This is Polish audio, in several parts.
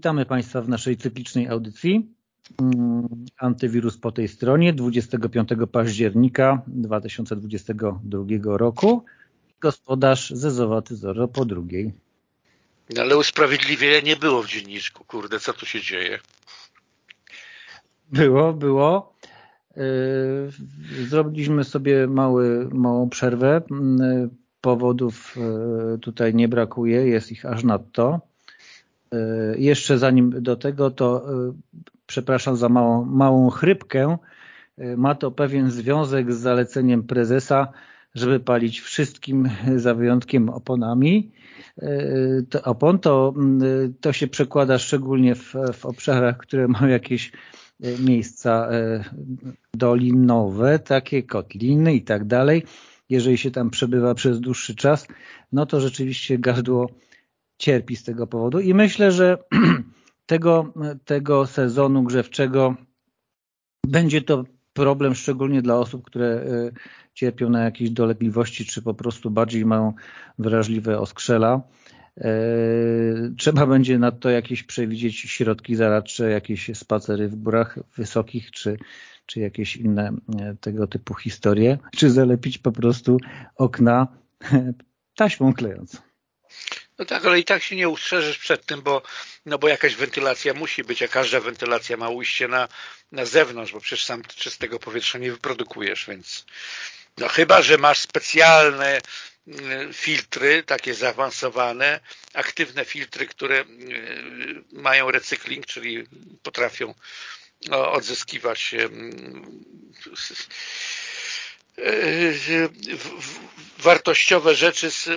Witamy Państwa w naszej cyklicznej audycji. Mm, Antywirus po tej stronie 25 października 2022 roku. Gospodarz Zezowaty Zoro po drugiej. No ale usprawiedliwienia nie było w dzienniczku. Kurde, co tu się dzieje? Było, było. Yy, zrobiliśmy sobie mały, małą przerwę. Yy, powodów yy, tutaj nie brakuje, jest ich aż nadto. Jeszcze zanim do tego, to przepraszam za małą, małą chrypkę. Ma to pewien związek z zaleceniem prezesa, żeby palić wszystkim za wyjątkiem oponami. To opon to, to się przekłada szczególnie w, w obszarach, które mają jakieś miejsca dolinowe, takie kotliny i tak dalej. Jeżeli się tam przebywa przez dłuższy czas, no to rzeczywiście gardło cierpi z tego powodu i myślę, że tego, tego sezonu grzewczego będzie to problem szczególnie dla osób, które e, cierpią na jakieś dolegliwości, czy po prostu bardziej mają wrażliwe oskrzela. E, trzeba będzie na to jakieś przewidzieć środki zaradcze, jakieś spacery w górach wysokich, czy, czy jakieś inne e, tego typu historie, czy zalepić po prostu okna taśmą klejącą. No tak, ale i tak się nie ustrzeżysz przed tym, bo, no bo jakaś wentylacja musi być, a każda wentylacja ma ujście na, na zewnątrz, bo przecież sam czystego powietrza nie wyprodukujesz, więc no chyba, że masz specjalne mm, filtry, takie zaawansowane, aktywne filtry, które mm, mają recykling, czyli potrafią odzyskiwać wartościowe rzeczy z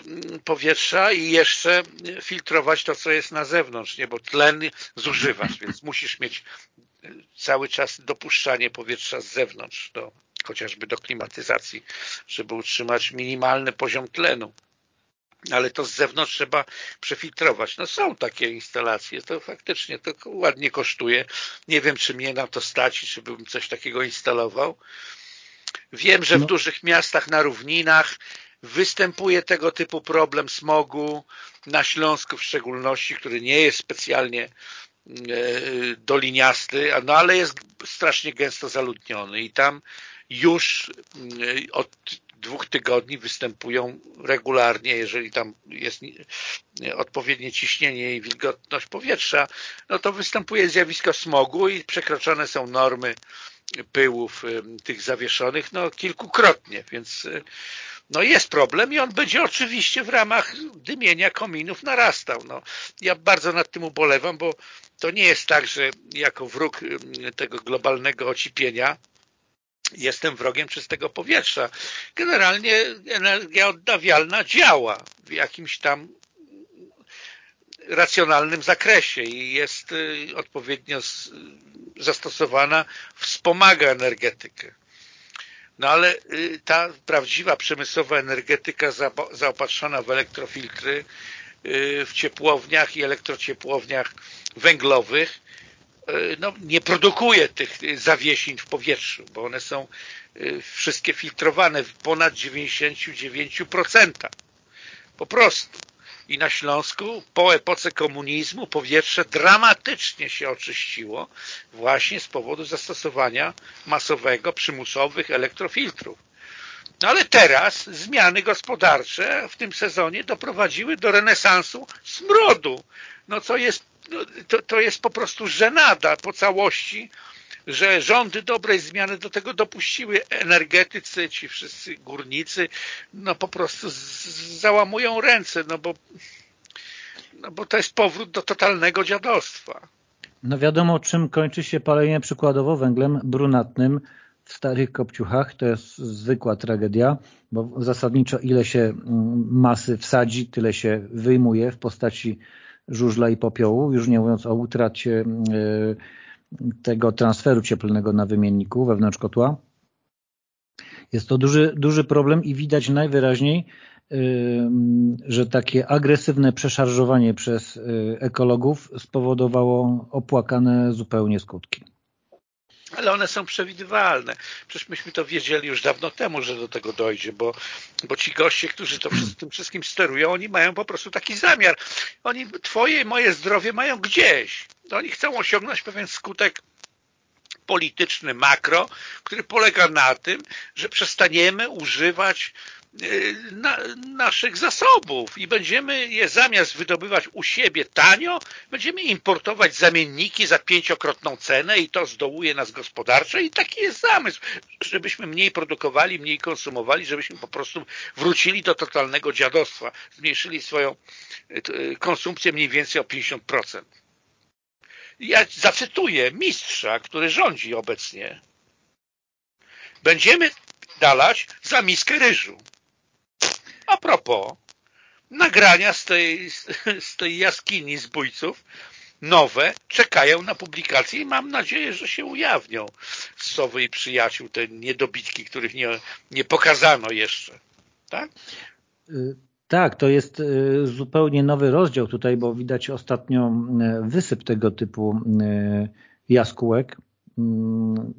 powietrza i jeszcze filtrować to, co jest na zewnątrz, nie? bo tlen zużywasz, więc musisz mieć cały czas dopuszczanie powietrza z zewnątrz, do, chociażby do klimatyzacji, żeby utrzymać minimalny poziom tlenu. Ale to z zewnątrz trzeba przefiltrować. No są takie instalacje, to faktycznie to ładnie kosztuje. Nie wiem, czy mnie na to stać, czy bym coś takiego instalował Wiem, że w no. dużych miastach na równinach występuje tego typu problem smogu, na Śląsku w szczególności, który nie jest specjalnie e, doliniasty, no ale jest strasznie gęsto zaludniony i tam już e, od dwóch tygodni występują regularnie, jeżeli tam jest odpowiednie ciśnienie i wilgotność powietrza, no to występuje zjawisko smogu i przekroczone są normy pyłów tych zawieszonych no kilkukrotnie, więc y, no jest problem i on będzie oczywiście w ramach dymienia kominów narastał. No, ja bardzo nad tym ubolewam, bo to nie jest tak, że jako wróg tego globalnego ocipienia jestem wrogiem czystego powietrza. Generalnie energia odnawialna działa w jakimś tam racjonalnym zakresie i jest y, odpowiednio zastosowana, wspomaga energetykę. No ale y, ta prawdziwa przemysłowa energetyka zaopatrzona w elektrofiltry y, w ciepłowniach i elektrociepłowniach węglowych no, nie produkuje tych zawiesiń w powietrzu, bo one są wszystkie filtrowane w ponad 99%. Po prostu i na Śląsku po epoce komunizmu powietrze dramatycznie się oczyściło właśnie z powodu zastosowania masowego, przymusowych elektrofiltrów. No ale teraz zmiany gospodarcze w tym sezonie doprowadziły do renesansu smrodu, no co jest, no, to, to jest po prostu żenada po całości że rządy dobrej zmiany do tego dopuściły. Energetycy, ci wszyscy górnicy, no po prostu załamują ręce, no bo, no bo to jest powrót do totalnego dziadostwa. No wiadomo, czym kończy się palenie przykładowo węglem brunatnym w starych kopciuchach. To jest zwykła tragedia, bo zasadniczo ile się mm, masy wsadzi, tyle się wyjmuje w postaci żużla i popiołu, już nie mówiąc o utracie yy, tego transferu cieplnego na wymienniku wewnątrz kotła. Jest to duży, duży problem i widać najwyraźniej, że takie agresywne przeszarżowanie przez y, ekologów spowodowało opłakane zupełnie skutki. ale one są przewidywalne. Przecież myśmy to wiedzieli już dawno temu, że do tego dojdzie, bo, bo ci goście, którzy to, tym wszystkim sterują, oni mają po prostu taki zamiar. Oni twoje i moje zdrowie mają gdzieś. Oni chcą osiągnąć pewien skutek polityczny makro, który polega na tym, że przestaniemy używać y, na, naszych zasobów i będziemy je zamiast wydobywać u siebie tanio, będziemy importować zamienniki za pięciokrotną cenę i to zdołuje nas gospodarczo i taki jest zamysł, żebyśmy mniej produkowali, mniej konsumowali, żebyśmy po prostu wrócili do totalnego dziadostwa, zmniejszyli swoją y, y, konsumpcję mniej więcej o 50%. Ja zacytuję mistrza, który rządzi obecnie. Będziemy dalać za miskę ryżu. A propos, nagrania z tej, z tej jaskini zbójców nowe czekają na publikację i mam nadzieję, że się ujawnią Sowy i przyjaciół te niedobitki, których nie, nie pokazano jeszcze. Tak? Tak, to jest y, zupełnie nowy rozdział tutaj, bo widać ostatnio y, wysyp tego typu y, jaskółek. Mm,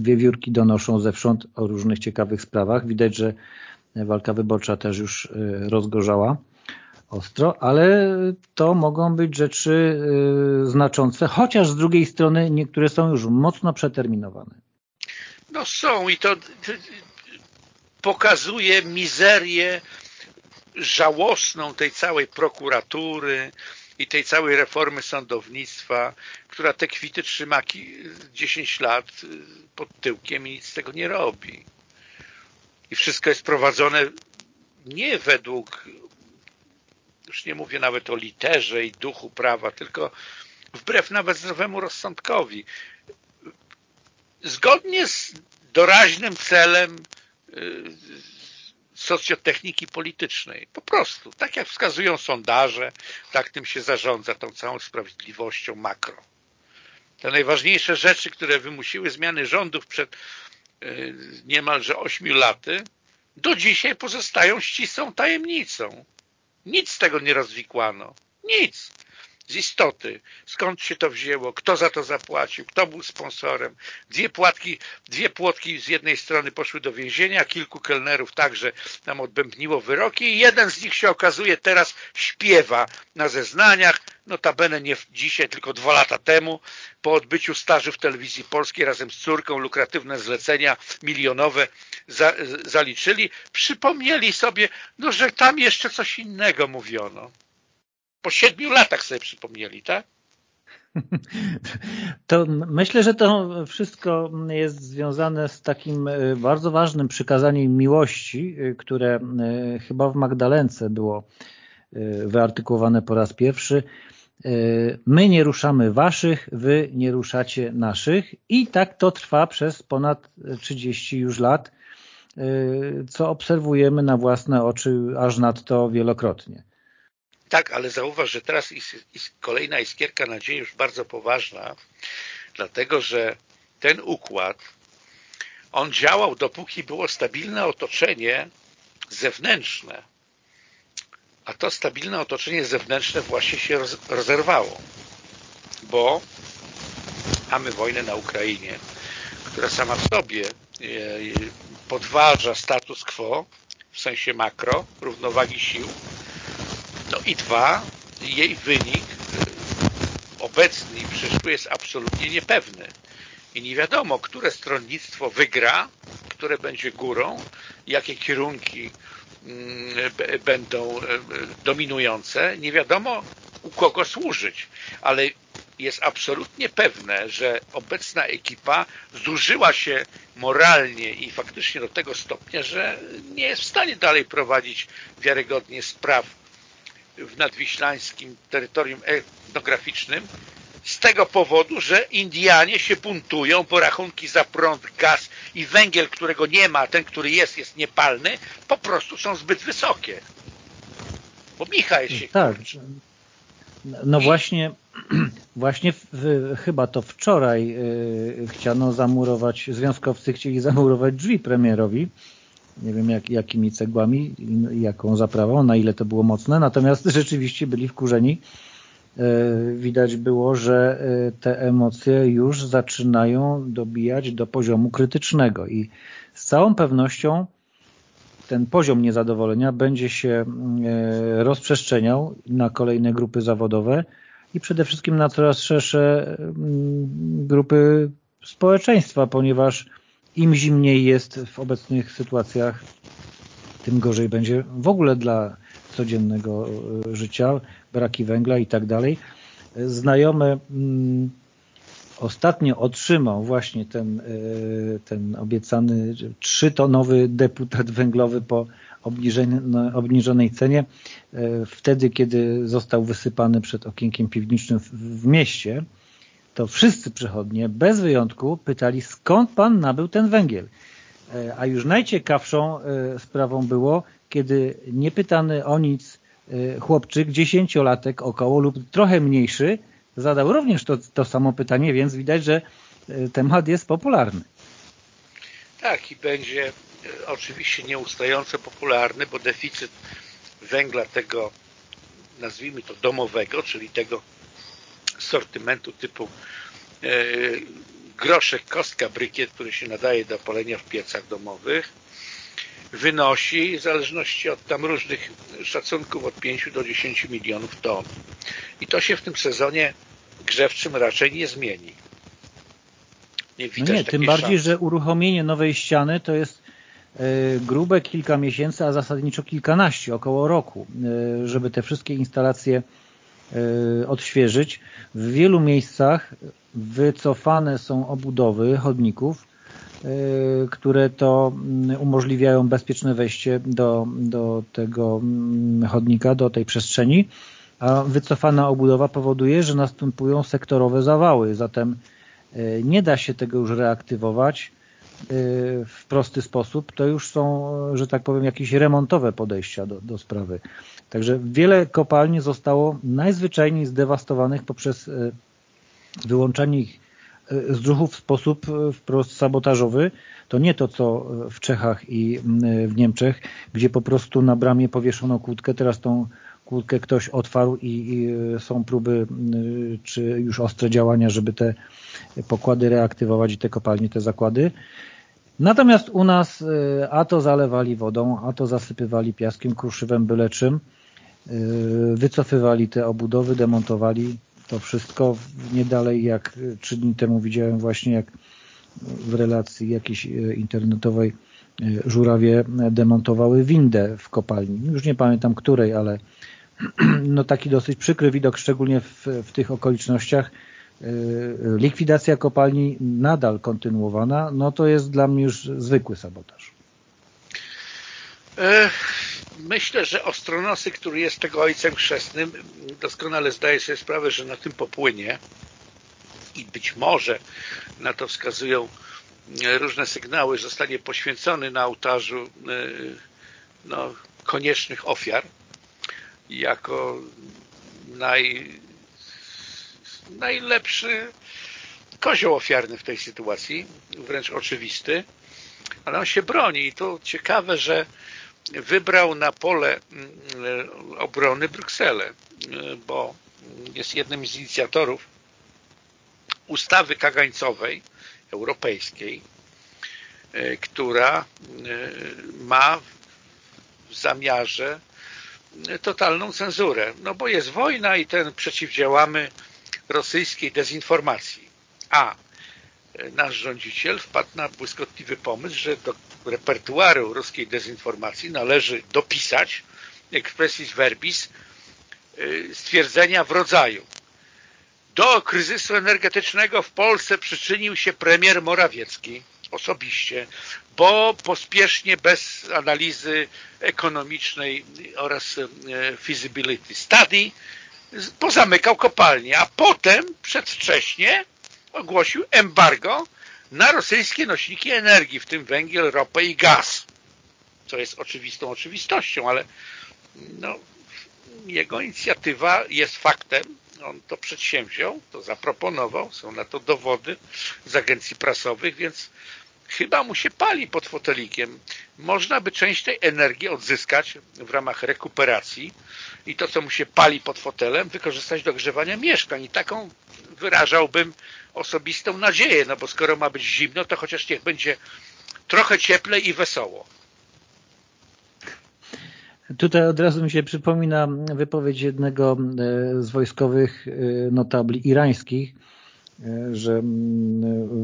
wiewiórki donoszą zewsząd o różnych ciekawych sprawach. Widać, że walka wyborcza też już rozgorzała ostro, ale to mogą być rzeczy znaczące, chociaż z drugiej strony niektóre są już mocno przeterminowane. No są i to pokazuje mizerię żałosną tej całej prokuratury i tej całej reformy sądownictwa, która te kwity trzyma 10 lat pod tyłkiem i nic z tego nie robi. I wszystko jest prowadzone nie według, już nie mówię nawet o literze i duchu prawa, tylko wbrew nawet zdrowemu rozsądkowi. Zgodnie z doraźnym celem y, socjotechniki politycznej. Po prostu. Tak jak wskazują sondaże, tak tym się zarządza tą całą sprawiedliwością makro. Te najważniejsze rzeczy, które wymusiły zmiany rządów przed yy, niemalże ośmiu laty, do dzisiaj pozostają ścisłą tajemnicą. Nic z tego nie rozwikłano. Nic z istoty, skąd się to wzięło, kto za to zapłacił, kto był sponsorem. Dwie płatki, dwie płotki z jednej strony poszły do więzienia, kilku kelnerów także nam odbębniło wyroki i jeden z nich się okazuje teraz śpiewa na zeznaniach, notabene nie dzisiaj, tylko dwa lata temu, po odbyciu staży w telewizji polskiej razem z córką, lukratywne zlecenia milionowe za, zaliczyli, przypomnieli sobie, no, że tam jeszcze coś innego mówiono po siedmiu latach sobie przypomnieli, tak? To myślę, że to wszystko jest związane z takim e, bardzo ważnym przykazaniem miłości, e, które e, chyba w Magdalence było wyartykułowane po raz pierwszy. My nie ruszamy waszych, wy nie ruszacie naszych i tak to trwa przez ponad 30 już lat, co obserwujemy na własne oczy aż nadto wielokrotnie. Tak, ale zauważ, że teraz jest, jest kolejna iskierka nadziei już bardzo poważna, dlatego że ten układ, on działał dopóki było stabilne otoczenie zewnętrzne, a to stabilne otoczenie zewnętrzne właśnie się roz, rozerwało, bo mamy wojnę na Ukrainie, która sama w sobie e, podważa status quo w sensie makro, równowagi sił, no i dwa, jej wynik y, obecny i przyszły jest absolutnie niepewny. I nie wiadomo, które stronnictwo wygra, które będzie górą, jakie kierunki mm, będą y, dominujące. Nie wiadomo, u kogo służyć. Ale jest absolutnie pewne, że obecna ekipa zużyła się moralnie i faktycznie do tego stopnia, że nie jest w stanie dalej prowadzić wiarygodnie spraw w nadwiślańskim terytorium etnograficznym z tego powodu, że Indianie się buntują, bo rachunki za prąd, gaz i węgiel, którego nie ma, ten, który jest, jest niepalny, po prostu są zbyt wysokie. Bo Michał się Tak. No właśnie, właśnie w, chyba to wczoraj yy, chciano zamurować, związkowcy chcieli zamurować drzwi premierowi, nie wiem jak, jakimi cegłami, jaką zaprawą, na ile to było mocne, natomiast rzeczywiście byli wkurzeni. Widać było, że te emocje już zaczynają dobijać do poziomu krytycznego i z całą pewnością ten poziom niezadowolenia będzie się rozprzestrzeniał na kolejne grupy zawodowe i przede wszystkim na coraz szersze grupy społeczeństwa, ponieważ im zimniej jest w obecnych sytuacjach, tym gorzej będzie w ogóle dla codziennego e, życia, braki węgla i tak dalej. Znajomy mm, ostatnio otrzymał właśnie ten, e, ten obiecany trzytonowy deputat węglowy po obniżonej cenie e, wtedy, kiedy został wysypany przed okienkiem piwniczym w mieście to wszyscy przechodnie, bez wyjątku, pytali, skąd pan nabył ten węgiel. E, a już najciekawszą e, sprawą było, kiedy niepytany o nic e, chłopczyk, dziesięciolatek około lub trochę mniejszy, zadał również to, to samo pytanie, więc widać, że temat jest popularny. Tak i będzie oczywiście nieustająco popularny, bo deficyt węgla tego, nazwijmy to domowego, czyli tego sortymentu typu e, groszek, kostka, brykiet, który się nadaje do palenia w piecach domowych, wynosi, w zależności od tam różnych szacunków, od 5 do 10 milionów ton. I to się w tym sezonie grzewczym raczej nie zmieni. Nie widać no nie, tym bardziej, że uruchomienie nowej ściany to jest e, grube kilka miesięcy, a zasadniczo kilkanaście, około roku, e, żeby te wszystkie instalacje odświeżyć. W wielu miejscach wycofane są obudowy chodników, e, które to mm, umożliwiają bezpieczne wejście do, do tego mm, chodnika, do tej przestrzeni, a wycofana obudowa powoduje, że następują sektorowe zawały, zatem e, nie da się tego już reaktywować w prosty sposób, to już są, że tak powiem, jakieś remontowe podejścia do, do sprawy. Także wiele kopalni zostało najzwyczajniej zdewastowanych poprzez e, wyłączanie ich e, z ruchu w sposób wprost sabotażowy. To nie to, co w Czechach i w Niemczech, gdzie po prostu na bramie powieszono kłódkę, teraz tą kłódkę ktoś otwarł i, i są próby, czy już ostre działania, żeby te pokłady reaktywować i te kopalnie, te zakłady. Natomiast u nas a to zalewali wodą, a to zasypywali piaskiem, kruszywem, byle czym. Y, wycofywali te obudowy, demontowali to wszystko nie dalej jak trzy dni temu widziałem właśnie jak w relacji jakiejś y, internetowej y, żurawie demontowały windę w kopalni. Już nie pamiętam której, ale no taki dosyć przykry widok, szczególnie w, w tych okolicznościach. Likwidacja kopalni nadal kontynuowana, no to jest dla mnie już zwykły sabotaż. Myślę, że Ostronosy, który jest tego ojcem chrzestnym, doskonale zdaje sobie sprawę, że na tym popłynie i być może na to wskazują e, różne sygnały, że zostanie poświęcony na ołtarzu e, no, koniecznych ofiar jako naj, najlepszy kozioł ofiarny w tej sytuacji, wręcz oczywisty, ale on się broni i to ciekawe, że wybrał na pole mm, obrony Brukselę, bo jest jednym z inicjatorów ustawy kagańcowej europejskiej, e, która e, ma w zamiarze totalną cenzurę. No bo jest wojna i ten przeciwdziałamy rosyjskiej dezinformacji. A nasz rządziciel wpadł na błyskotliwy pomysł, że do repertuaru ruskiej dezinformacji należy dopisać expressis verbis y, stwierdzenia w rodzaju do kryzysu energetycznego w Polsce przyczynił się premier Morawiecki osobiście, bo pospiesznie, bez analizy ekonomicznej oraz y, feasibility study pozamykał kopalnię, a potem przedwcześnie ogłosił embargo na rosyjskie nośniki energii, w tym węgiel, ropę i gaz. Co jest oczywistą oczywistością, ale no, jego inicjatywa jest faktem. On to przedsięwziął, to zaproponował, są na to dowody z agencji prasowych, więc chyba mu się pali pod fotelikiem. Można by część tej energii odzyskać w ramach rekuperacji i to, co mu się pali pod fotelem, wykorzystać do grzewania mieszkań. I taką wyrażałbym osobistą nadzieję, no bo skoro ma być zimno, to chociaż niech będzie trochę cieplej i wesoło. Tutaj od razu mi się przypomina wypowiedź jednego e, z wojskowych e, notabli irańskich, że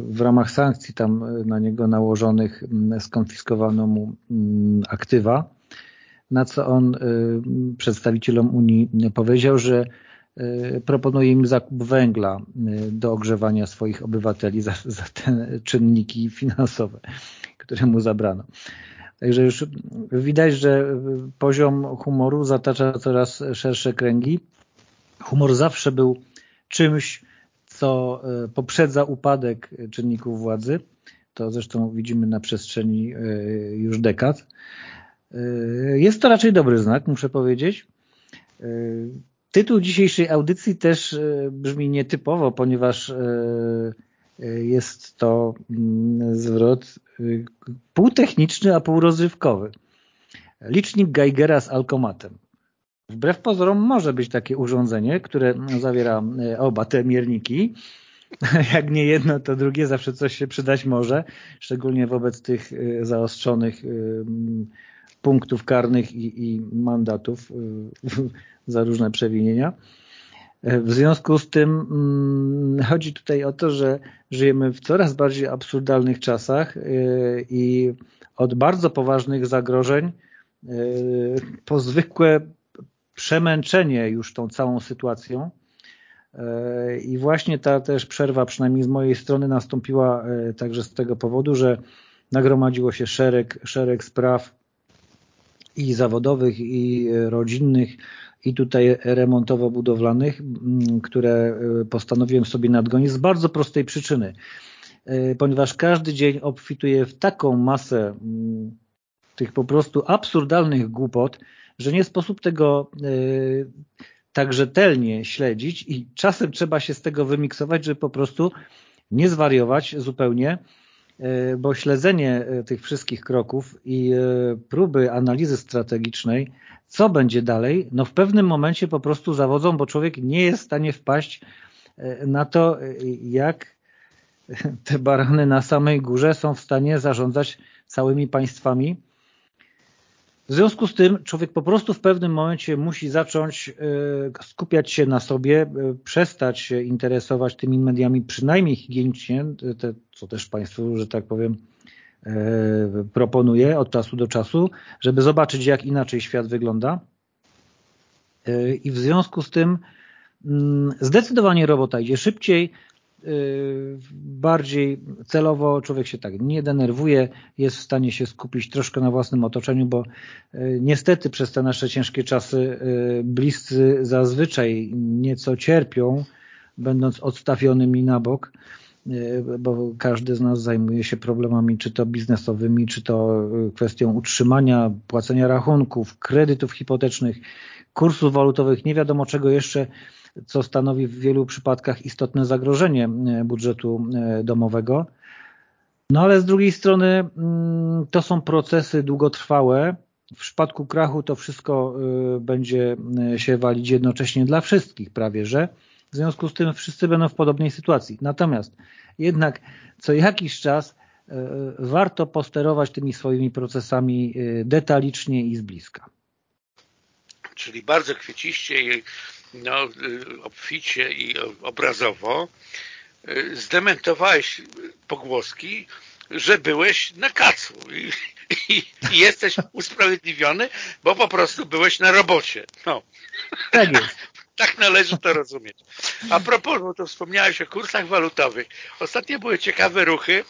w ramach sankcji tam na niego nałożonych skonfiskowano mu aktywa, na co on przedstawicielom Unii powiedział, że proponuje im zakup węgla do ogrzewania swoich obywateli za, za te czynniki finansowe, które mu zabrano. Także już widać, że poziom humoru zatacza coraz szersze kręgi. Humor zawsze był czymś, co e, poprzedza upadek czynników władzy. To zresztą widzimy na przestrzeni e, już dekad. E, jest to raczej dobry znak, muszę powiedzieć. Tytuł dzisiejszej audycji też brzmi nietypowo, ponieważ jest to mm, zwrot półtechniczny, a półrozrywkowy. Licznik Geigera z alkomatem. Wbrew pozorom może być takie urządzenie, które zawiera y, oba te mierniki. Jak nie jedno, to drugie zawsze coś się przydać może, szczególnie wobec tych y, zaostrzonych punktów karnych i, i mandatów za różne przewinienia. W związku z tym mm, chodzi tutaj o to, że żyjemy w coraz bardziej absurdalnych czasach i od bardzo poważnych zagrożeń po zwykłe przemęczenie już tą całą sytuacją y, i właśnie ta też przerwa, przynajmniej z mojej strony nastąpiła także z tego powodu, że nagromadziło się szereg, szereg spraw i zawodowych i rodzinnych, i tutaj remontowo-budowlanych, które e, postanowiłem sobie nadgonić z bardzo prostej przyczyny. E, ponieważ każdy dzień obfituje w taką masę tych po prostu absurdalnych głupot, że nie sposób tego e, tak rzetelnie śledzić i czasem trzeba się z tego wymiksować, żeby po prostu nie zwariować zupełnie, bo śledzenie tych wszystkich kroków i próby analizy strategicznej co będzie dalej? No w pewnym momencie po prostu zawodzą, bo człowiek nie jest w stanie wpaść e, na to, e, jak te barany na samej górze są w stanie zarządzać całymi państwami. W związku z tym człowiek po prostu w pewnym momencie musi zacząć e, skupiać się na sobie, przestać się interesować tymi mediami przynajmniej higienicznie, te, co też Państwu, że tak powiem, E, proponuje od czasu do czasu, żeby zobaczyć jak inaczej świat wygląda. E, i w związku z tym mm, zdecydowanie robota idzie szybciej, e, bardziej celowo, człowiek się tak nie denerwuje, jest w stanie się skupić troszkę na własnym otoczeniu, bo niestety przez te nasze ciężkie czasy bliscy zazwyczaj nieco cierpią, będąc odstawionymi na bok, bo każdy z nas zajmuje się problemami czy to biznesowymi, czy to kwestią utrzymania, płacenia rachunków, kredytów hipotecznych, kursów walutowych, nie wiadomo czego jeszcze, co stanowi w wielu przypadkach istotne zagrożenie e, budżetu domowego. No ale z drugiej strony mm, to są procesy długotrwałe. W przypadku krachu to wszystko będzie się walić jednocześnie dla wszystkich prawie, że w związku z tym wszyscy będą w podobnej sytuacji. Natomiast jednak co jakiś czas e, warto posterować tymi swoimi procesami e, detalicznie i z bliska. Czyli bardzo kwieciście i no, e, obficie i obrazowo zdementowałeś pogłoski, że byłeś na kacu i, i, i, jesteś usprawiedliwiony, bo po prostu byłeś na robocie. No. Tak jest. Tak należy to rozumieć. A propos, bo to wspomniałeś o kursach walutowych. Ostatnio były ciekawe ruchy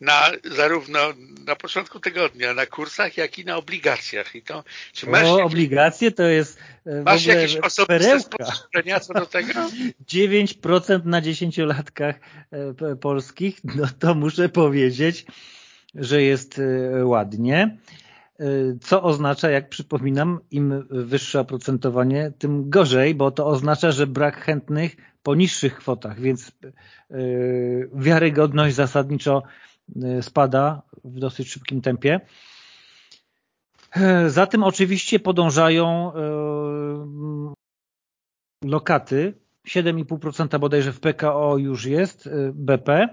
na, zarówno na początku tygodnia na kursach, jak i na obligacjach. I to, czy masz o, jakieś, obligacje to jest e, Masz jakieś osobiste spostrzeżenia co do tego? 9% na dziesięciolatkach e, polskich, no to muszę powiedzieć, że jest e, ładnie co oznacza, jak przypominam, im wyższe oprocentowanie, tym gorzej, bo to oznacza, że brak chętnych po niższych kwotach, więc wiarygodność zasadniczo spada w dosyć szybkim tempie. Za tym oczywiście podążają lokaty. 7,5% bodajże w PKO już jest, BP.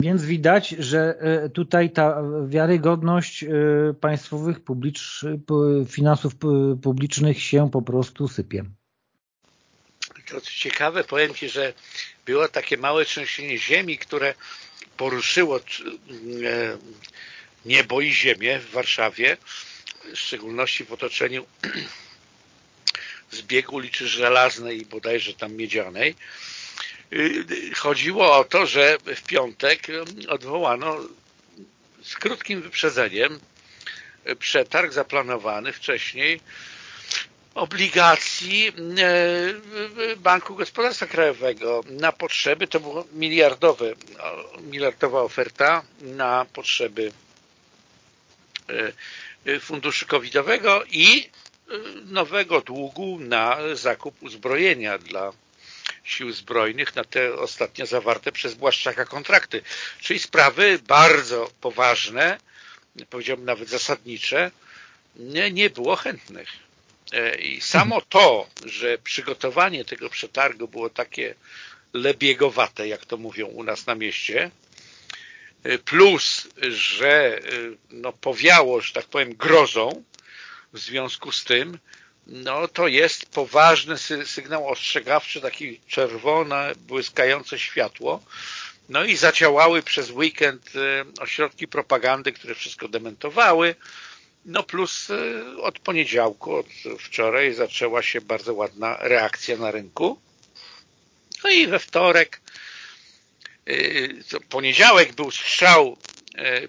Więc widać, że tutaj ta wiarygodność państwowych publicz, finansów publicznych się po prostu sypie. To ciekawe, powiem Ci, że było takie małe trzęsienie ziemi, które poruszyło niebo i ziemię w Warszawie, w szczególności w otoczeniu zbiegu ulicy Żelaznej i bodajże tam Miedzianej. Chodziło o to, że w piątek odwołano z krótkim wyprzedzeniem przetarg zaplanowany wcześniej obligacji e, Banku Gospodarstwa Krajowego na potrzeby, to była miliardowe, miliardowa oferta na potrzeby e, funduszu covidowego i e, nowego długu na zakup uzbrojenia dla sił zbrojnych na te ostatnio zawarte przez Błaszczaka kontrakty. Czyli sprawy bardzo poważne, powiedziałbym nawet zasadnicze, nie, nie było chętnych. E, I samo to, że przygotowanie tego przetargu było takie lebiegowate, jak to mówią u nas na mieście, e, plus, że e, no, powiało, że tak powiem, grozą w związku z tym, no to jest poważny sygnał ostrzegawczy, taki czerwone, błyskające światło. No i zadziałały przez weekend ośrodki propagandy, które wszystko dementowały, no plus y, od poniedziałku, od wczoraj zaczęła się bardzo ładna reakcja na rynku. No i we wtorek, y, poniedziałek był strzał, y,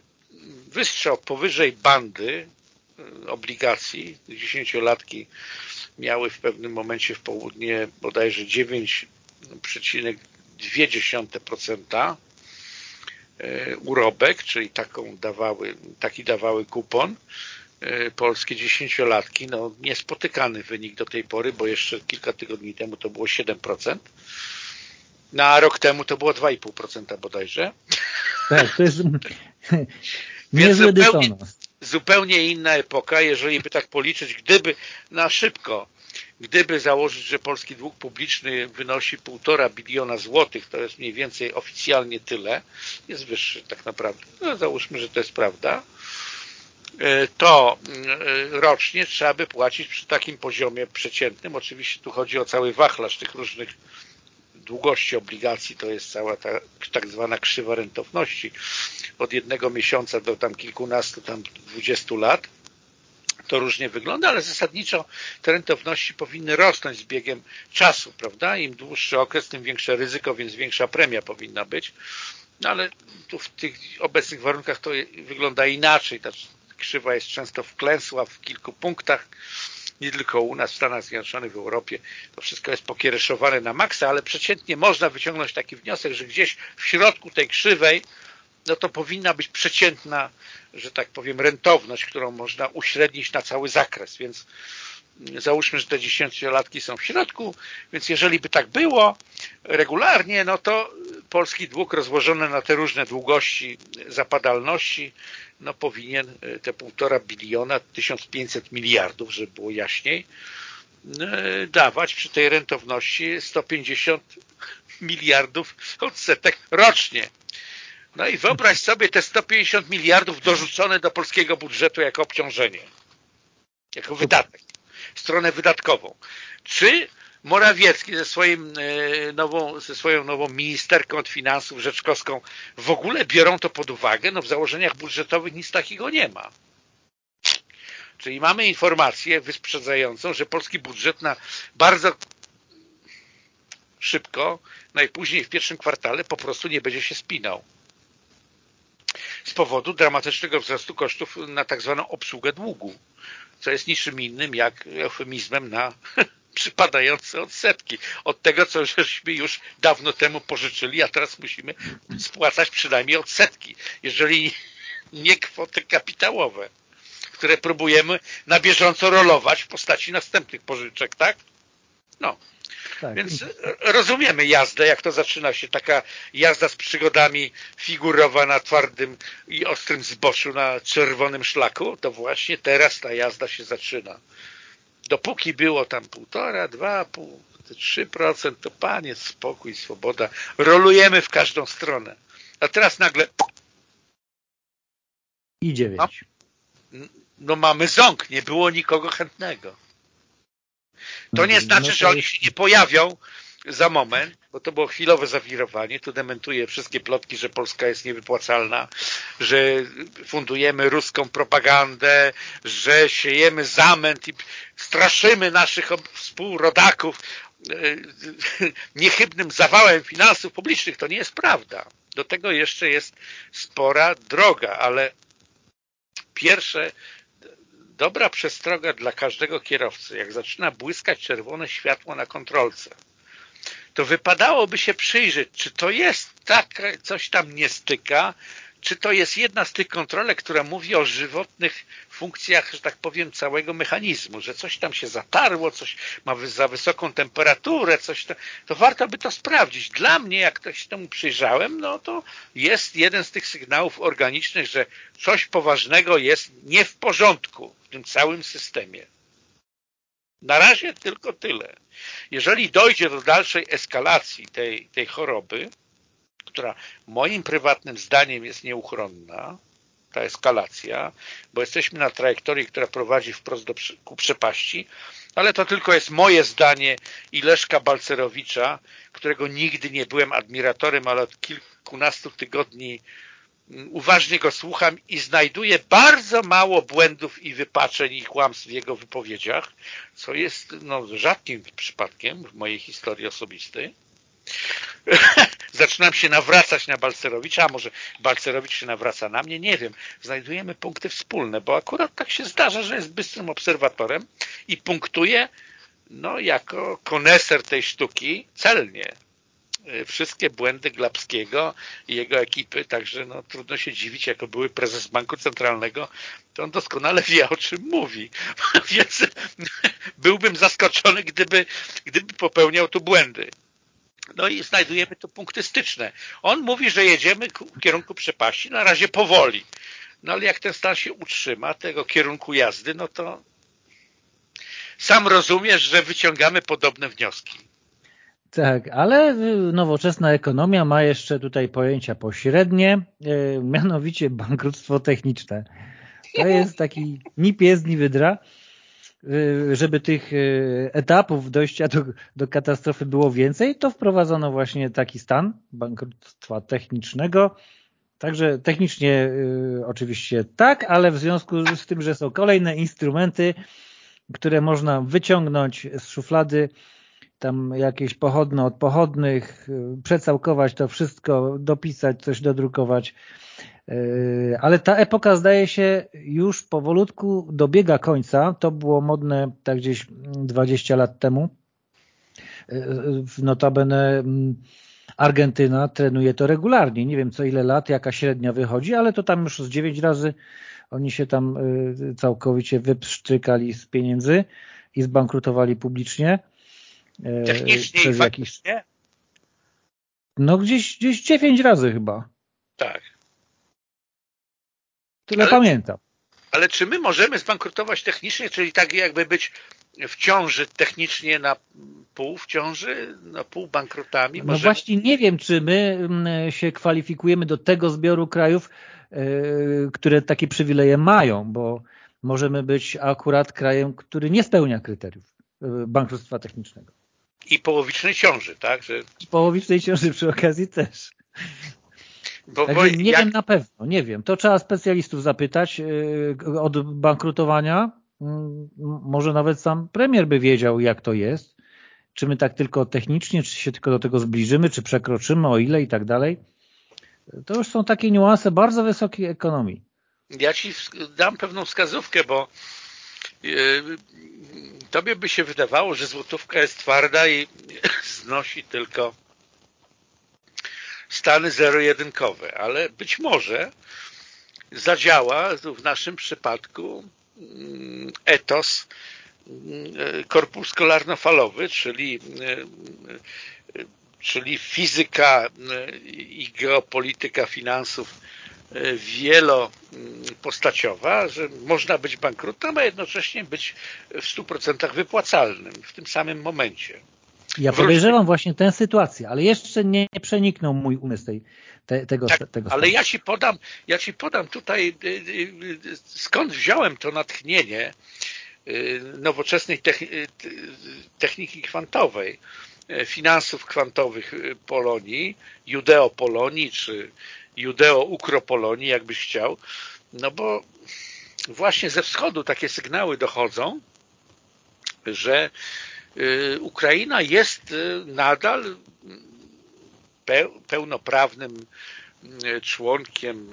wystrzał powyżej bandy obligacji. Dziesięciolatki miały w pewnym momencie w południe bodajże 9,2% urobek, czyli taką dawały, taki dawały kupon. E, polskie dziesięciolatki, no niespotykany wynik do tej pory, bo jeszcze kilka tygodni temu to było 7%, na rok temu to było 2,5% bodajże. Tak, to jest Więc zupełnie, zupełnie inna epoka, jeżeli by tak policzyć, gdyby na szybko, gdyby założyć, że polski dług publiczny wynosi 1,5 biliona złotych, to jest mniej więcej oficjalnie tyle, jest wyższy tak naprawdę. No, załóżmy, że to jest prawda to e, rocznie trzeba by płacić przy takim poziomie przeciętnym. Oczywiście tu chodzi o cały wachlarz tych różnych długości obligacji, to jest cała ta tak zwana krzywa rentowności od jednego miesiąca do tam kilkunastu, tam dwudziestu lat. To różnie wygląda, ale zasadniczo te rentowności powinny rosnąć z biegiem czasu, prawda? Im dłuższy okres, tym większe ryzyko, więc większa premia powinna być. No ale tu w tych obecnych warunkach to wygląda inaczej krzywa jest często wklęsła w kilku punktach, nie tylko u nas w Stanach Zjednoczonych, w Europie, to wszystko jest pokiereszowane na maksa, ale przeciętnie można wyciągnąć taki wniosek, że gdzieś w środku tej krzywej no to powinna być przeciętna, że tak powiem, rentowność, którą można uśrednić na cały zakres, więc załóżmy, że te dziesięciolatki są w środku, więc jeżeli by tak było regularnie, no to polski dług rozłożony na te różne długości zapadalności, no powinien e, te półtora biliona, 1500 miliardów, żeby było jaśniej, e, dawać przy tej rentowności 150 miliardów odsetek rocznie. No i wyobraź sobie te 150 miliardów dorzucone do polskiego budżetu jako obciążenie, jako wydatek stronę wydatkową. Czy Morawiecki ze, swoim, e, nową, ze swoją nową ministerką od finansów Rzeczkowską w ogóle biorą to pod uwagę? No w założeniach budżetowych nic takiego nie ma. Czyli mamy informację wysprzedzającą, że polski budżet na bardzo szybko, najpóźniej w pierwszym kwartale po prostu nie będzie się spinał. Z powodu dramatycznego wzrostu kosztów na tak zwaną obsługę długu co jest niczym innym jak eufemizmem na przypadające odsetki od tego, co żeśmy już dawno temu pożyczyli, a teraz musimy spłacać przynajmniej odsetki, jeżeli nie kwoty kapitałowe, które próbujemy na bieżąco rolować w postaci następnych pożyczek, tak? No. Tak. Więc rozumiemy jazdę, jak to zaczyna się, taka jazda z przygodami figurowa na twardym i ostrym zboczu na czerwonym szlaku, to właśnie teraz ta jazda się zaczyna. Dopóki było tam półtora, dwa, pół, trzy procent, to panie, spokój, swoboda. Rolujemy w każdą stronę. A teraz nagle i dziewięć. No, no mamy ząg, nie było nikogo chętnego. To nie no znaczy, że oni się nie pojawią za moment, bo to było chwilowe zawirowanie. Tu dementuje wszystkie plotki, że Polska jest niewypłacalna, że fundujemy ruską propagandę, że siejemy zamęt i straszymy naszych współrodaków e, niechybnym zawałem finansów publicznych. To nie jest prawda. Do tego jeszcze jest spora droga, ale pierwsze dobra przestroga dla każdego kierowcy, jak zaczyna błyskać czerwone światło na kontrolce, to wypadałoby się przyjrzeć, czy to jest tak, coś tam nie styka, czy to jest jedna z tych kontrolek, która mówi o żywotnych funkcjach, że tak powiem, całego mechanizmu, że coś tam się zatarło, coś ma za wysoką temperaturę, coś to, to warto by to sprawdzić. Dla mnie, jak ktoś temu przyjrzałem, no to jest jeden z tych sygnałów organicznych, że coś poważnego jest nie w porządku w tym całym systemie. Na razie tylko tyle. Jeżeli dojdzie do dalszej eskalacji tej, tej choroby, która moim prywatnym zdaniem jest nieuchronna, ta eskalacja, bo jesteśmy na trajektorii, która prowadzi wprost do, ku przepaści, ale to tylko jest moje zdanie i Leszka Balcerowicza, którego nigdy nie byłem admiratorem, ale od kilkunastu tygodni mm, uważnie go słucham i znajduję bardzo mało błędów i wypaczeń i kłamstw w jego wypowiedziach, co jest no, rzadkim przypadkiem w mojej historii osobistej. zaczynam się nawracać na Balcerowicza, a może Balcerowicz się nawraca na mnie, nie wiem. Znajdujemy punkty wspólne, bo akurat tak się zdarza, że jest bystrym obserwatorem i punktuje no, jako koneser tej sztuki celnie e, wszystkie błędy Glapskiego i jego ekipy, także no, trudno się dziwić, jako były prezes Banku Centralnego, to on doskonale wie, o czym mówi. Więc byłbym zaskoczony, gdyby, gdyby popełniał tu błędy. No i znajdujemy tu punkty styczne. On mówi, że jedziemy w kierunku przepaści, na razie powoli. No ale jak ten stan się utrzyma, tego kierunku jazdy, no to sam rozumiesz, że wyciągamy podobne wnioski. Tak, ale nowoczesna ekonomia ma jeszcze tutaj pojęcia pośrednie, e, mianowicie bankructwo techniczne. To jest taki ni pies, ni wydra. Y, żeby tych y, etapów dojścia do, do katastrofy było więcej, to wprowadzono właśnie taki stan bankructwa technicznego. Także technicznie y, oczywiście tak, ale w związku z tym, że są kolejne instrumenty, które można wyciągnąć z szuflady, tam jakieś pochodne od pochodnych, przecałkować to wszystko, dopisać, coś dodrukować, ale ta epoka zdaje się już powolutku dobiega końca. To było modne tak gdzieś 20 lat temu. Yy, notabene mm, Argentyna trenuje to regularnie. Nie wiem co ile lat, jaka średnia wychodzi, ale to tam już z 9 razy oni się tam yy, całkowicie wypszczykali z pieniędzy i zbankrutowali publicznie. Technicznie przez i jakiś... No gdzieś, gdzieś 9 razy chyba. Tak. Tyle ale, pamiętam. Ale czy my możemy zbankrutować technicznie, czyli tak jakby być w ciąży technicznie na pół w ciąży, na pół bankrutami? No możemy... właśnie nie wiem, czy my mm, się kwalifikujemy do tego zbioru krajów, e, które takie przywileje mają, bo możemy być akurat krajem, który nie spełnia kryteriów e, bankructwa technicznego. I połowicznej ciąży, tak? Że... I połowicznej ciąży przy okazji też. Bo, bo nie jak... wiem na pewno, nie wiem. To trzeba specjalistów zapytać yy, od bankrutowania. Yy, może nawet sam premier by wiedział, jak to jest. Czy my tak tylko technicznie, czy się tylko do tego zbliżymy, czy przekroczymy, o ile i tak dalej. To już są takie niuanse bardzo wysokiej ekonomii. Ja Ci dam pewną wskazówkę, bo yy, Tobie by się wydawało, że złotówka jest twarda i znosi tylko stany zero-jedynkowe, ale być może zadziała w naszym przypadku mm, etos korpus kolarno-falowy, czyli czyli fizyka i geopolityka finansów wielopostaciowa, że można być bankrutem, a jednocześnie być w 100% wypłacalnym w tym samym momencie. Ja podejrzewam właśnie tę sytuację, ale jeszcze nie przeniknął mój umysł tej, te, tego, tak, tego Ale ja ci podam, ja ci podam tutaj y, y, y, skąd wziąłem to natchnienie nowoczesnej techniki kwantowej, finansów kwantowych Polonii, Judeo-Polonii czy Judeo-Ukropolonii, jakbyś chciał, no bo właśnie ze wschodu takie sygnały dochodzą, że Ukraina jest nadal pełnoprawnym członkiem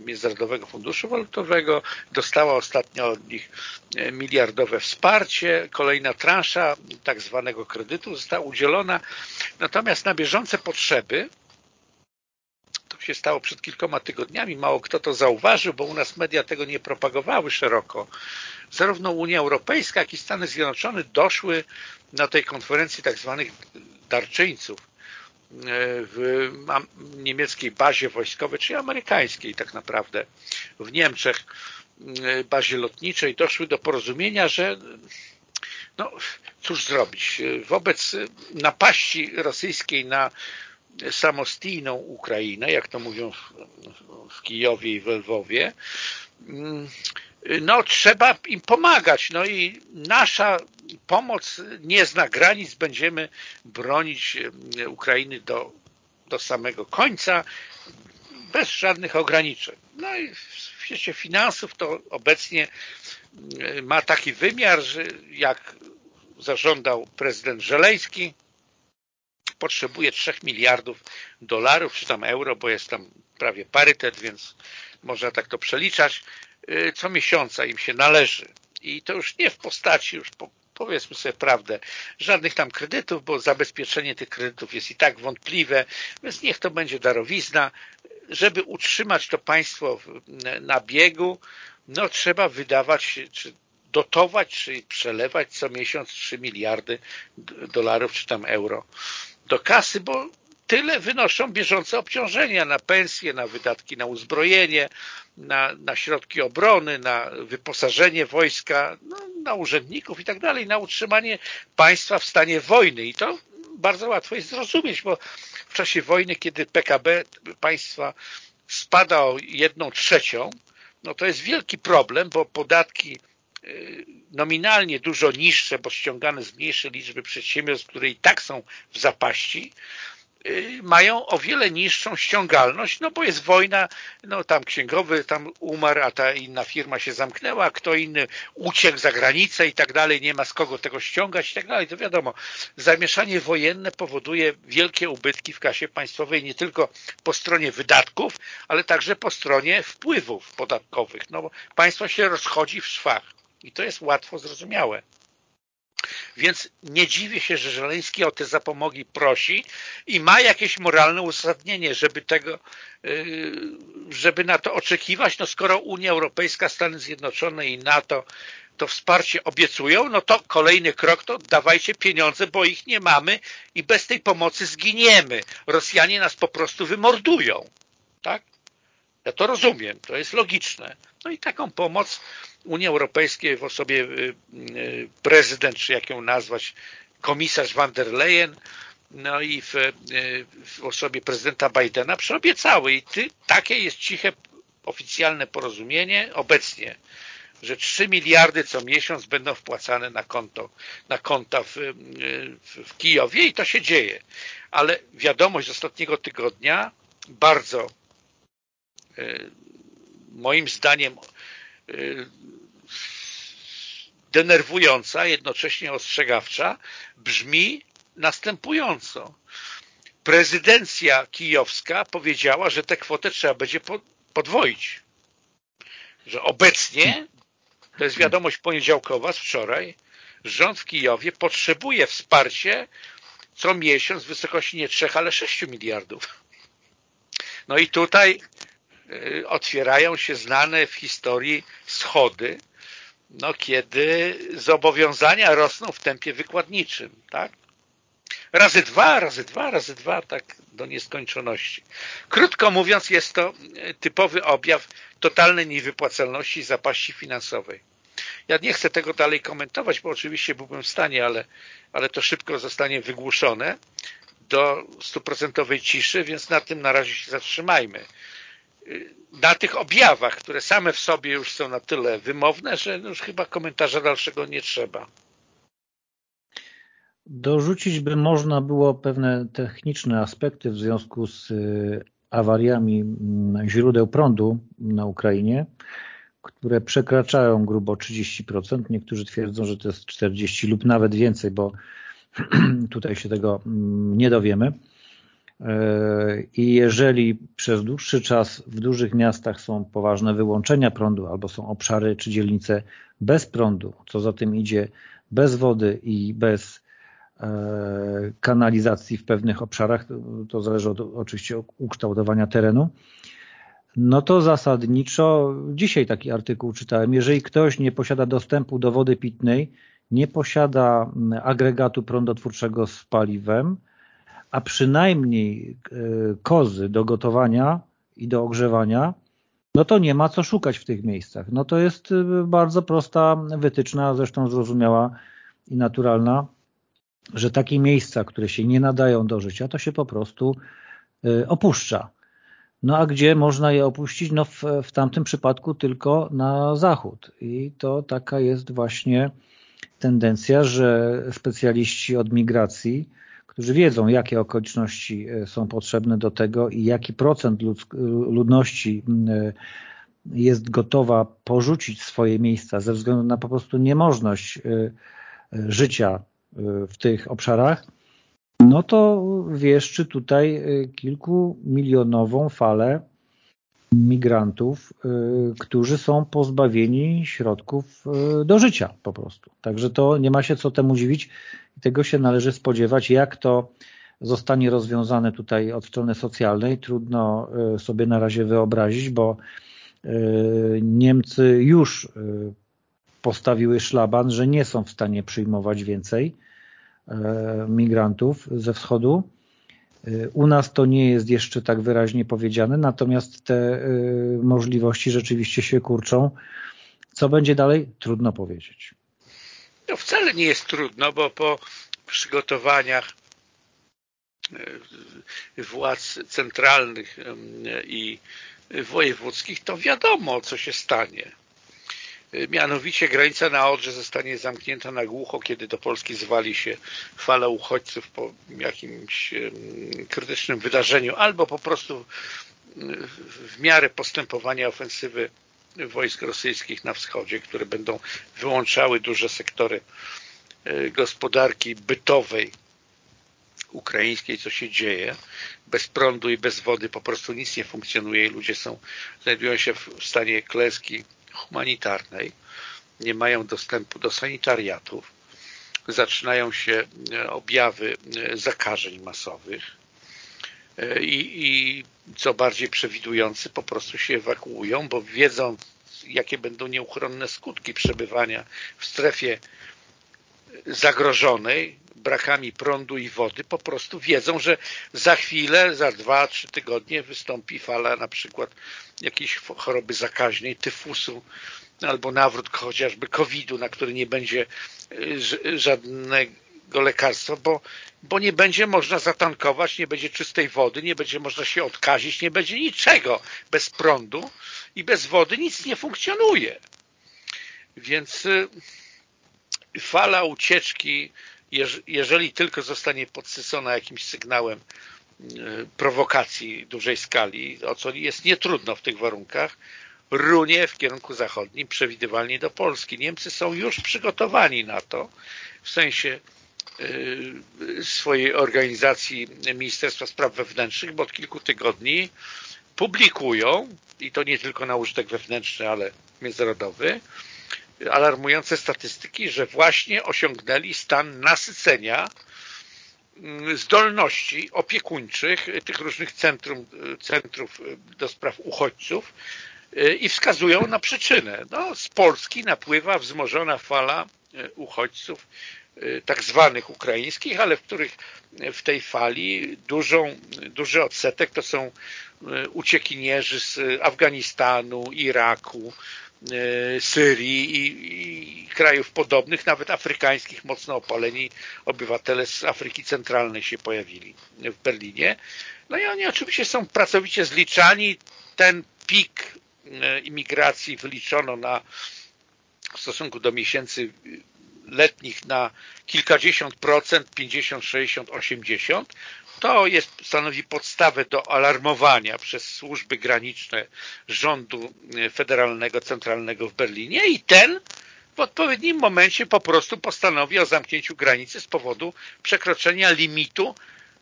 Międzynarodowego Funduszu Walutowego, dostała ostatnio od nich miliardowe wsparcie, kolejna transza tak zwanego kredytu została udzielona, natomiast na bieżące potrzeby się stało przed kilkoma tygodniami, mało kto to zauważył, bo u nas media tego nie propagowały szeroko. Zarówno Unia Europejska, jak i Stany Zjednoczone doszły na tej konferencji tak zwanych darczyńców w niemieckiej bazie wojskowej, czy amerykańskiej tak naprawdę, w Niemczech, bazie lotniczej, doszły do porozumienia, że no cóż zrobić, wobec napaści rosyjskiej na samostijną Ukrainę, jak to mówią w, w Kijowie i w Lwowie, no trzeba im pomagać. No i nasza pomoc nie zna granic, będziemy bronić Ukrainy do, do samego końca, bez żadnych ograniczeń. No i w świecie finansów to obecnie ma taki wymiar, że jak zażądał prezydent Żeleński, potrzebuje 3 miliardów dolarów, czy tam euro, bo jest tam prawie parytet, więc można tak to przeliczać, y, co miesiąca im się należy. I to już nie w postaci, już po, powiedzmy sobie prawdę, żadnych tam kredytów, bo zabezpieczenie tych kredytów jest i tak wątpliwe, więc niech to będzie darowizna. Żeby utrzymać to państwo na biegu, no trzeba wydawać, czy dotować, czy przelewać co miesiąc 3 miliardy dolarów, czy tam euro do kasy, bo tyle wynoszą bieżące obciążenia na pensje, na wydatki na uzbrojenie, na, na środki obrony, na wyposażenie wojska, no, na urzędników i tak dalej, na utrzymanie państwa w stanie wojny. I to bardzo łatwo jest zrozumieć, bo w czasie wojny, kiedy PKB państwa spada o jedną trzecią, no to jest wielki problem, bo podatki nominalnie dużo niższe, bo ściągane z mniejszej liczby przedsiębiorstw, które i tak są w zapaści, Y, mają o wiele niższą ściągalność, no bo jest wojna, no tam księgowy tam umarł, a ta inna firma się zamknęła, kto inny uciekł za granicę i tak dalej, nie ma z kogo tego ściągać i tak dalej, to wiadomo, zamieszanie wojenne powoduje wielkie ubytki w kasie państwowej nie tylko po stronie wydatków, ale także po stronie wpływów podatkowych, no bo państwo się rozchodzi w szwach i to jest łatwo zrozumiałe. Więc nie dziwię się, że Żeleński o te zapomogi prosi i ma jakieś moralne uzasadnienie, żeby tego, y, żeby na to oczekiwać. No skoro Unia Europejska, Stany Zjednoczone i NATO to wsparcie obiecują, no to kolejny krok to dawajcie pieniądze, bo ich nie mamy i bez tej pomocy zginiemy. Rosjanie nas po prostu wymordują. Tak? Ja to rozumiem, to jest logiczne. No i taką pomoc Unii Europejskiej w osobie y, y, prezydent, czy jak ją nazwać, komisarz van der Leyen, no i w, y, w osobie prezydenta Bidena przyobiecały. I ty, takie jest ciche, oficjalne porozumienie obecnie, że 3 miliardy co miesiąc będą wpłacane na konto, na konta w, w Kijowie i to się dzieje. Ale wiadomość z ostatniego tygodnia bardzo moim zdaniem denerwująca, jednocześnie ostrzegawcza, brzmi następująco. Prezydencja kijowska powiedziała, że tę kwotę trzeba będzie podwoić. Że obecnie, to jest wiadomość poniedziałkowa z wczoraj, rząd w Kijowie potrzebuje wsparcia co miesiąc w wysokości nie 3, ale 6 miliardów. No i tutaj y, otwierają się znane w historii schody, no, kiedy zobowiązania rosną w tempie wykładniczym, tak? Razy dwa, razy dwa, razy dwa, tak do nieskończoności. Krótko mówiąc, jest to typowy objaw totalnej niewypłacalności zapaści finansowej. Ja nie chcę tego dalej komentować, bo oczywiście byłbym w stanie, ale, ale to szybko zostanie wygłuszone do stuprocentowej ciszy, więc na tym na razie się zatrzymajmy. Na tych objawach, które same w sobie już są na tyle wymowne, że już chyba komentarza dalszego nie trzeba. Dorzucić by można było pewne techniczne aspekty w związku z y, awariami mm, źródeł prądu na Ukrainie, które przekraczają grubo 30%. Niektórzy twierdzą, że to jest 40 lub nawet więcej, bo tutaj się tego mm, nie dowiemy. I jeżeli przez dłuższy czas w dużych miastach są poważne wyłączenia prądu albo są obszary czy dzielnice bez prądu, co za tym idzie bez wody i bez e, kanalizacji w pewnych obszarach, to zależy od, oczywiście od ukształtowania terenu, no to zasadniczo, dzisiaj taki artykuł czytałem, jeżeli ktoś nie posiada dostępu do wody pitnej, nie posiada agregatu prądotwórczego z paliwem, a przynajmniej e, kozy do gotowania i do ogrzewania, no to nie ma co szukać w tych miejscach. No to jest e, bardzo prosta wytyczna, zresztą zrozumiała i naturalna, że takie miejsca, które się nie nadają do życia, to się po prostu e, opuszcza. No a gdzie można je opuścić? No w, w tamtym przypadku tylko na zachód. I to taka jest właśnie tendencja, że specjaliści od migracji, którzy wiedzą, jakie okoliczności e, są potrzebne do tego i jaki procent ludności e, jest gotowa porzucić swoje miejsca ze względu na po prostu niemożność e, życia w tych obszarach, no to wieszczy tutaj kilkumilionową falę migrantów, którzy są pozbawieni środków do życia po prostu. Także to nie ma się co temu dziwić tego się należy spodziewać. Jak to zostanie rozwiązane tutaj od strony socjalnej, trudno y, sobie na razie wyobrazić, bo Niemcy już postawiły szlaban, że nie są w stanie przyjmować więcej migrantów ze wschodu u nas to nie jest jeszcze tak wyraźnie powiedziane, natomiast te możliwości rzeczywiście się kurczą. Co będzie dalej? Trudno powiedzieć. No wcale nie jest trudno, bo po przygotowaniach y, władz centralnych i wojewódzkich to wiadomo, co się stanie. Mianowicie granica na Odrze zostanie zamknięta na głucho, kiedy do Polski zwali się fala uchodźców po jakimś krytycznym wydarzeniu, albo po prostu w miarę postępowania ofensywy wojsk rosyjskich na wschodzie, które będą wyłączały duże sektory e, gospodarki bytowej ukraińskiej, co się dzieje. Bez prądu i bez wody po prostu nic nie funkcjonuje i ludzie są, znajdują się w stanie klęski humanitarnej, nie mają dostępu do sanitariatów, zaczynają się e, objawy e, zakażeń masowych i, i co bardziej przewidujący po prostu się ewakuują, bo wiedzą jakie będą nieuchronne skutki przebywania w strefie zagrożonej brakami prądu i wody, po prostu wiedzą, że za chwilę, za dwa, trzy tygodnie wystąpi fala na przykład jakiejś choroby zakaźnej, tyfusu, albo nawrót chociażby COVID-u, na który nie będzie y, żadnego lekarstwa, bo, bo nie będzie można zatankować, nie będzie czystej wody, nie będzie można się odkazić, nie będzie niczego bez prądu i bez wody nic nie funkcjonuje. Więc y, fala ucieczki, jeżeli tylko zostanie podsycona jakimś sygnałem y, prowokacji dużej skali, o co jest nietrudno w tych warunkach, runie w kierunku zachodnim, przewidywalnie do Polski. Niemcy są już przygotowani na to, w sensie swojej organizacji Ministerstwa Spraw Wewnętrznych, bo od kilku tygodni publikują, i to nie tylko na użytek wewnętrzny, ale międzynarodowy, alarmujące statystyki, że właśnie osiągnęli stan nasycenia mm, zdolności opiekuńczych tych różnych centrum, centrów do spraw uchodźców i wskazują na przyczynę. No, z Polski napływa wzmożona fala uchodźców tak zwanych ukraińskich, ale w których w tej fali dużą, duży odsetek to są uciekinierzy z Afganistanu, Iraku, Syrii i, i, krajów podobnych, nawet afrykańskich, mocno opaleni obywatele z Afryki Centralnej się pojawili w Berlinie. No i oni oczywiście są pracowicie zliczani. Ten pik imigracji wyliczono na w stosunku do miesięcy letnich na kilkadziesiąt procent, 50, 60, 80. To jest, stanowi podstawę do alarmowania przez służby graniczne rządu e, federalnego, centralnego w Berlinie i ten w odpowiednim momencie po prostu postanowi o zamknięciu granicy z powodu przekroczenia limitu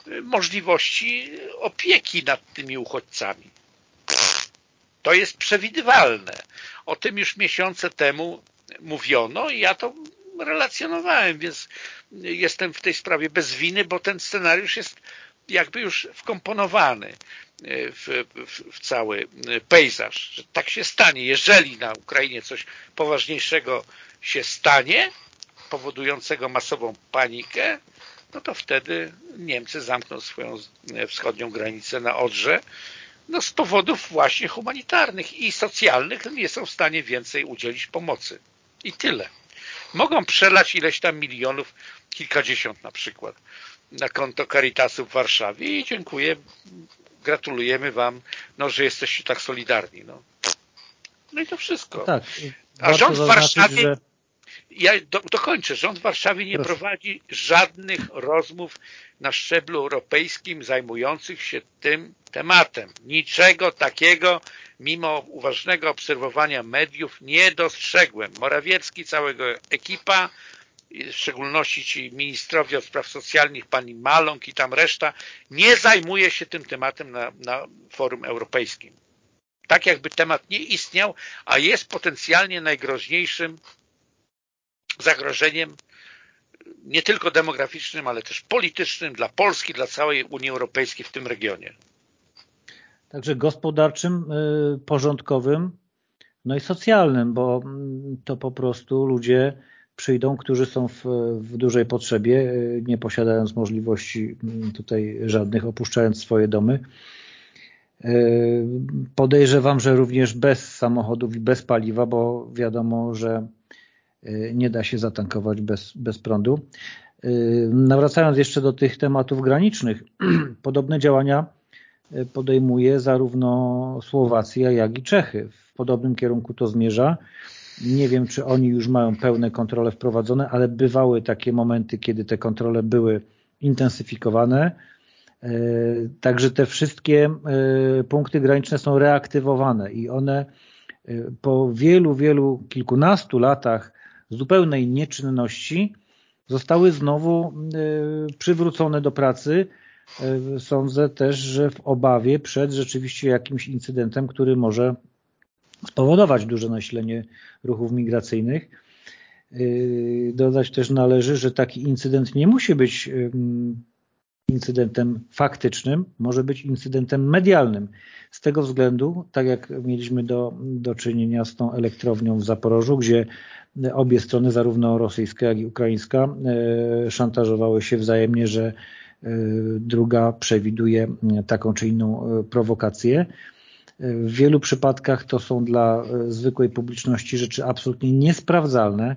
e, możliwości opieki nad tymi uchodźcami. To jest przewidywalne. O tym już miesiące temu mówiono i ja to relacjonowałem, więc jestem w tej sprawie bez winy, bo ten scenariusz jest jakby już wkomponowany w, w, w cały pejzaż, że tak się stanie. Jeżeli na Ukrainie coś poważniejszego się stanie, powodującego masową panikę, no to wtedy Niemcy zamkną swoją wschodnią granicę na Odrze, no z powodów właśnie humanitarnych i socjalnych nie są w stanie więcej udzielić pomocy. I tyle. Mogą przelać ileś tam milionów, kilkadziesiąt na przykład na konto Caritasu w Warszawie i dziękuję, gratulujemy Wam, no, że jesteście tak solidarni. No, no i to wszystko. Tak, A rząd w Warszawie, że... ja do, dokończę, rząd w Warszawie nie Proszę. prowadzi żadnych rozmów na szczeblu europejskim zajmujących się tym tematem. Niczego takiego, mimo uważnego obserwowania mediów, nie dostrzegłem. Morawiecki, całego ekipa w szczególności ci ministrowie od spraw socjalnych, pani Maląg i tam reszta, nie zajmuje się tym tematem na, na forum europejskim. Tak jakby temat nie istniał, a jest potencjalnie najgroźniejszym zagrożeniem nie tylko demograficznym, ale też politycznym dla Polski, dla całej Unii Europejskiej w tym regionie. Także gospodarczym, y, porządkowym, no i socjalnym, bo mm, to po prostu ludzie przyjdą, którzy są w, w dużej potrzebie, e, nie posiadając możliwości mm, tutaj żadnych, opuszczając swoje domy. E, podejrzewam, że również bez samochodów i bez paliwa, bo wiadomo, że nie da się zatankować bez, bez prądu. Nawracając jeszcze do tych tematów granicznych, podobne działania podejmuje zarówno Słowacja, jak i Czechy. W podobnym kierunku to zmierza. Nie wiem, czy oni już mają pełne kontrole wprowadzone, ale bywały takie momenty, kiedy te kontrole były intensyfikowane. Także te wszystkie punkty graniczne są reaktywowane i one po wielu, wielu, kilkunastu latach zupełnej nieczynności zostały znowu przywrócone do pracy. Sądzę też, że w obawie przed rzeczywiście jakimś incydentem, który może spowodować duże nasilenie ruchów migracyjnych. Yy, dodać też należy, że taki incydent nie musi być incydentem faktycznym, może być incydentem medialnym. Z tego względu, tak jak mieliśmy do, do czynienia z tą elektrownią w Zaporożu, gdzie obie strony, zarówno rosyjska, jak i ukraińska, yy, szantażowały się wzajemnie, że yy, druga przewiduje taką czy inną prowokację, w wielu przypadkach to są dla e, zwykłej publiczności rzeczy absolutnie niesprawdzalne,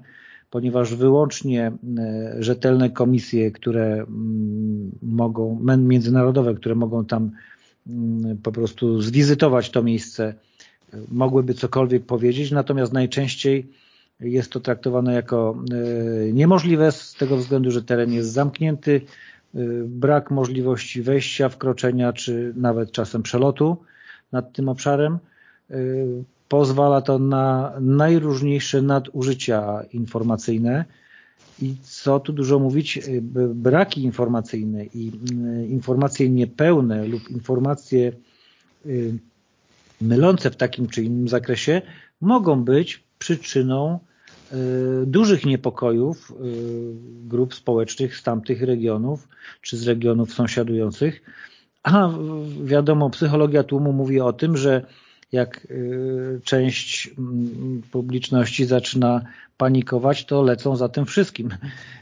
ponieważ wyłącznie e, rzetelne komisje, które mm, mogą, międzynarodowe, które mogą tam mm, po prostu zwizytować to miejsce, e, mogłyby cokolwiek powiedzieć, natomiast najczęściej jest to traktowane jako niemożliwe z tego względu, że teren jest zamknięty, brak możliwości wejścia, wkroczenia, czy nawet czasem przelotu nad tym obszarem. Y, pozwala to na najróżniejsze nadużycia informacyjne. I co tu dużo mówić, y, braki informacyjne i y, informacje niepełne lub informacje mylące w takim czy innym zakresie mogą być przyczyną dużych niepokojów grup społecznych z tamtych regionów czy z regionów sąsiadujących. A wiadomo, psychologia tłumu mówi o tym, że jak część mm, publiczności zaczyna panikować, to lecą za tym wszystkim.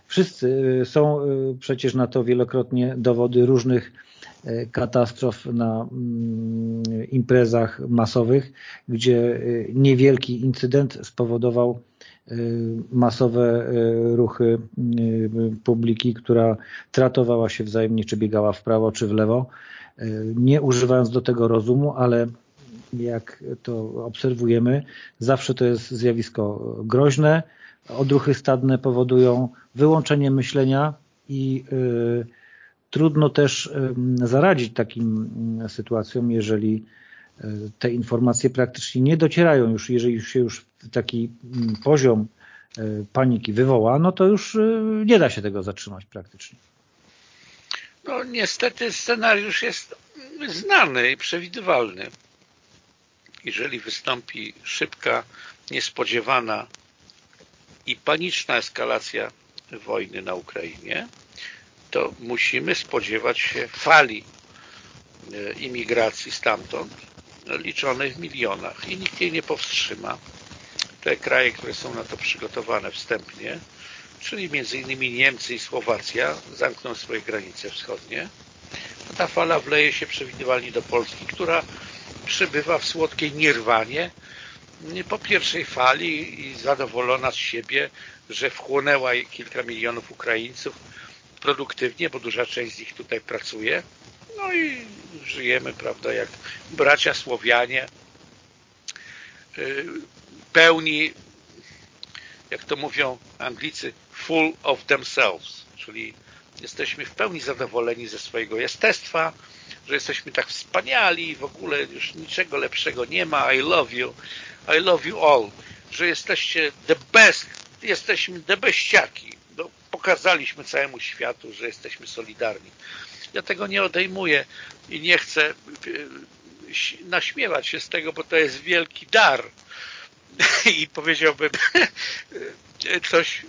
Wszyscy są przecież na to wielokrotnie dowody różnych katastrof na mm, imprezach masowych, gdzie niewielki incydent spowodował masowe ruchy publiki, która tratowała się wzajemnie, czy biegała w prawo, czy w lewo, nie używając do tego rozumu, ale jak to obserwujemy, zawsze to jest zjawisko groźne. Odruchy stadne powodują wyłączenie myślenia i Trudno też zaradzić takim mm, sytuacjom, jeżeli e, te informacje praktycznie nie docierają już, jeżeli się już taki mm, poziom e, paniki wywoła, no to już nie da się tego zatrzymać praktycznie. No niestety scenariusz jest znany i przewidywalny. Jeżeli wystąpi szybka, niespodziewana i paniczna eskalacja wojny na Ukrainie, to musimy spodziewać się fali e, imigracji stamtąd, liczonej w milionach i nikt jej nie powstrzyma. Te kraje, które są na to przygotowane wstępnie, czyli innymi Niemcy i Słowacja, zamkną swoje granice wschodnie. Ta fala wleje się przewidywalnie do Polski, która przybywa w słodkiej nirwanie po pierwszej fali i zadowolona z siebie, że wchłonęła kilka milionów Ukraińców, produktywnie, bo duża część z nich tutaj pracuje. No i żyjemy, prawda, jak bracia Słowianie y, pełni, jak to mówią Anglicy, full of themselves, czyli jesteśmy w pełni zadowoleni ze swojego jestestwa, że jesteśmy tak wspaniali, w ogóle już niczego lepszego nie ma, I love you, I love you all, że jesteście the best, jesteśmy the beściaki, pokazaliśmy całemu światu, że jesteśmy solidarni. Ja tego nie odejmuję i nie chcę e, naśmiewać się z tego, bo to jest wielki dar. I powiedziałbym coś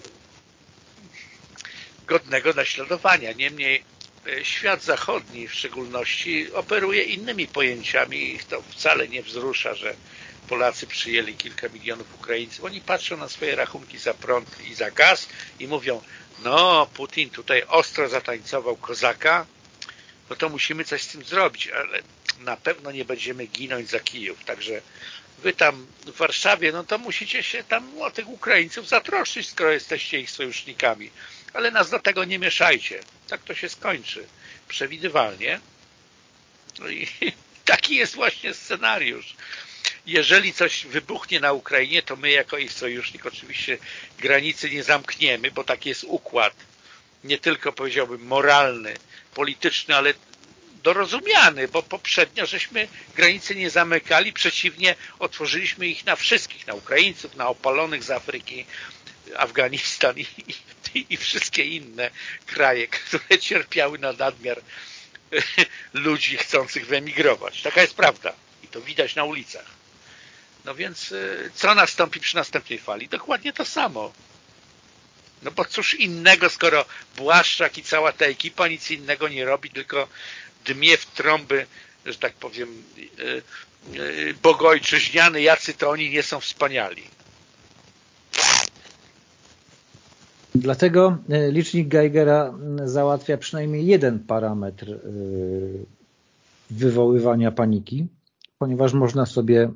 godnego naśladowania. Niemniej e, świat zachodni w szczególności operuje innymi pojęciami i to wcale nie wzrusza, że Polacy przyjęli kilka milionów Ukraińców. Oni patrzą na swoje rachunki za prąd i za gaz i mówią, no Putin tutaj ostro zatańcował kozaka, no to musimy coś z tym zrobić, ale na pewno nie będziemy ginąć za Kijów, także wy tam w Warszawie, no to musicie się tam o tych Ukraińców zatroszczyć, skoro jesteście ich sojusznikami, ale nas do tego nie mieszajcie, tak to się skończy, przewidywalnie. No i taki jest właśnie scenariusz. Jeżeli coś wybuchnie na Ukrainie, to my jako ich sojusznik oczywiście granicy nie zamkniemy, bo taki jest układ, nie tylko powiedziałbym moralny, polityczny, ale dorozumiany, bo poprzednio żeśmy granicy nie zamykali, przeciwnie otworzyliśmy ich na wszystkich, na Ukraińców, na opalonych z Afryki, Afganistan i, i, wszystkie inne kraje, które cierpiały na nadmiar ludzi chcących wyemigrować. Taka jest prawda i to widać na ulicach. No więc y, co nastąpi przy następnej fali? Dokładnie to samo. No bo cóż innego, skoro Błaszczak i cała ta ekipa nic innego nie robi, tylko dmie w trąby, że tak powiem, y, y, bogojczyźniany, jacy to oni nie są wspaniali. Dlatego licznik Geigera załatwia przynajmniej jeden parametr wywoływania paniki, ponieważ można sobie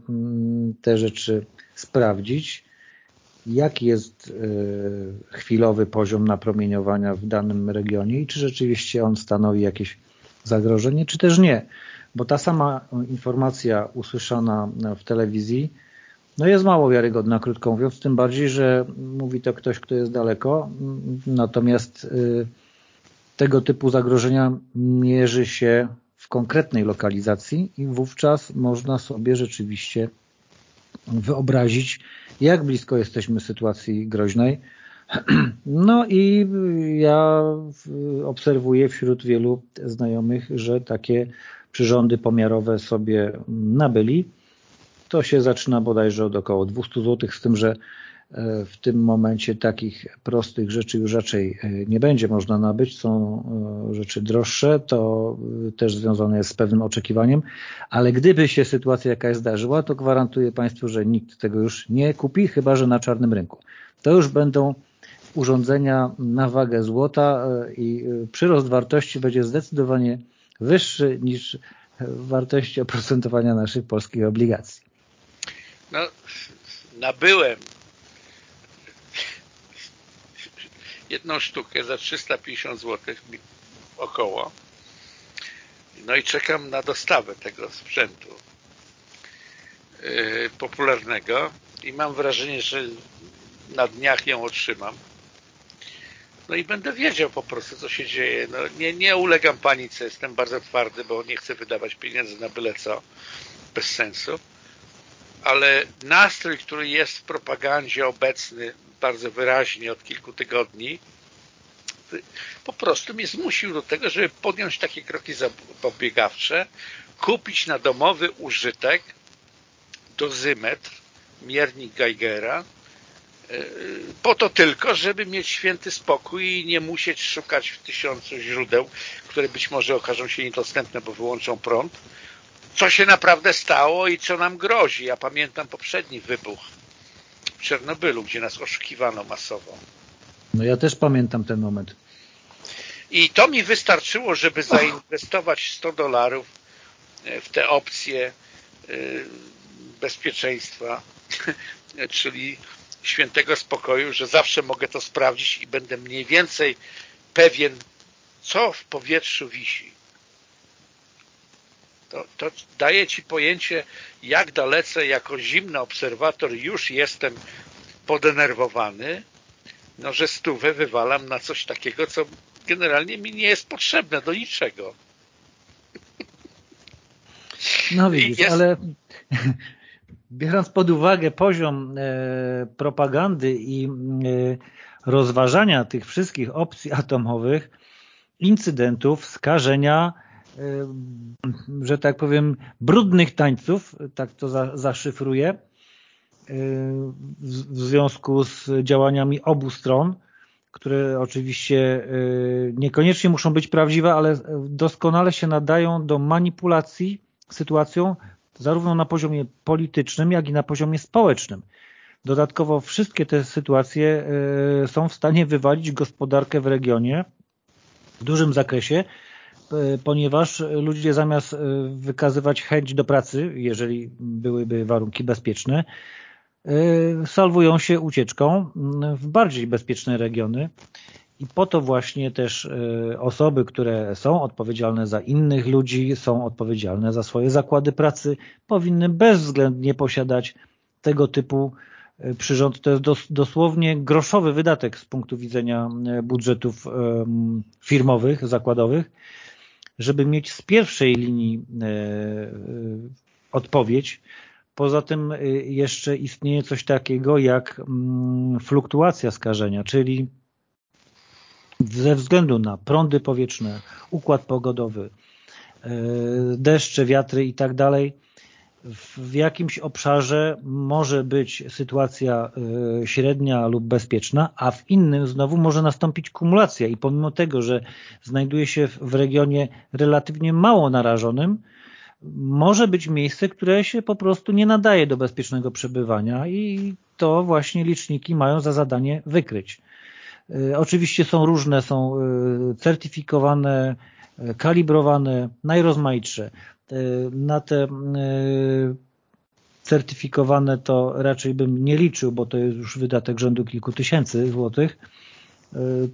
te rzeczy sprawdzić, jaki jest e, chwilowy poziom napromieniowania w danym regionie i czy rzeczywiście on stanowi jakieś zagrożenie, czy też nie. Bo ta sama informacja usłyszana w telewizji no jest mało wiarygodna, krótko mówiąc, tym bardziej, że mówi to ktoś, kto jest daleko, natomiast e, tego typu zagrożenia mierzy się w konkretnej lokalizacji i wówczas można sobie rzeczywiście wyobrazić, jak blisko jesteśmy sytuacji groźnej. No i ja obserwuję wśród wielu znajomych, że takie przyrządy pomiarowe sobie nabyli. To się zaczyna bodajże od około 200 zł, z tym, że w tym momencie takich prostych rzeczy już raczej nie będzie można nabyć, są rzeczy droższe, to też związane jest z pewnym oczekiwaniem, ale gdyby się sytuacja jakaś zdarzyła, to gwarantuję Państwu, że nikt tego już nie kupi, chyba że na czarnym rynku. To już będą urządzenia na wagę złota i przyrost wartości będzie zdecydowanie wyższy niż wartości oprocentowania naszych polskich obligacji. No, nabyłem jedną sztukę za 350 zł około. No i czekam na dostawę tego sprzętu yy, popularnego i mam wrażenie, że na dniach ją otrzymam. No i będę wiedział po prostu, co się dzieje. No, nie, nie ulegam panice, jestem bardzo twardy, bo nie chcę wydawać pieniędzy na byle co, bez sensu. Ale nastrój, który jest w propagandzie obecny bardzo wyraźnie od kilku tygodni, po prostu mnie zmusił do tego, żeby podjąć takie kroki zapobiegawcze, kupić na domowy użytek dozymetr, miernik Geigera, e, po to tylko, żeby mieć święty spokój i nie musieć szukać w tysiącu źródeł, które być może okażą się niedostępne, bo wyłączą prąd, co się naprawdę stało i co nam grozi. Ja pamiętam poprzedni wybuch w Czernobylu, gdzie nas oszukiwano masowo. No ja też pamiętam ten moment. I to mi wystarczyło, żeby zainwestować 100 dolarów e, w te opcje e, bezpieczeństwa, czyli świętego spokoju, że zawsze mogę to sprawdzić i będę mniej więcej pewien, co w powietrzu wisi. To, to daje Ci pojęcie, jak dalece jako zimny obserwator już jestem podenerwowany, no, że stówę wywalam na coś takiego, co generalnie mi nie jest potrzebne do niczego. No widzisz, jest... ale biorąc pod uwagę poziom e, propagandy i e, rozważania tych wszystkich opcji atomowych, incydentów, skażenia, że tak powiem, brudnych tańców, tak to za, zaszyfruję, w, związku z działaniami obu stron, które oczywiście niekoniecznie muszą być prawdziwe, ale doskonale się nadają do manipulacji sytuacją zarówno na poziomie politycznym, jak i na poziomie społecznym. Dodatkowo wszystkie te sytuacje są w stanie wywalić gospodarkę w regionie w dużym zakresie, ponieważ ludzie zamiast wykazywać chęć do pracy, jeżeli byłyby warunki bezpieczne, Y, salwują się ucieczką w bardziej bezpieczne regiony i po to właśnie też osoby, które są odpowiedzialne za innych ludzi, są odpowiedzialne za swoje zakłady pracy, powinny bezwzględnie posiadać tego typu przyrząd. To jest dosłownie groszowy wydatek z punktu widzenia budżetów firmowych, zakładowych, żeby mieć z pierwszej linii odpowiedź, Poza tym y, jeszcze istnieje coś takiego jak mm, fluktuacja skażenia, czyli ze względu na prądy powietrzne, układ pogodowy, deszcze, wiatry i tak dalej, w jakimś obszarze może być sytuacja y, średnia lub bezpieczna, a w innym znowu może nastąpić kumulacja i pomimo tego, że znajduje się w regionie relatywnie mało narażonym, może być miejsce, które się po prostu nie nadaje do bezpiecznego przebywania i to właśnie liczniki mają za zadanie wykryć. Y, oczywiście są różne, są y, certyfikowane, kalibrowane, najrozmaitsze. Na te certyfikowane to raczej bym nie liczył, bo to jest już wydatek rzędu kilku tysięcy złotych.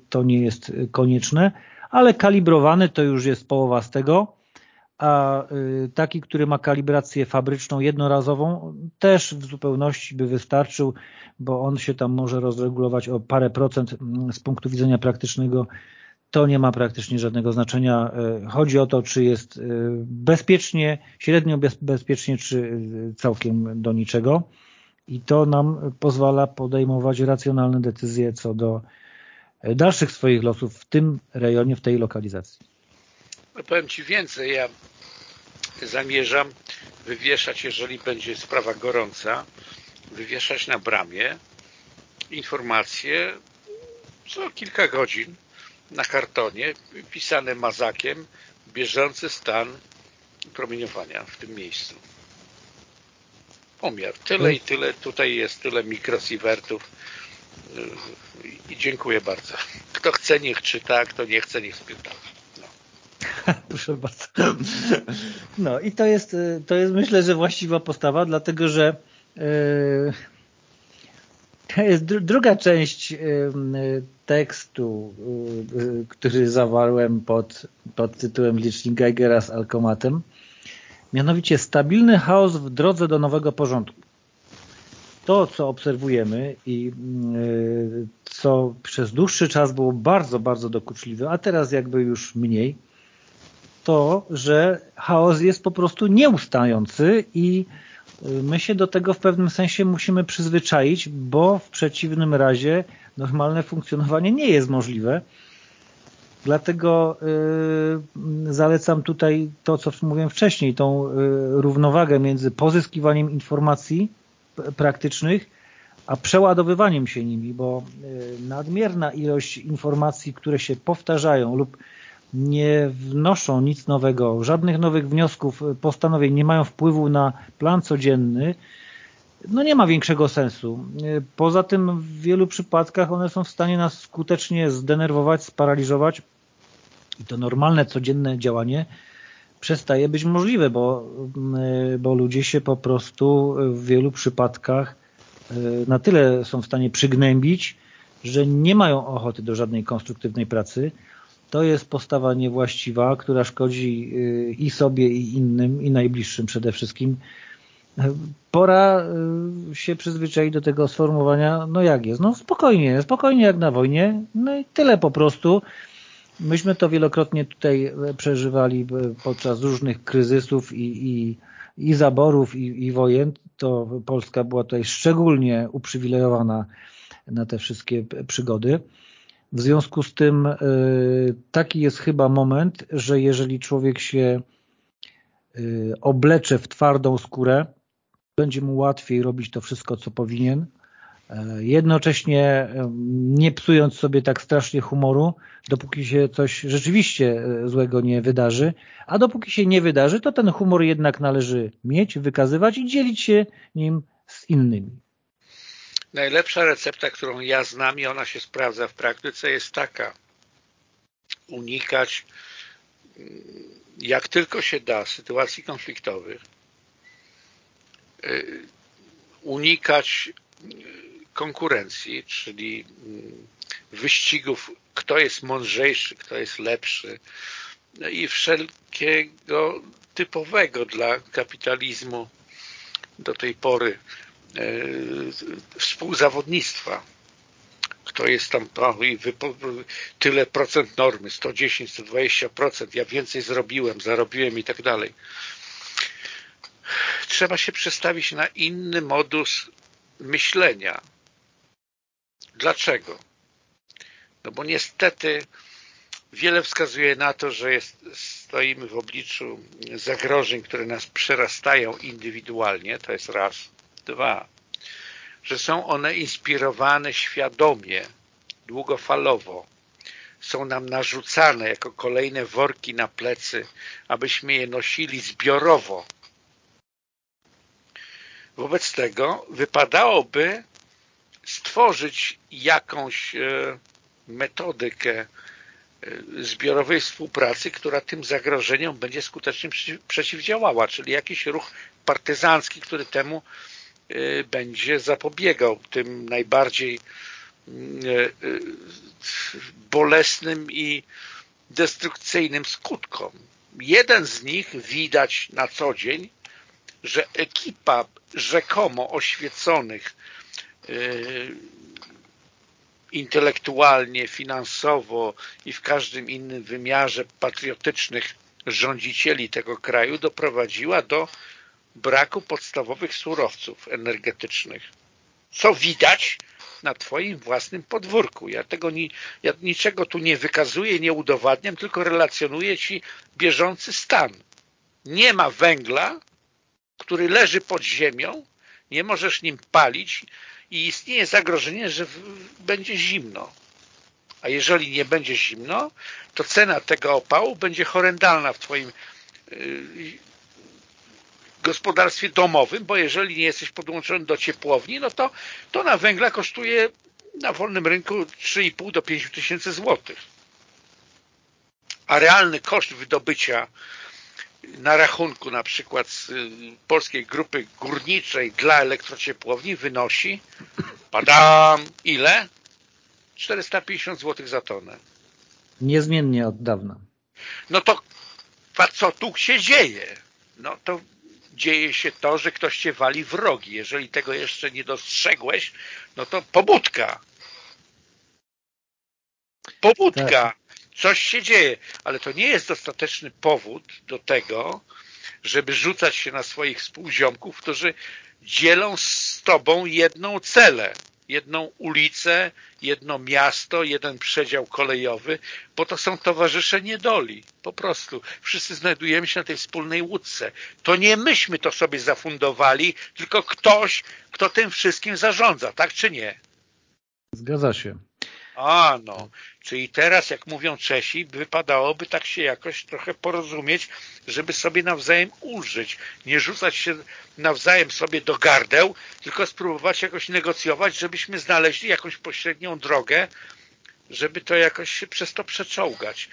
To nie jest konieczne, ale kalibrowany to już jest połowa z tego a taki, który ma kalibrację fabryczną jednorazową też w zupełności by wystarczył, bo on się tam może rozregulować o parę procent mm, z punktu widzenia praktycznego to nie ma praktycznie żadnego znaczenia. Y, chodzi o to, czy jest y, bezpiecznie, średnio bezpiecznie, czy całkiem do niczego. I to nam pozwala podejmować racjonalne decyzje co do dalszych swoich losów w tym rejonie, w tej lokalizacji. No powiem Ci więcej, ja zamierzam wywieszać, jeżeli będzie sprawa gorąca, wywieszać na bramie informacje co kilka godzin na kartonie, pisane mazakiem, bieżący stan promieniowania w tym miejscu. Pomiar. Tyle i tyle. Tutaj jest tyle mikrosievertów i dziękuję bardzo. Kto chce, niech czyta, kto nie chce, niech spyta. No. Proszę bardzo. No i to jest, to jest myślę, że właściwa postawa, dlatego że yy, druga część yy, tekstu, yy, który zawarłem pod, pod tytułem Licznik Geigera z alkomatem. Mianowicie stabilny chaos w drodze do nowego porządku to, co obserwujemy i y, co przez dłuższy czas było bardzo, bardzo dokuczliwe, a teraz jakby już mniej, to, że chaos jest po prostu nieustający i y, my się do tego w pewnym sensie musimy przyzwyczaić, bo w przeciwnym razie normalne funkcjonowanie nie jest możliwe. Dlatego y, zalecam tutaj to, co mówiłem wcześniej, tą równowagę między pozyskiwaniem informacji praktycznych, a przeładowywaniem się nimi, bo e, nadmierna ilość informacji, które się powtarzają lub nie wnoszą nic nowego, żadnych nowych wniosków, e, postanowień, nie mają wpływu na plan codzienny, no nie ma większego sensu. E, poza tym w wielu przypadkach one są w stanie nas skutecznie zdenerwować, sparaliżować i to normalne, codzienne działanie przestaje być możliwe, bo, mm, bo ludzie się po prostu w wielu przypadkach e, na tyle są w stanie przygnębić, że nie mają ochoty do żadnej konstruktywnej pracy. To jest postawa niewłaściwa, która szkodzi e, i sobie, i innym, i najbliższym przede wszystkim. Pora się przyzwyczaić do tego sformułowania, no jak jest? No spokojnie, spokojnie jak na wojnie, no i tyle po prostu. Myśmy to wielokrotnie tutaj e, przeżywali e, podczas różnych kryzysów i, i, i zaborów, i, i wojen. To Polska była tutaj szczególnie uprzywilejowana na te wszystkie przygody. W związku z tym e, taki jest chyba moment, że jeżeli człowiek się oblecze w twardą skórę, będzie mu łatwiej robić to wszystko, co powinien, E, jednocześnie nie psując sobie tak strasznie humoru, dopóki się coś rzeczywiście e, złego nie wydarzy, a dopóki się nie wydarzy, to ten humor jednak należy mieć, wykazywać i dzielić się nim z innymi. Najlepsza recepta, którą ja znam i ona się sprawdza w praktyce jest taka. Unikać mm, jak tylko się da sytuacji konfliktowych, y, unikać konkurencji, czyli mm, wyścigów, kto jest mądrzejszy, kto jest lepszy no i wszelkiego typowego dla kapitalizmu do tej pory współzawodnictwa. Kto jest tam tyle procent normy, 110, 120 procent, ja więcej zrobiłem, zarobiłem i tak dalej. Trzeba się przestawić na inny modus myślenia, Dlaczego? No bo niestety wiele wskazuje na to, że jest, stoimy w obliczu zagrożeń, które nas przerastają indywidualnie, to jest raz. Dwa, że są one inspirowane świadomie, długofalowo, są nam narzucane jako kolejne worki na plecy, abyśmy je nosili zbiorowo. Wobec tego wypadałoby stworzyć jakąś e, metodykę e, zbiorowej współpracy, która tym zagrożeniom będzie skutecznie przeciwdziałała, czyli jakiś ruch partyzancki, który temu będzie zapobiegał tym najbardziej bolesnym i destrukcyjnym skutkom. Jeden z nich widać na co dzień, że ekipa rzekomo oświeconych Y, intelektualnie, finansowo i w każdym innym wymiarze patriotycznych rządzicieli tego kraju doprowadziła do braku podstawowych surowców energetycznych. Co widać na Twoim własnym podwórku. Ja tego ni, ja niczego tu nie wykazuję, nie udowadniam, tylko relacjonuję Ci bieżący stan. Nie ma węgla, który leży pod ziemią, nie możesz nim palić i istnieje zagrożenie, że będzie zimno. A jeżeli nie będzie zimno, to cena tego opału będzie horrendalna w Twoim y, gospodarstwie domowym, bo jeżeli nie jesteś podłączony do ciepłowni, no to tona węgla kosztuje na wolnym rynku 3,5 do 5 tysięcy złotych. A realny koszt wydobycia na rachunku na przykład z y, polskiej grupy górniczej dla elektrociepłowni wynosi padam ile? 450 zł za tonę. Niezmiennie od dawna. No to co tu się dzieje? No to dzieje się to, że ktoś cię wali w rogi. Jeżeli tego jeszcze nie dostrzegłeś, no to pobudka. Pobudka. Tak. Coś się dzieje, ale to nie jest dostateczny powód do tego, żeby rzucać się na swoich współziomków, którzy dzielą z tobą jedną celę jedną ulicę, jedno miasto, jeden przedział kolejowy, bo to są towarzysze niedoli. Po prostu. Wszyscy znajdujemy się na tej wspólnej łódce. To nie myśmy to sobie zafundowali, tylko ktoś, kto tym wszystkim zarządza, tak czy nie? Zgadza się. A, no. Czyli teraz, jak mówią Czesi, wypadałoby tak się jakoś trochę porozumieć, żeby sobie nawzajem ulżyć. Nie rzucać się nawzajem sobie do gardeł, tylko spróbować jakoś negocjować, żebyśmy znaleźli jakąś pośrednią drogę, żeby to jakoś się przez to przeczołgać.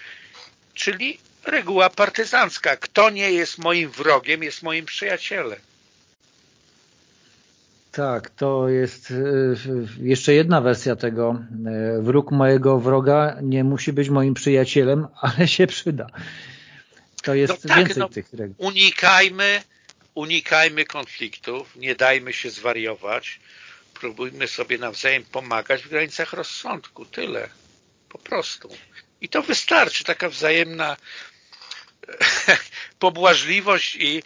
Czyli reguła partyzancka. Kto nie jest moim wrogiem, jest moim przyjacielem. Tak, to jest y, jeszcze jedna wersja tego. Y, wróg mojego wroga nie musi być moim przyjacielem, ale się przyda. To jest no tak, więcej no, tych reguł. Unikajmy, unikajmy konfliktów, nie dajmy się zwariować, próbujmy sobie nawzajem pomagać w granicach rozsądku. Tyle. Po prostu. I to wystarczy, taka wzajemna pobłażliwość i,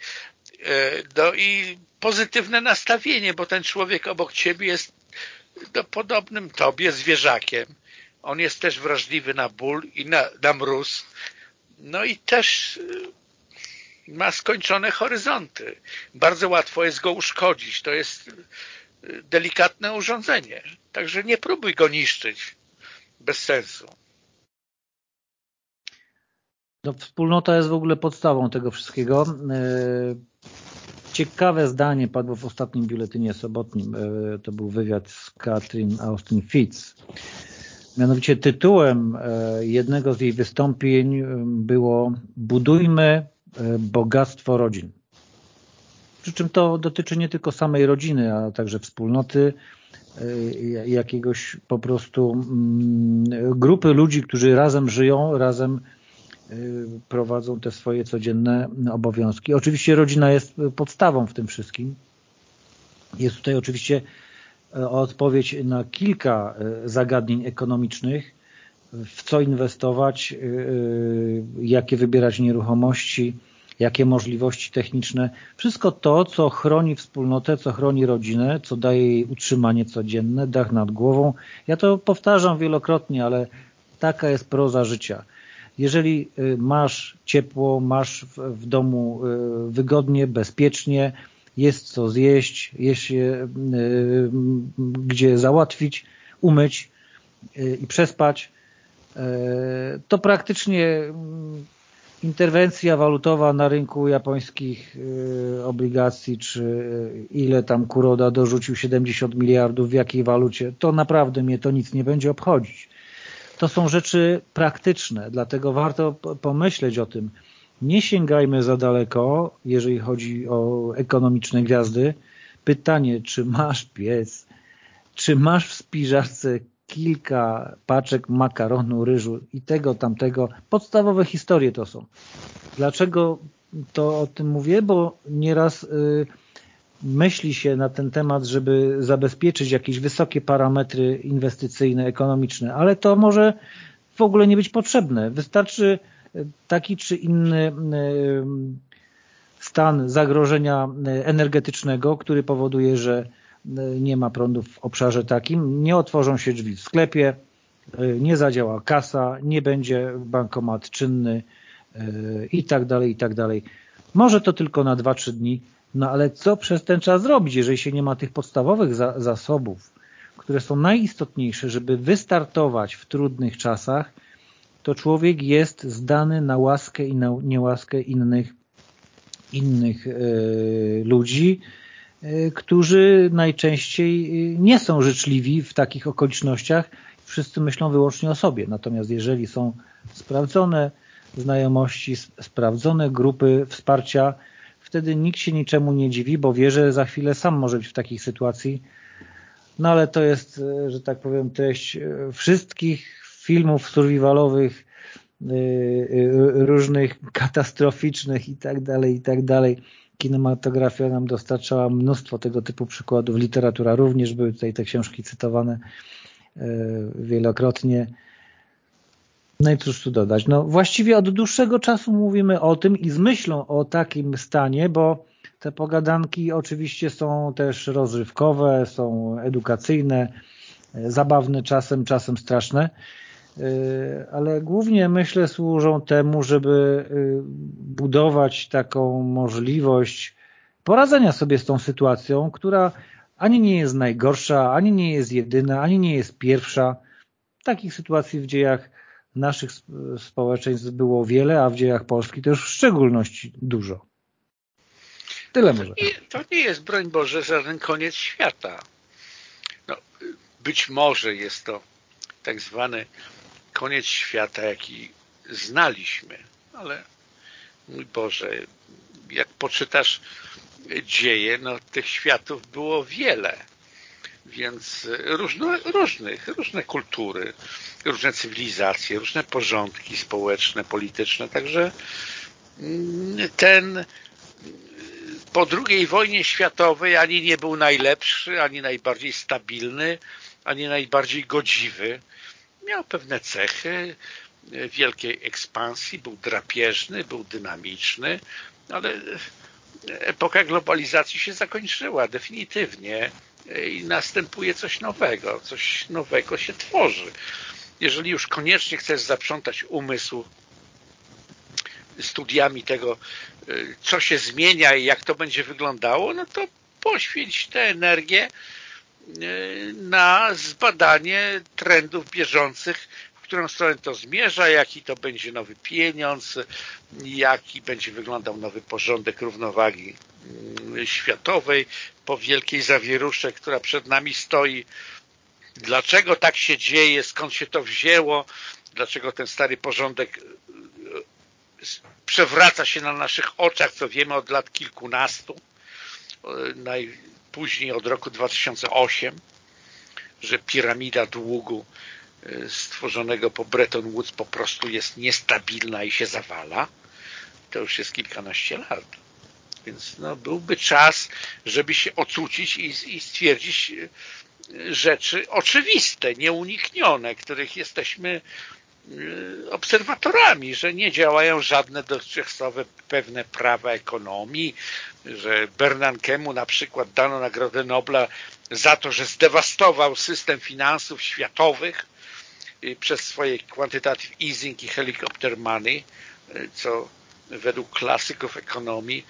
no, i pozytywne nastawienie, bo ten człowiek obok ciebie jest do podobnym tobie zwierzakiem. On jest też wrażliwy na ból i na, na mróz. No i też y, ma skończone horyzonty. Bardzo łatwo jest go uszkodzić. To jest y, delikatne urządzenie. Także nie próbuj go niszczyć. Bez sensu. No, wspólnota jest w ogóle podstawą tego wszystkiego. Ciekawe zdanie padło w ostatnim biuletynie sobotnim. E, to był wywiad z Katrin Austin Fitz. Mianowicie tytułem e, jednego z jej wystąpień e, było Budujmy bogactwo rodzin. Przy czym to dotyczy nie tylko samej rodziny, a także wspólnoty, jakiegoś po prostu mm, grupy ludzi, którzy razem żyją, razem prowadzą te swoje codzienne obowiązki. Oczywiście rodzina jest podstawą w tym wszystkim. Jest tutaj oczywiście e, odpowiedź na kilka e, zagadnień ekonomicznych, w co inwestować, jakie wybierać nieruchomości, jakie możliwości techniczne. Wszystko to, co chroni wspólnotę, co chroni rodzinę, co daje jej utrzymanie codzienne, dach nad głową. Ja to powtarzam wielokrotnie, ale taka jest proza życia. Jeżeli y, masz ciepło, masz w domu y, wygodnie, bezpiecznie, jest co zjeść, jest się y, gdzie załatwić, umyć i przespać, to praktycznie interwencja walutowa na rynku japońskich obligacji, czy ile tam Kuroda dorzucił 70 miliardów w jakiej walucie, to naprawdę mnie to nic nie będzie obchodzić. To są rzeczy praktyczne, dlatego warto pomyśleć o tym. Nie sięgajmy za daleko, jeżeli chodzi o ekonomiczne gwiazdy. Pytanie, czy masz pies, czy masz w spiżarce kilka paczek makaronu, ryżu i tego, tamtego. Podstawowe historie to są. Dlaczego to o tym mówię? Bo nieraz y, myśli się na ten temat, żeby zabezpieczyć jakieś wysokie parametry inwestycyjne, ekonomiczne, ale to może w ogóle nie być potrzebne. Wystarczy taki czy inny e, stan zagrożenia energetycznego, który powoduje, że nie ma prądu w obszarze takim, nie otworzą się drzwi w sklepie, e, nie zadziała kasa, nie będzie bankomat czynny e, i tak dalej, i tak dalej. Może to tylko na 2-3 dni, no ale co przez ten czas zrobić, jeżeli się nie ma tych podstawowych za zasobów które są najistotniejsze, żeby wystartować w trudnych czasach, to człowiek jest zdany na łaskę i na niełaskę innych, innych yy, ludzi, yy, którzy najczęściej nie są życzliwi w takich okolicznościach. Wszyscy myślą wyłącznie o sobie. Natomiast jeżeli są sprawdzone znajomości, sprawdzone grupy wsparcia, wtedy nikt się niczemu nie dziwi, bo wie, że za chwilę sam może być w takiej sytuacji. No ale to jest, e, że tak powiem, treść e, wszystkich filmów survivalowych, e, różnych katastroficznych i tak dalej, i tak dalej. Kinematografia nam dostarczała mnóstwo tego typu przykładów, literatura również, były tutaj te książki cytowane wielokrotnie. No i cóż tu dodać? No właściwie od dłuższego czasu mówimy o tym i z myślą o takim stanie, bo te pogadanki oczywiście są też rozrywkowe, są edukacyjne, zabawne czasem, czasem straszne, y, ale głównie myślę służą temu, żeby y, budować taką możliwość poradzenia sobie z tą sytuacją, która ani nie jest najgorsza, ani nie jest jedyna, ani nie jest pierwsza. Takich sytuacji w dziejach naszych społeczeństw było wiele, a w dziejach Polski to już w szczególności dużo. Tyle może. To nie jest, broń Boże, żaden koniec świata. No, być może jest to tak zwany koniec świata, jaki znaliśmy, ale mój Boże, jak poczytasz dzieje, no tych światów było wiele więc różne, różnych, różne kultury, różne cywilizacje, różne porządki społeczne, polityczne, także mm, ten po II wojnie światowej ani nie był najlepszy, ani najbardziej stabilny, ani najbardziej godziwy. Miał pewne cechy wielkiej ekspansji, był drapieżny, był dynamiczny, ale epoka globalizacji się zakończyła definitywnie i następuje coś nowego, coś nowego się tworzy. Jeżeli już koniecznie chcesz zaprzątać umysł studiami tego, y, co się zmienia i jak to będzie wyglądało, no to poświęć tę energię y, na zbadanie trendów bieżących, którą stronę to zmierza, jaki to będzie nowy pieniądz, jaki będzie wyglądał nowy porządek równowagi y, światowej, po wielkiej zawierusze, która przed nami stoi. Dlaczego tak się dzieje? Skąd się to wzięło? Dlaczego ten stary porządek e, przewraca się na naszych oczach, co wiemy od lat kilkunastu, e, najpóźniej od roku 2008, że piramida długu stworzonego po Bretton Woods po prostu jest niestabilna i się zawala. To już jest kilkanaście lat. Więc no, byłby czas, żeby się ocucić i, i stwierdzić e, rzeczy oczywiste, nieuniknione, których jesteśmy e, obserwatorami, że nie działają żadne dotychczasowe pewne prawa ekonomii, że Bernankemu na przykład dano Nagrodę Nobla za to, że zdewastował system finansów światowych e, przez swoje quantitative easing i helicopter money, co według klasyków ekonomii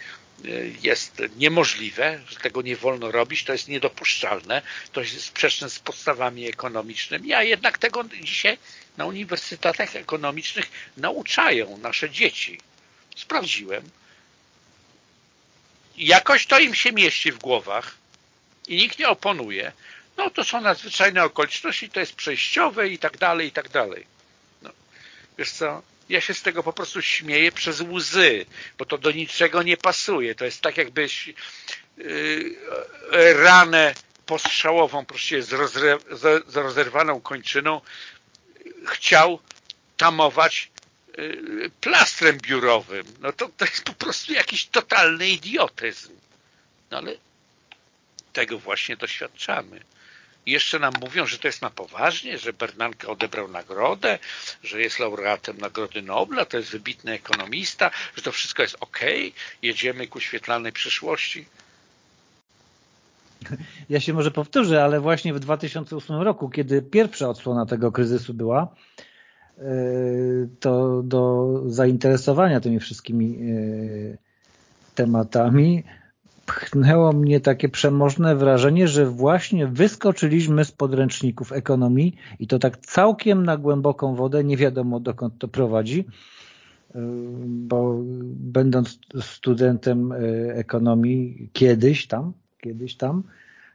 jest niemożliwe, że tego nie wolno robić, to jest niedopuszczalne, to jest sprzeczne z podstawami ekonomicznymi, a jednak tego dzisiaj na uniwersytetach ekonomicznych nauczają nasze dzieci. Sprawdziłem. Jakoś to im się mieści w głowach i nikt nie oponuje. No to są nadzwyczajne okoliczności, to jest przejściowe i tak dalej, i tak dalej. No, wiesz co, ja się z tego po prostu śmieję przez łzy, bo to do niczego nie pasuje. To jest tak jakbyś yy, ranę postrzałową, proszę, z, rozre, z rozerwaną kończyną chciał tamować yy, plastrem biurowym. No to, to jest po prostu jakiś totalny idiotyzm. No ale tego właśnie doświadczamy jeszcze nam mówią, że to jest na poważnie, że Bernanke odebrał nagrodę, że jest laureatem Nagrody Nobla, to jest wybitny ekonomista, że to wszystko jest ok, jedziemy ku świetlanej przyszłości. Ja się może powtórzę, ale właśnie w 2008 roku, kiedy pierwsza odsłona tego kryzysu była, e, to do zainteresowania tymi wszystkimi e, tematami pchnęło mnie takie przemożne wrażenie, że właśnie wyskoczyliśmy z podręczników ekonomii i to tak całkiem na głęboką wodę, nie wiadomo dokąd to prowadzi, bo będąc studentem ekonomii kiedyś tam, kiedyś tam,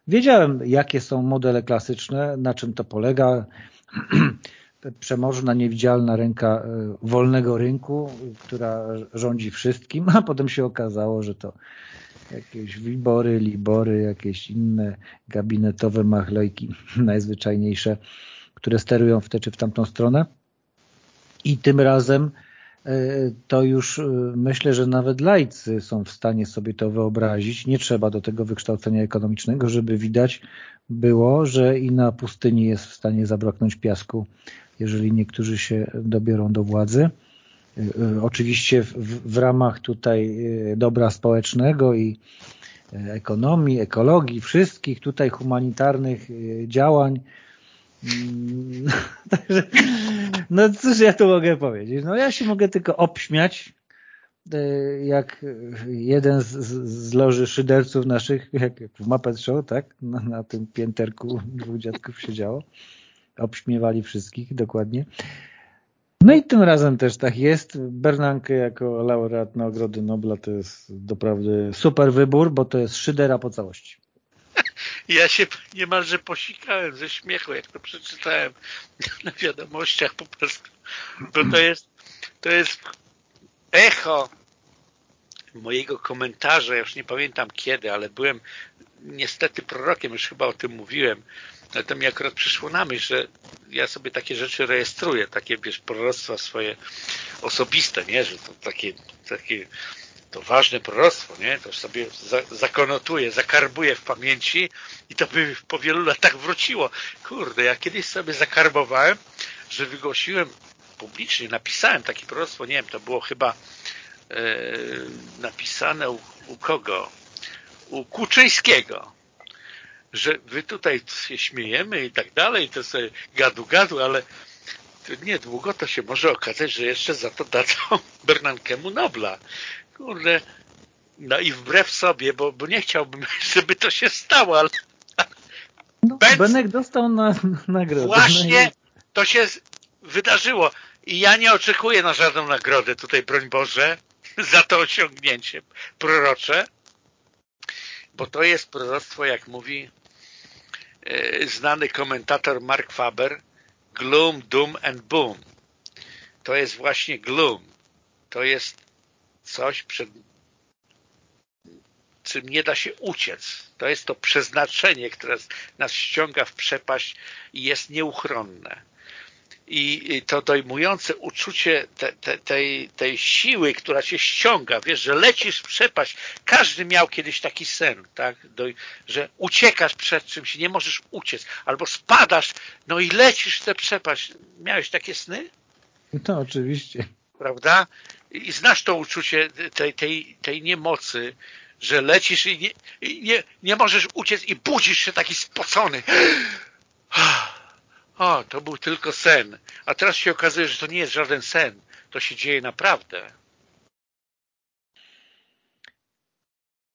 wiedziałem jakie są modele klasyczne, na czym to polega, przemożna, niewidzialna ręka wolnego rynku, która rządzi wszystkim, a potem się okazało, że to jakieś wibory, libory, jakieś inne gabinetowe machlejki najzwyczajniejsze, które sterują w tę czy w tamtą stronę. I tym razem e, to już e, myślę, że nawet lajcy są w stanie sobie to wyobrazić. Nie trzeba do tego wykształcenia ekonomicznego, żeby widać było, że i na pustyni jest w stanie zabraknąć piasku, jeżeli niektórzy się dobiorą do władzy. Y, y, oczywiście w, w ramach tutaj y, dobra społecznego i ekonomii, ekologii, wszystkich tutaj humanitarnych działań. Mm, no cóż ja tu mogę powiedzieć? No ja się mogę tylko obśmiać, jak jeden z, z loży szyderców naszych, jak w Muppet Show, tak? Na, na tym pięterku dwóch dziadków siedziało. Obśmiewali wszystkich, dokładnie. No i tym razem też tak jest. Bernanke jako laureat Nagrody Nobla to jest doprawdy super wybór, bo to jest szydera po całości. Ja się niemalże posikałem ze śmiechu, jak to przeczytałem na wiadomościach po prostu. Bo to jest, to jest echo mojego komentarza, ja już nie pamiętam kiedy, ale byłem niestety prorokiem, już chyba o tym mówiłem, ale to mi akurat przyszło na myśl, że ja sobie takie rzeczy rejestruję, takie wiesz, proroctwa swoje osobiste, nie, że to takie, takie to ważne proroctwo, nie, to sobie zakonotuję, zakarbuję w pamięci i to by po wielu latach wróciło. Kurde, ja kiedyś sobie zakarbowałem, że wygłosiłem publicznie, napisałem takie proroctwo, nie wiem, to było chyba e, napisane u, u kogo? U Kuczyńskiego że wy tutaj się śmiejemy i tak dalej, to sobie gadu gadu, ale niedługo to się może okazać, że jeszcze za to dadzą Bernankemu Nobla. Kurde, no i wbrew sobie, bo, bo nie chciałbym, żeby to się stało, ale no, Benek dostał na, nagrodę. Właśnie no to się wydarzyło i ja nie oczekuję na żadną nagrodę tutaj, broń Boże, za to osiągnięcie prorocze, bo to jest proroctwo, jak mówi znany komentator Mark Faber, gloom, doom and boom. To jest właśnie gloom. To jest coś, przed czym nie da się uciec. To jest to przeznaczenie, które nas ściąga w przepaść i jest nieuchronne i to dojmujące uczucie te, te, tej, tej siły, która cię ściąga, wiesz, że lecisz w przepaść. Każdy miał kiedyś taki sen, tak, że uciekasz przed czymś, nie możesz uciec, albo spadasz, no i lecisz w tę przepaść. Miałeś takie sny? To oczywiście. Prawda? I znasz to uczucie tej, tej, tej niemocy, że lecisz i nie, i nie, nie możesz uciec i budzisz się taki spocony o, to był tylko sen. A teraz się okazuje, że to nie jest żaden sen. To się dzieje naprawdę.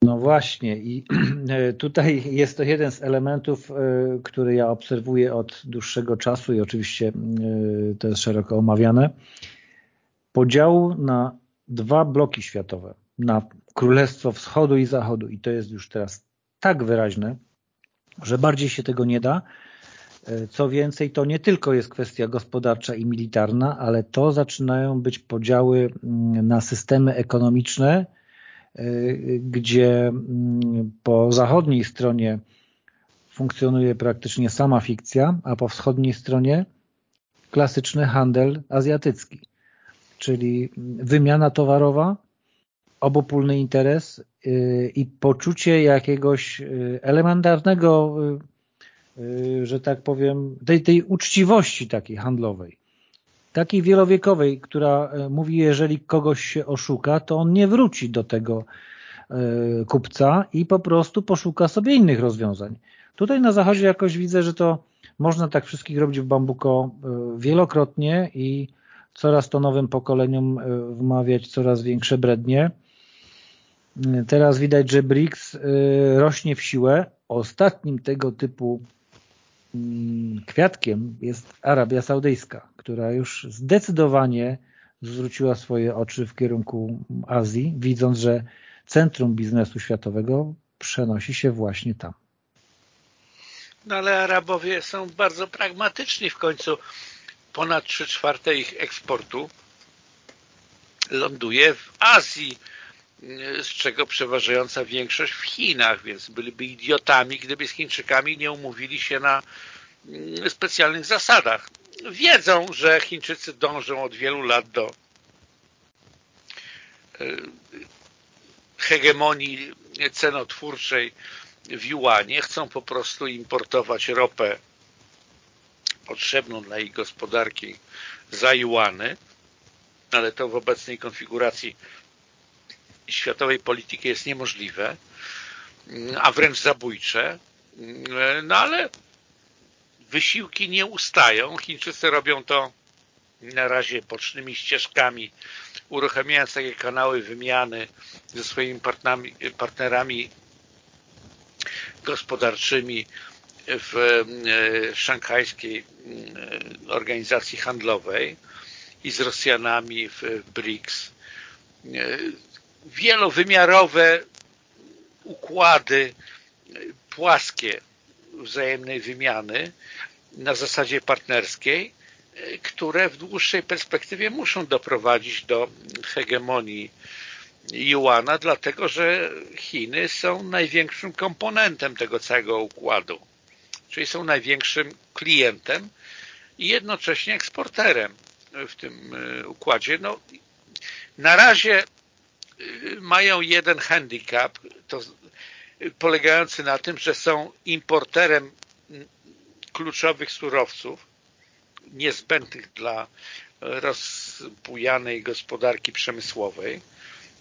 No właśnie i tutaj jest to jeden z elementów, e, który ja obserwuję od dłuższego czasu i oczywiście e, to jest szeroko omawiane. Podziału na dwa bloki światowe, na Królestwo Wschodu i Zachodu i to jest już teraz tak wyraźne, że bardziej się tego nie da, co więcej, to nie tylko jest kwestia gospodarcza i militarna, ale to zaczynają być podziały mm, na systemy ekonomiczne, e, gdzie mm, po zachodniej stronie funkcjonuje praktycznie sama fikcja, a po wschodniej stronie klasyczny handel azjatycki, czyli wymiana towarowa, obopólny interes e, i poczucie jakiegoś elementarnego Y, że tak powiem, tej, tej uczciwości takiej handlowej. Takiej wielowiekowej, która e, mówi, jeżeli kogoś się oszuka, to on nie wróci do tego e, kupca i po prostu poszuka sobie innych rozwiązań. Tutaj na zachodzie jakoś widzę, że to można tak wszystkich robić w bambuko e, wielokrotnie i coraz to nowym pokoleniom wmawiać coraz większe brednie. Teraz widać, że BRICS rośnie w siłę. Ostatnim tego typu kwiatkiem jest Arabia Saudyjska, która już zdecydowanie zwróciła swoje oczy w kierunku Azji, widząc, że centrum biznesu światowego przenosi się właśnie tam. No ale Arabowie są bardzo pragmatyczni w końcu. Ponad 3 czwarte ich eksportu ląduje w Azji, z czego przeważająca większość w Chinach, więc byliby idiotami, gdyby z Chińczykami nie umówili się na mm, specjalnych zasadach. Wiedzą, że Chińczycy dążą od wielu lat do e, hegemonii cenotwórczej w juanie, chcą po prostu importować ropę potrzebną dla ich gospodarki za juany, ale to w obecnej konfiguracji światowej polityki jest niemożliwe, a wręcz zabójcze. No ale wysiłki nie ustają. Chińczycy robią to na razie bocznymi ścieżkami, uruchamiając takie kanały wymiany ze swoimi partnerami, partnerami gospodarczymi w e, szanghajskiej e, organizacji handlowej i z Rosjanami w BRICS. Wielowymiarowe układy płaskie wzajemnej wymiany na zasadzie partnerskiej, które w dłuższej perspektywie muszą doprowadzić do hegemonii Juana, dlatego że Chiny są największym komponentem tego całego układu, czyli są największym klientem i jednocześnie eksporterem w tym e, układzie. No, na razie mają jeden handicap, to polegający na tym, że są importerem kluczowych surowców niezbędnych dla rozbujanej gospodarki przemysłowej.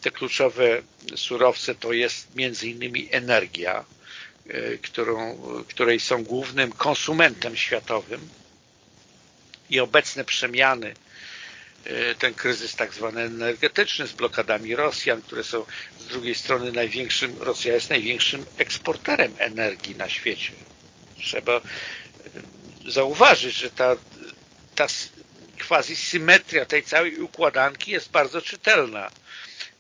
Te kluczowe surowce to jest między innymi energia, e, którą, której są głównym konsumentem światowym i obecne przemiany, ten kryzys tak zwany energetyczny z blokadami Rosjan, które są z drugiej strony największym, Rosja jest największym eksporterem energii na świecie. Trzeba e, zauważyć, że ta, ta quasi symetria tej całej układanki jest bardzo czytelna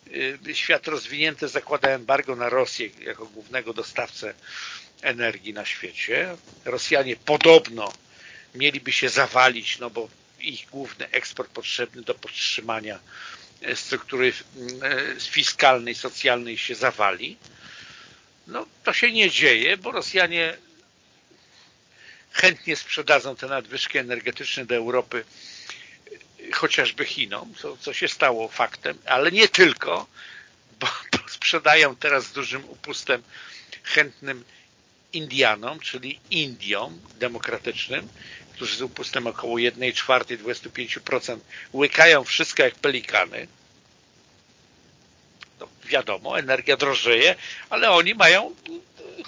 Y, świat rozwinięty zakłada embargo na Rosję jako głównego dostawcę energii na świecie. Rosjanie podobno mieliby się zawalić, no bo ich główny eksport potrzebny do podtrzymania e, struktury e, fiskalnej, socjalnej się zawali. No to się nie dzieje, bo Rosjanie chętnie sprzedadzą te nadwyżki energetyczne do Europy chociażby Chinom, co, co się stało faktem, ale nie tylko, bo, bo sprzedają teraz z dużym upustem chętnym Indianom, czyli Indiom demokratycznym, którzy z upustem około 1 czwartej, 25% łykają wszystko jak pelikany. No, wiadomo, energia drożeje, ale oni mają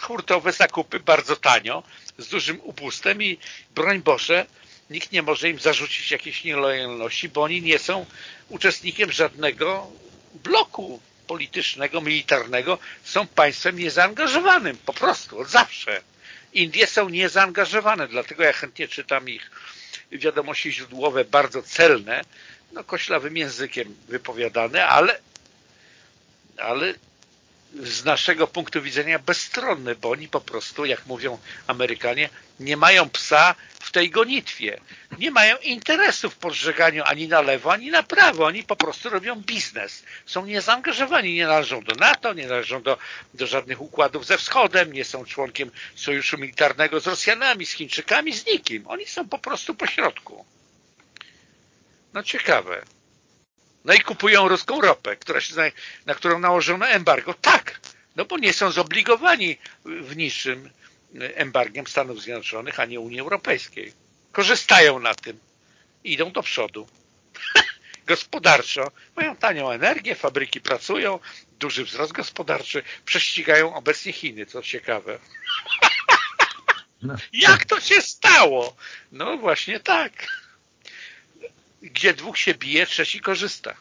hurtowe zakupy bardzo tanio, z dużym upustem i broń Boże, nikt nie może im zarzucić jakiejś nielojalności, bo oni nie są uczestnikiem żadnego bloku politycznego, militarnego, są państwem niezaangażowanym, po prostu, od zawsze. Indie są niezaangażowane, dlatego ja chętnie czytam ich wiadomości źródłowe, bardzo celne, no koślawym językiem wypowiadane, ale, ale z naszego punktu widzenia bezstronny, bo oni po prostu, jak mówią Amerykanie, nie mają psa w tej gonitwie. Nie mają interesu w podżeganiu ani na lewo, ani na prawo. Oni po prostu robią biznes. Są niezaangażowani, nie należą do NATO, nie należą do, do żadnych układów ze wschodem, nie są członkiem sojuszu militarnego z Rosjanami, z Chińczykami, z nikim. Oni są po prostu po środku. No ciekawe. No i kupują ruską ropę, która się, na którą nałożono embargo. Tak, no bo nie są zobligowani w niczym embargiem Stanów Zjednoczonych, a nie Unii Europejskiej. Korzystają na tym. Idą do przodu. Gospodarczo. Mają tanią energię, fabryki pracują, duży wzrost gospodarczy, prześcigają obecnie Chiny, co ciekawe. No. Jak to się stało? No właśnie tak. Gdzie dwóch się bije, trzeci korzysta.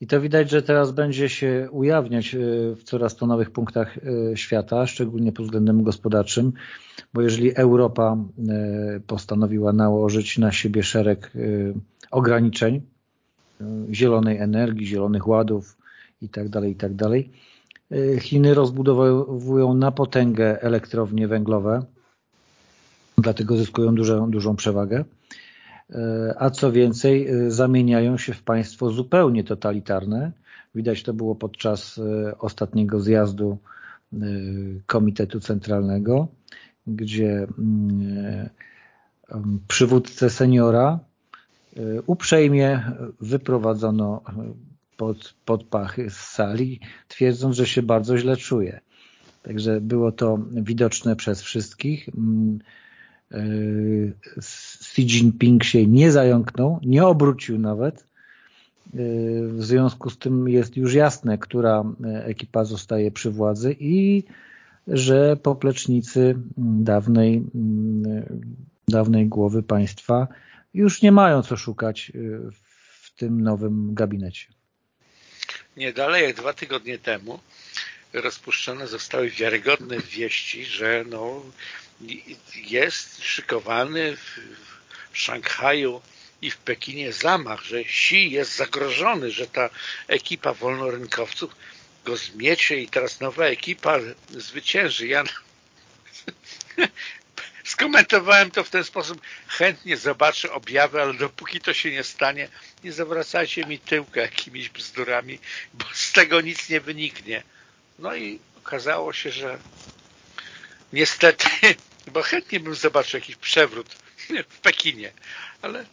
I to widać, że teraz będzie się ujawniać w coraz to nowych punktach świata, szczególnie pod względem gospodarczym, bo jeżeli Europa postanowiła nałożyć na siebie szereg ograniczeń zielonej energii, zielonych ładów itd., tak itd., tak Chiny rozbudowują na potęgę elektrownie węglowe, dlatego zyskują dużą, dużą przewagę. A co więcej, zamieniają się w państwo zupełnie totalitarne. Widać to było podczas ostatniego zjazdu Komitetu Centralnego, gdzie przywódcę seniora uprzejmie wyprowadzono pod, pod pachy z sali, twierdząc, że się bardzo źle czuje. Także było to widoczne przez wszystkich. Y, Xi Jinping się nie zająknął, nie obrócił nawet. Y, w związku z tym jest już jasne, która ekipa zostaje przy władzy i że poplecznicy dawnej, dawnej głowy państwa już nie mają co szukać y, w tym nowym gabinecie nie dalej jak dwa tygodnie temu rozpuszczone zostały wiarygodne wieści, że no, jest szykowany w, Szanghaju i w Pekinie zamach, że Xi jest zagrożony, że ta ekipa wolnorynkowców go zmiecie i teraz nowa ekipa zwycięży. Ja skomentowałem to w ten sposób. Chętnie zobaczę objawy, ale dopóki to się nie stanie, nie zawracajcie mi tyłka jakimiś bzdurami, bo z tego nic nie wyniknie. No i okazało się, że niestety, bo chętnie bym zobaczył jakiś przewrót w Pekinie, ale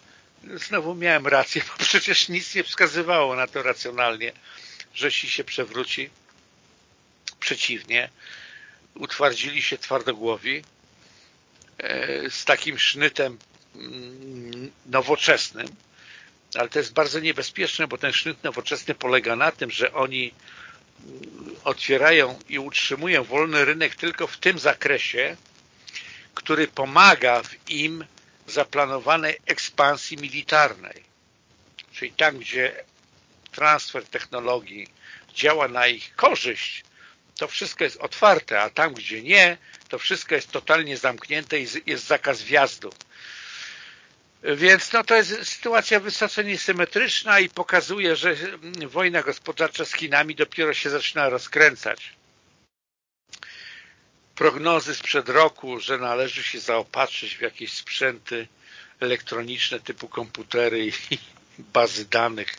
znowu miałem rację, bo przecież nic nie wskazywało na to racjonalnie, że si się przewróci. Przeciwnie, utwardzili się twardogłowi, E, z takim sznytem mm, nowoczesnym, ale to jest bardzo niebezpieczne, bo ten sznyt nowoczesny polega na tym, że oni mm, otwierają i utrzymują wolny rynek tylko w tym zakresie, który pomaga w im zaplanowanej ekspansji militarnej. Czyli tam, gdzie transfer technologii działa na ich korzyść, to wszystko jest otwarte, a tam, gdzie nie, to wszystko jest totalnie zamknięte i jest zakaz wjazdu. Więc no, to jest sytuacja wysoce niesymetryczna i pokazuje, że wojna gospodarcza z Chinami dopiero się zaczyna rozkręcać. Prognozy sprzed roku, że należy się zaopatrzyć w jakieś sprzęty elektroniczne typu komputery i bazy danych,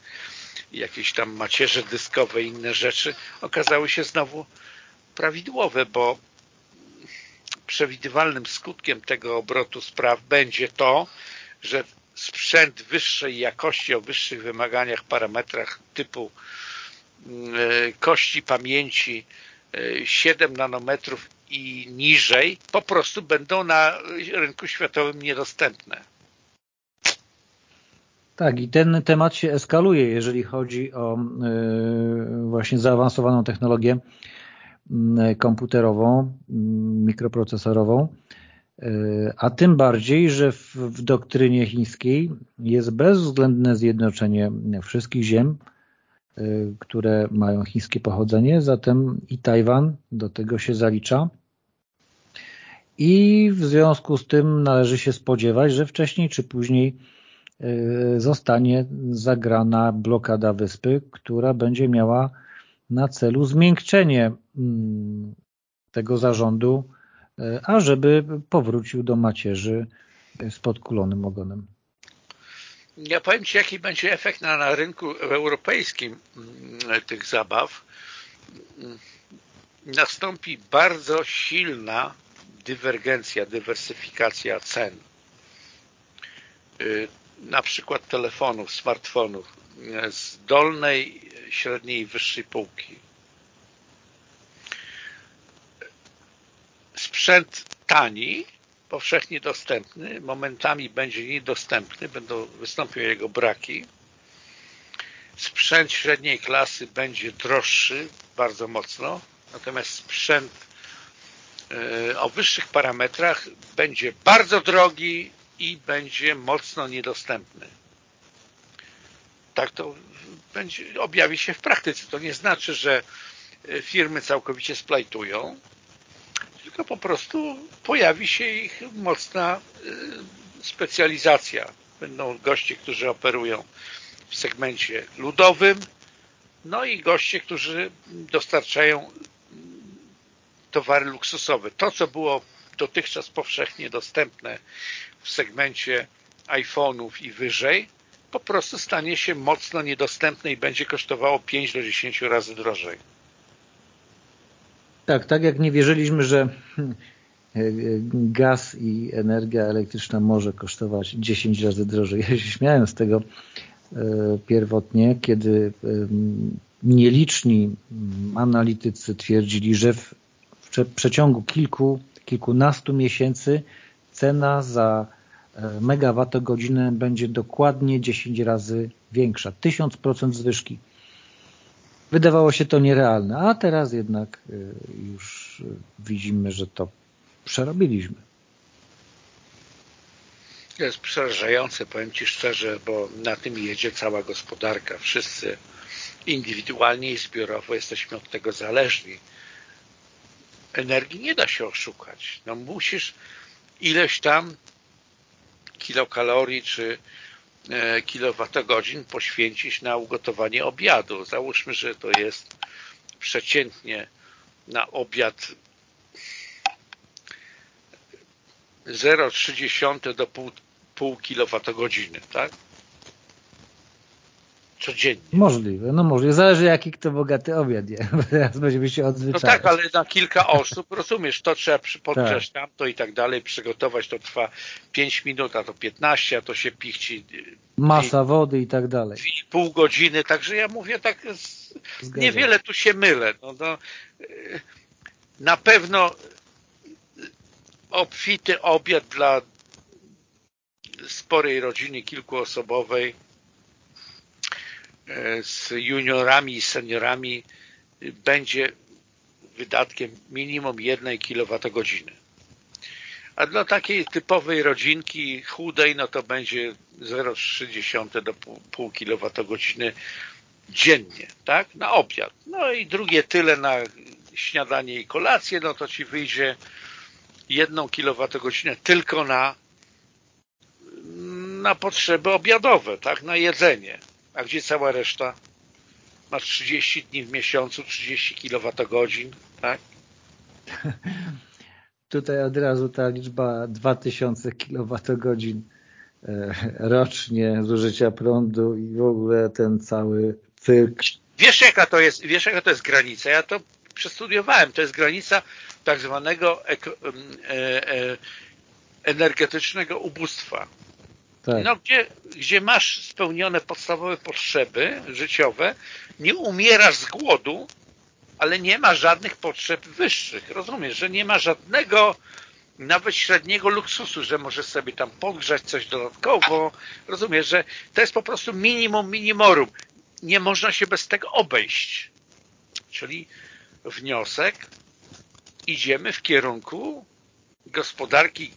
jakieś tam macierze dyskowe i inne rzeczy, okazały się znowu prawidłowe, bo przewidywalnym skutkiem tego obrotu spraw będzie to, że sprzęt wyższej jakości, o wyższych wymaganiach, parametrach typu mm, e, kości pamięci 7 e, nanometrów i niżej po prostu będą na rynku światowym niedostępne. Tak, i ten temat się eskaluje, jeżeli chodzi o e, właśnie zaawansowaną technologię Mm, komputerową, mikroprocesorową, e, a tym bardziej, że w, doktrynie chińskiej jest bezwzględne zjednoczenie wszystkich ziem, e, które mają chińskie pochodzenie, zatem i Tajwan do tego się zalicza. I w związku z tym należy się spodziewać, że wcześniej czy później e, zostanie zagrana blokada wyspy, która będzie miała na celu zmiękczenie mm, tego zarządu, e, ażeby powrócił do macierzy z podkulonym ogonem. Ja powiem Ci, jaki będzie efekt na, na rynku europejskim mm, tych zabaw. Mm, nastąpi bardzo silna dywergencja, dywersyfikacja cen. Y, na przykład telefonów, smartfonów z dolnej średniej i wyższej półki. Sprzęt tani, powszechnie dostępny, momentami będzie niedostępny, będą wystąpią jego braki. Sprzęt średniej klasy będzie droższy bardzo mocno, natomiast sprzęt o wyższych parametrach będzie bardzo drogi i będzie mocno niedostępny. Tak to będzie, objawi się w praktyce. To nie znaczy, że firmy całkowicie splajtują, tylko po prostu pojawi się ich mocna specjalizacja. Będą goście, którzy operują w segmencie ludowym, no i goście, którzy dostarczają towary luksusowe. To, co było dotychczas powszechnie dostępne w segmencie iPhone'ów i wyżej, po prostu stanie się mocno niedostępne i będzie kosztowało 5 do 10 razy drożej. Tak, tak jak nie wierzyliśmy, że gaz i energia elektryczna może kosztować 10 razy drożej. Ja się śmiałem z tego e, pierwotnie, kiedy nieliczni analitycy twierdzili, że w przeciągu kilku, kilkunastu miesięcy cena za e, megawattogodzinę będzie dokładnie 10 razy większa. 1000% zwyżki. Wydawało się to nierealne, a teraz jednak e, już widzimy, że to przerobiliśmy. To jest przerażające, powiem Ci szczerze, bo na tym jedzie cała gospodarka. Wszyscy indywidualnie i zbiorowo jesteśmy od tego zależni. Energii nie da się oszukać. No musisz ileś tam kilokalorii czy e, kilowatogodzin poświęcić na ugotowanie obiadu. Załóżmy, że to jest przeciętnie na obiad 0,3 do pół, pół kilowatogodziny, tak? Codziennie. Możliwe, no możliwe. Zależy jaki kto bogaty obiad je. Teraz będziemy się odzwyczajać. No tak, ale na kilka osób, rozumiesz, to trzeba podgrzać tak. tamto i tak dalej, przygotować, to trwa 5 minut, a to 15, a to się pichci. Masa wody i tak dalej. Pół godziny, także ja mówię tak, z, niewiele tu się mylę. No, no, na pewno obfity obiad dla sporej rodziny kilkuosobowej z juniorami i seniorami będzie wydatkiem minimum jednej kilowatogodziny. A dla takiej typowej rodzinki chudej, no to będzie 0,3 do pół kilowatogodziny dziennie, tak? Na obiad. No i drugie tyle na śniadanie i kolację, no to ci wyjdzie jedną kilowatogodzinę tylko na na potrzeby obiadowe, tak, na jedzenie. A gdzie cała reszta? Masz 30 dni w miesiącu, 30 kilowatogodzin, tak? Tutaj od razu ta liczba 2000 kilowatogodzin e, rocznie zużycia prądu i w ogóle ten cały cyrk. Wiesz jaka to jest, wiesz jaka to jest granica? Ja to przestudiowałem. To jest granica tak zwanego e, e, energetycznego ubóstwa. Tak. No, gdzie, gdzie masz spełnione podstawowe potrzeby życiowe, nie umierasz z głodu, ale nie ma żadnych potrzeb wyższych. Rozumiesz, że nie ma żadnego nawet średniego luksusu, że możesz sobie tam podgrzać coś dodatkowo. Rozumiesz, że to jest po prostu minimum minimorum. Nie można się bez tego obejść. Czyli wniosek, idziemy w kierunku gospodarki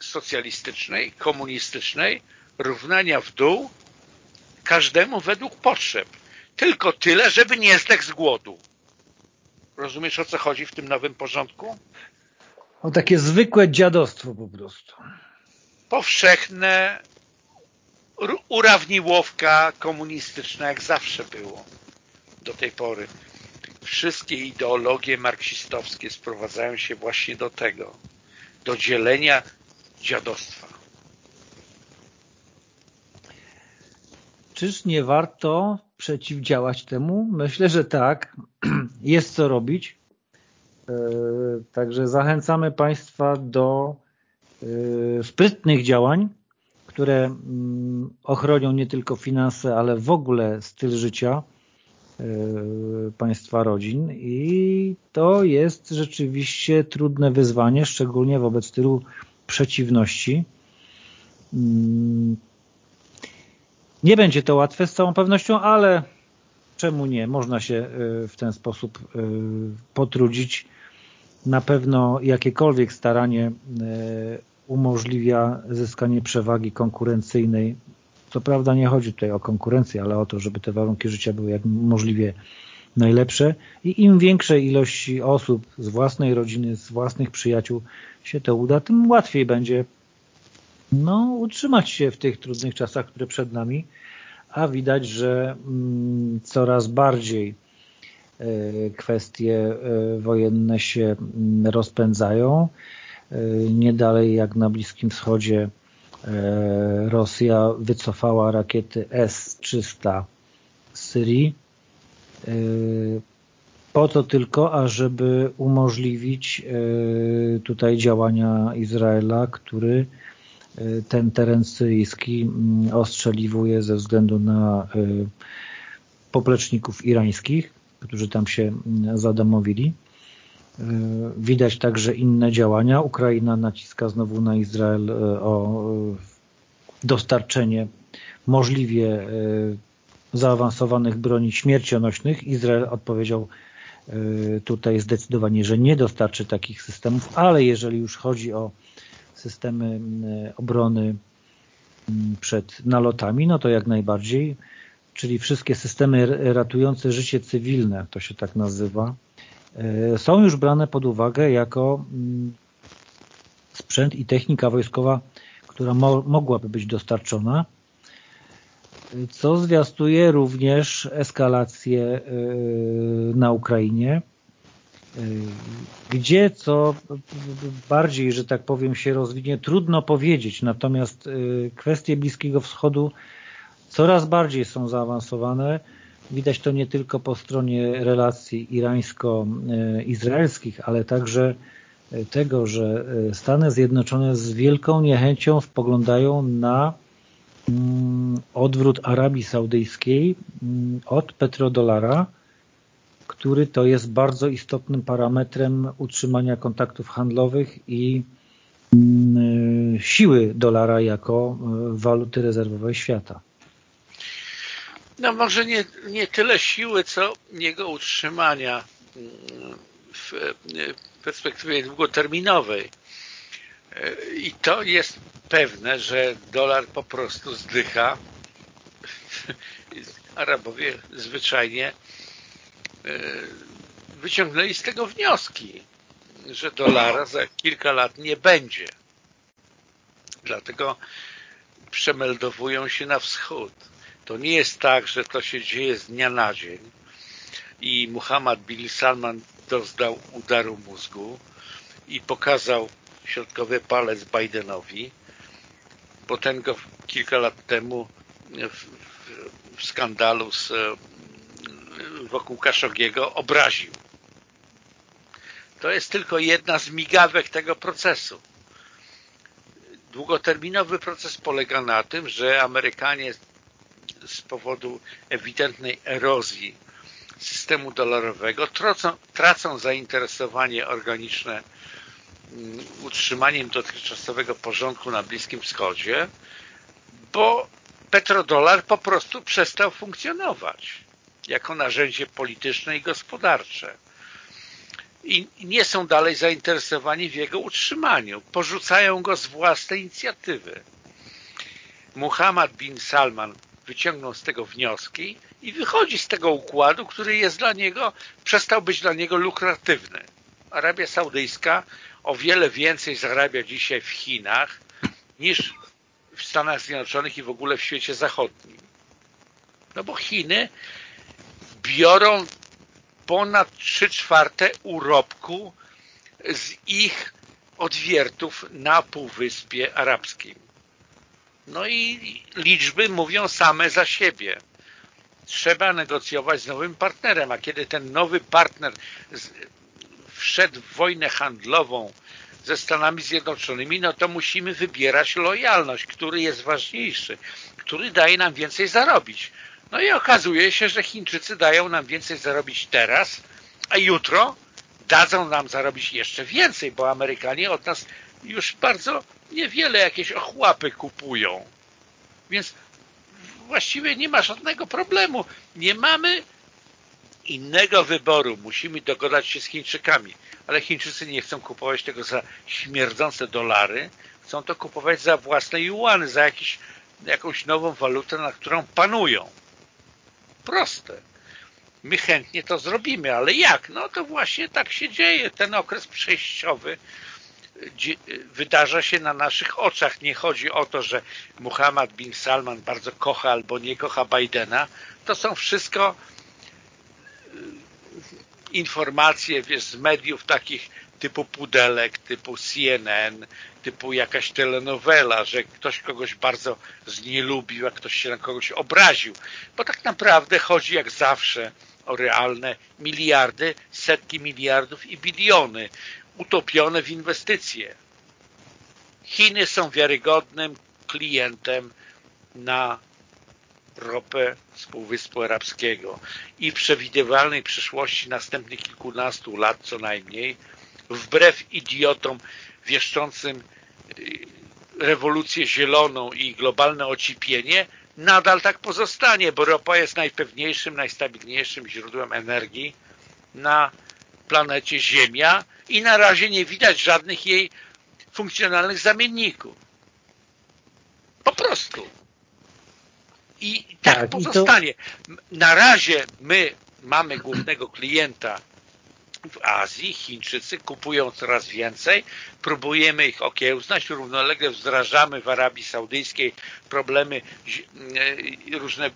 socjalistycznej, komunistycznej, równania w dół, każdemu według potrzeb. Tylko tyle, żeby nie zdech z głodu. Rozumiesz, o co chodzi w tym nowym porządku? O takie zwykłe dziadostwo po prostu. Powszechne urawniłowka komunistyczna, jak zawsze było do tej pory wszystkie ideologie marksistowskie sprowadzają się właśnie do tego, do dzielenia dziadostwa. Czyż nie warto przeciwdziałać temu? Myślę, że tak. Jest co robić. E, także zachęcamy Państwa do e, sprytnych działań, które mm, ochronią nie tylko finanse, ale w ogóle styl życia E, państwa rodzin i to jest rzeczywiście trudne wyzwanie, szczególnie wobec tylu przeciwności. Mm, nie będzie to łatwe z całą pewnością, ale czemu nie? Można się e, w ten sposób e, potrudzić. Na pewno jakiekolwiek staranie umożliwia zyskanie przewagi konkurencyjnej Co prawda nie chodzi tutaj o konkurencję, ale o to, żeby te warunki życia były jak możliwie najlepsze i im większej ilości osób z własnej rodziny, z własnych przyjaciół się to uda, tym łatwiej będzie no, utrzymać się w tych trudnych czasach, które przed nami, a widać, że mm, coraz bardziej e, kwestie e, wojenne się mm, rozpędzają. E, nie dalej jak na Bliskim Wschodzie Rosja wycofała rakiety S-300 z Syrii po to tylko, ażeby umożliwić tutaj działania Izraela, który ten teren syryjski mm, ostrzeliwuje ze względu na y, popleczników irańskich, którzy tam się mm, zadomowili. Y, widać także inne działania. Ukraina naciska znowu na Izrael y, o dostarczenie możliwie zaawansowanych broni śmiercionośnych. Izrael odpowiedział tutaj zdecydowanie, że nie dostarczy takich systemów, ale jeżeli już chodzi o systemy obrony przed nalotami, no to jak najbardziej, czyli wszystkie systemy ratujące życie cywilne, to się tak nazywa, są już brane pod uwagę jako sprzęt i technika wojskowa, która mo mogłaby być dostarczona, co zwiastuje również eskalację e, na Ukrainie, Y, gdzie co bardziej, że tak powiem, się rozwinie, trudno powiedzieć. Natomiast y, kwestie Bliskiego Wschodu coraz bardziej są zaawansowane. Widać to nie tylko po stronie relacji irańsko-izraelskich, ale także tego, że Stany Zjednoczone z wielką niechęcią spoglądają na odwrót Arabii Saudyjskiej mm, od petrodolara, który to jest bardzo istotnym parametrem utrzymania kontaktów handlowych i mm, siły dolara jako e, waluty rezerwowej świata. No może nie, nie tyle siły, co jego utrzymania mm, w perspektywie długoterminowej. I to jest pewne, że dolar po prostu zdycha. Arabowie zwyczajnie E, wyciągnęli z tego wnioski, że dolara za kilka lat nie będzie. Dlatego przemeldowują się na wschód. To nie jest tak, że to się dzieje z dnia na dzień i Muhammad bin Salman dozdał udaru mózgu i pokazał środkowy palec Bidenowi, bo ten go kilka lat temu w, w skandalu z wokół Kaszogiego obraził. To jest tylko jedna z migawek tego procesu. Długoterminowy proces polega na tym, że Amerykanie z powodu ewidentnej erozji systemu dolarowego tracą, tracą zainteresowanie organiczne utrzymaniem dotychczasowego porządku na Bliskim Wschodzie, bo petrodolar po prostu przestał funkcjonować jako narzędzie polityczne i gospodarcze. I nie są dalej zainteresowani w jego utrzymaniu. Porzucają go z własnej inicjatywy. Muhammad bin Salman wyciągnął z tego wnioski i wychodzi z tego układu, który jest dla niego, przestał być dla niego lukratywny. Arabia Saudyjska o wiele więcej zarabia dzisiaj w Chinach niż w Stanach Zjednoczonych i w ogóle w świecie zachodnim. No bo Chiny biorą ponad 3 czwarte urobku z ich odwiertów na Półwyspie Arabskim. No i liczby mówią same za siebie. Trzeba negocjować z nowym partnerem, a kiedy ten nowy partner wszedł w wojnę handlową ze Stanami Zjednoczonymi, no to musimy wybierać lojalność, który jest ważniejszy, który daje nam więcej zarobić. No i okazuje się, że Chińczycy dają nam więcej zarobić teraz, a jutro dadzą nam zarobić jeszcze więcej, bo Amerykanie od nas już bardzo niewiele jakieś ochłapy kupują. Więc właściwie nie ma żadnego problemu. Nie mamy innego wyboru. Musimy dogadać się z Chińczykami. Ale Chińczycy nie chcą kupować tego za śmierdzące dolary. Chcą to kupować za własne juany, za jakieś jakąś nową walutę, na którą panują. Proste. My chętnie to zrobimy, ale jak? No to właśnie tak się dzieje. Ten okres przejściowy wydarza się na naszych oczach. Nie chodzi o to, że Muhammad bin Salman bardzo kocha albo nie kocha Bidena. To są wszystko y, informacje wiesz, z mediów takich typu Pudelek, typu CNN, typu jakaś telenowela, że ktoś kogoś bardzo znielubił, a ktoś się na kogoś obraził. Bo tak naprawdę chodzi jak zawsze o realne miliardy, setki miliardów i biliony utopione w inwestycje. Chiny są wiarygodnym klientem na ropę z Półwyspu Arabskiego i w przewidywalnej przyszłości następnych kilkunastu lat co najmniej, wbrew idiotom wieszczącym y, rewolucję zieloną i globalne ocipienie, nadal tak pozostanie, bo ropa jest najpewniejszym, najstabilniejszym źródłem energii na planecie Ziemia i na razie nie widać żadnych jej funkcjonalnych zamienników. Po prostu. I tak, tak pozostanie. To... Na razie my mamy głównego klienta w Azji, Chińczycy kupują coraz więcej, próbujemy ich okiełznać, równolegle wdrażamy w Arabii Saudyjskiej problemy, e, różne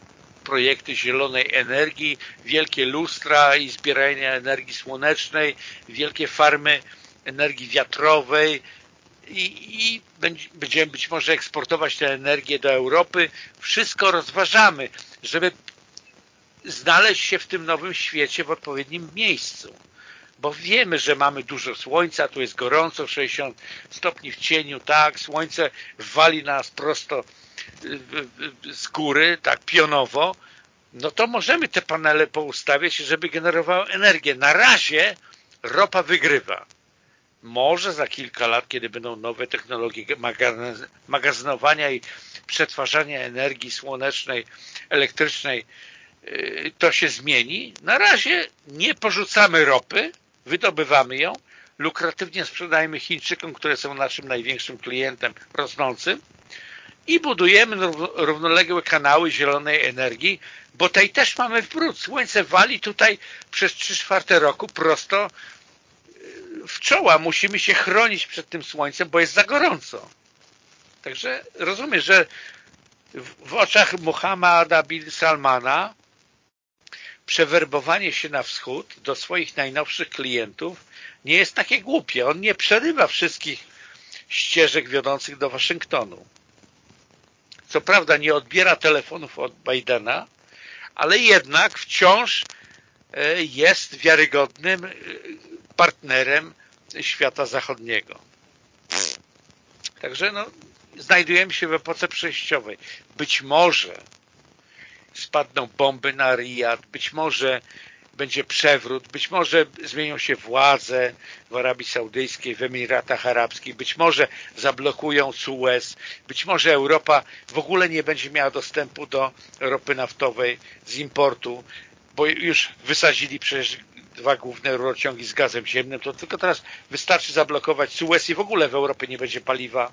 projekty zielonej energii, wielkie lustra i zbierania energii słonecznej, wielkie farmy energii wiatrowej i, i będziemy być może eksportować tę energię do Europy. Wszystko rozważamy, żeby znaleźć się w tym nowym świecie w odpowiednim miejscu bo wiemy, że mamy dużo słońca, tu jest gorąco, 60 stopni w cieniu, tak, słońce wali nas prosto z góry, tak pionowo, no to możemy te panele poustawiać, żeby generowały energię. Na razie ropa wygrywa. Może za kilka lat, kiedy będą nowe technologie magazynowania i przetwarzania energii słonecznej, elektrycznej, y, to się zmieni. Na razie nie porzucamy ropy, wydobywamy ją, lukratywnie sprzedajemy Chińczykom, które są naszym największym klientem rosnącym i budujemy równoległe kanały zielonej energii, bo tej też mamy w brud. Słońce wali tutaj przez 3 czwarte roku prosto w czoła. Musimy się chronić przed tym słońcem, bo jest za gorąco. Także rozumiem, że w oczach Muhammada bin Salmana przewerbowanie się na wschód do swoich najnowszych klientów nie jest takie głupie. On nie przerywa wszystkich ścieżek wiodących do Waszyngtonu. Co prawda nie odbiera telefonów od Bidena, ale jednak wciąż jest wiarygodnym e, partnerem świata zachodniego. Także no, znajdujemy się w epoce przejściowej. Być może spadną bomby na Riyad, być może będzie przewrót, być może zmienią się władze w Arabii Saudyjskiej, w Emiratach Arabskich, być może zablokują Suez, być może Europa w ogóle nie będzie miała dostępu do ropy naftowej z importu, bo już wysadzili przecież dwa główne rurociągi z gazem ziemnym, to tylko teraz wystarczy zablokować Suez i w ogóle w Europie nie będzie paliwa.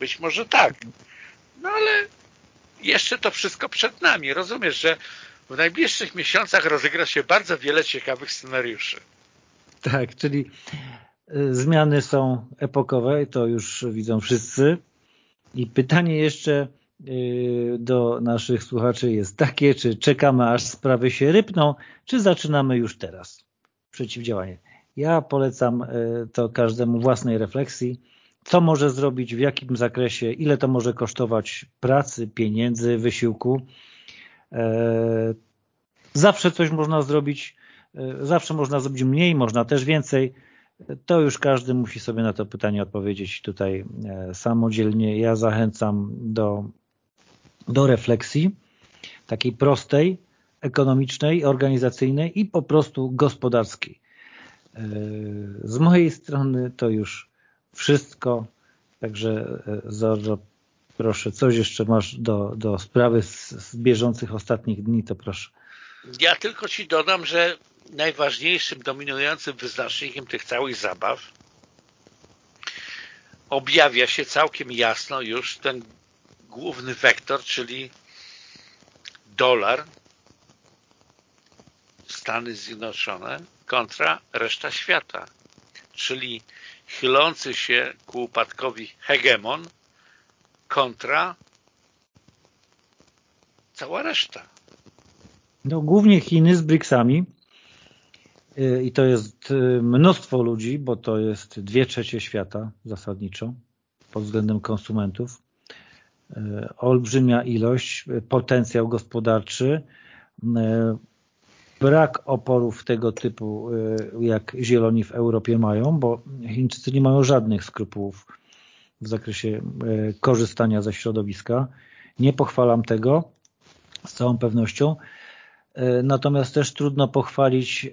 Być może tak. No ale jeszcze to wszystko przed nami. Rozumiesz, że w najbliższych miesiącach rozegra się bardzo wiele ciekawych scenariuszy. Tak, czyli y, zmiany są epokowe, to już widzą wszyscy. I pytanie jeszcze do naszych słuchaczy jest takie, czy czekamy aż sprawy się rypną, czy zaczynamy już teraz przeciwdziałanie. Ja polecam y, to każdemu własnej refleksji, co może zrobić, w jakim zakresie, ile to może kosztować pracy, pieniędzy, wysiłku. E, zawsze coś można zrobić, zawsze można zrobić mniej, można też więcej. To już każdy musi sobie na to pytanie odpowiedzieć tutaj samodzielnie. Ja zachęcam do, do refleksji, takiej prostej, ekonomicznej, organizacyjnej i po prostu gospodarskiej. Z mojej strony to już wszystko. Także Zorro, proszę, coś jeszcze masz do, do sprawy z, z bieżących ostatnich dni, to proszę. Ja tylko Ci dodam, że najważniejszym, dominującym wyznacznikiem tych całych zabaw objawia się całkiem jasno już ten główny wektor, czyli dolar, Stany Zjednoczone kontra reszta świata, czyli chylący się ku upadkowi hegemon kontra cała reszta. No, głównie Chiny z BRICSami y, i to jest y, mnóstwo ludzi, bo to jest dwie trzecie świata zasadniczo pod względem konsumentów. Y, olbrzymia ilość, potencjał gospodarczy, brak oporów tego typu, jak zieloni w Europie mają, bo Chińczycy nie mają żadnych skrupułów w zakresie korzystania ze środowiska. Nie pochwalam tego z całą pewnością, E, natomiast też trudno pochwalić e,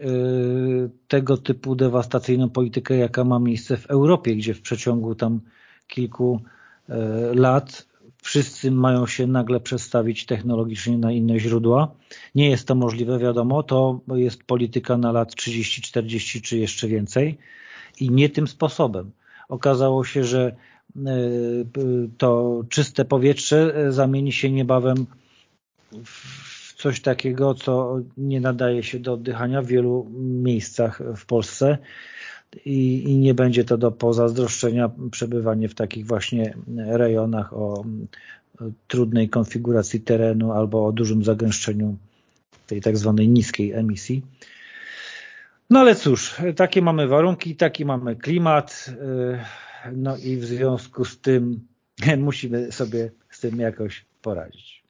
tego typu dewastacyjną politykę, jaka ma miejsce w Europie, gdzie w przeciągu tam kilku e, lat wszyscy mają się nagle przestawić technologicznie na inne źródła. Nie jest to możliwe, wiadomo, to jest polityka na lat 30, 40 czy jeszcze więcej i nie tym sposobem. Okazało się, że to czyste powietrze zamieni się niebawem w coś takiego, co nie nadaje się do oddychania w wielu miejscach w Polsce i, i nie będzie to do pozazdroszczenia przebywanie w takich właśnie rejonach o trudnej konfiguracji terenu albo o dużym zagęszczeniu tej tak zwanej niskiej emisji. No ale cóż, takie mamy warunki, taki mamy klimat, no i w związku z tym musimy sobie z tym jakoś poradzić.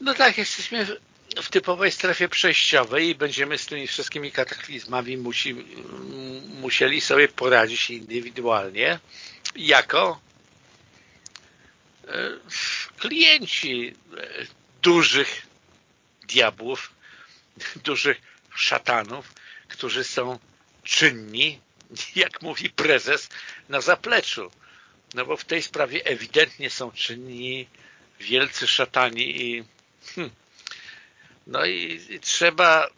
No tak, jesteśmy w typowej strefie przejściowej i będziemy z tymi wszystkimi kataklizmami musi, musieli sobie poradzić indywidualnie jako e, klienci e, dużych diabłów, dużych szatanów, którzy są czynni, jak mówi prezes, na zapleczu. No bo w tej sprawie ewidentnie są czynni wielcy szatani i. No i, i trzeba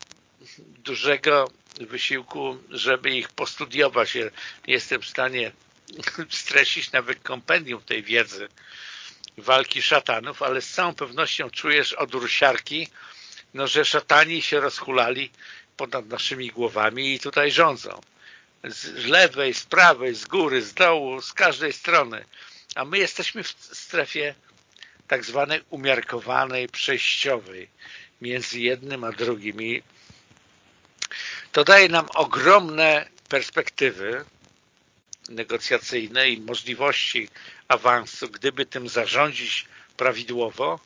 dużego wysiłku, żeby ich postudiować. Ja nie jestem w stanie streścić nawet kompendium tej wiedzy walki szatanów, ale z całą pewnością czujesz odór siarki, no, że szatani się rozhulali ponad naszymi głowami i tutaj rządzą. Z lewej, z prawej, z góry, z dołu, z każdej strony. A my jesteśmy w strefie tak zwanej umiarkowanej, przejściowej między jednym a drugim. I to daje nam ogromne perspektywy negocjacyjne i możliwości awansu, gdyby tym zarządzić prawidłowo,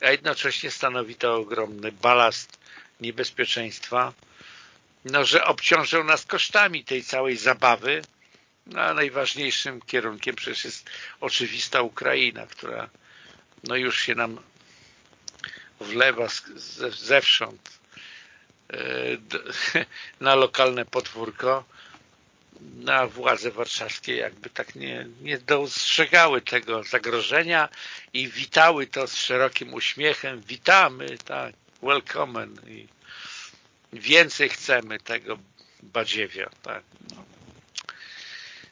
a jednocześnie stanowi to ogromny balast niebezpieczeństwa, no, że obciążą nas kosztami tej całej zabawy, no, a najważniejszym kierunkiem przecież jest oczywista Ukraina, która no już się nam wlewa zewsząd e, na lokalne podwórko, na władze warszawskie jakby tak nie, nie dostrzegały tego zagrożenia i witały to z szerokim uśmiechem. Witamy, tak, welcome i więcej chcemy tego badziewia, tak.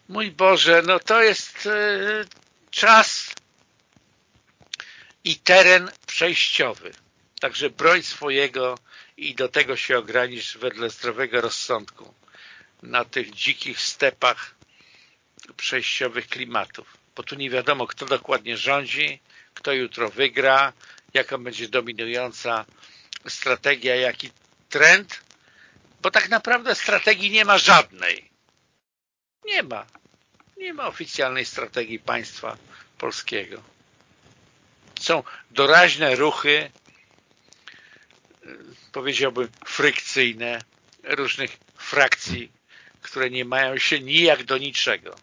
Mój Boże, no to jest e, czas i teren przejściowy. Także broń swojego i do tego się ogranicz wedle zdrowego rozsądku na tych dzikich stepach przejściowych klimatów. Bo tu nie wiadomo, kto dokładnie rządzi, kto jutro wygra, jaka będzie dominująca strategia, jaki trend, bo tak naprawdę strategii nie ma żadnej. Nie ma. Nie ma oficjalnej strategii państwa polskiego są doraźne ruchy, powiedziałbym frykcyjne, różnych frakcji, które nie mają się nijak do niczego.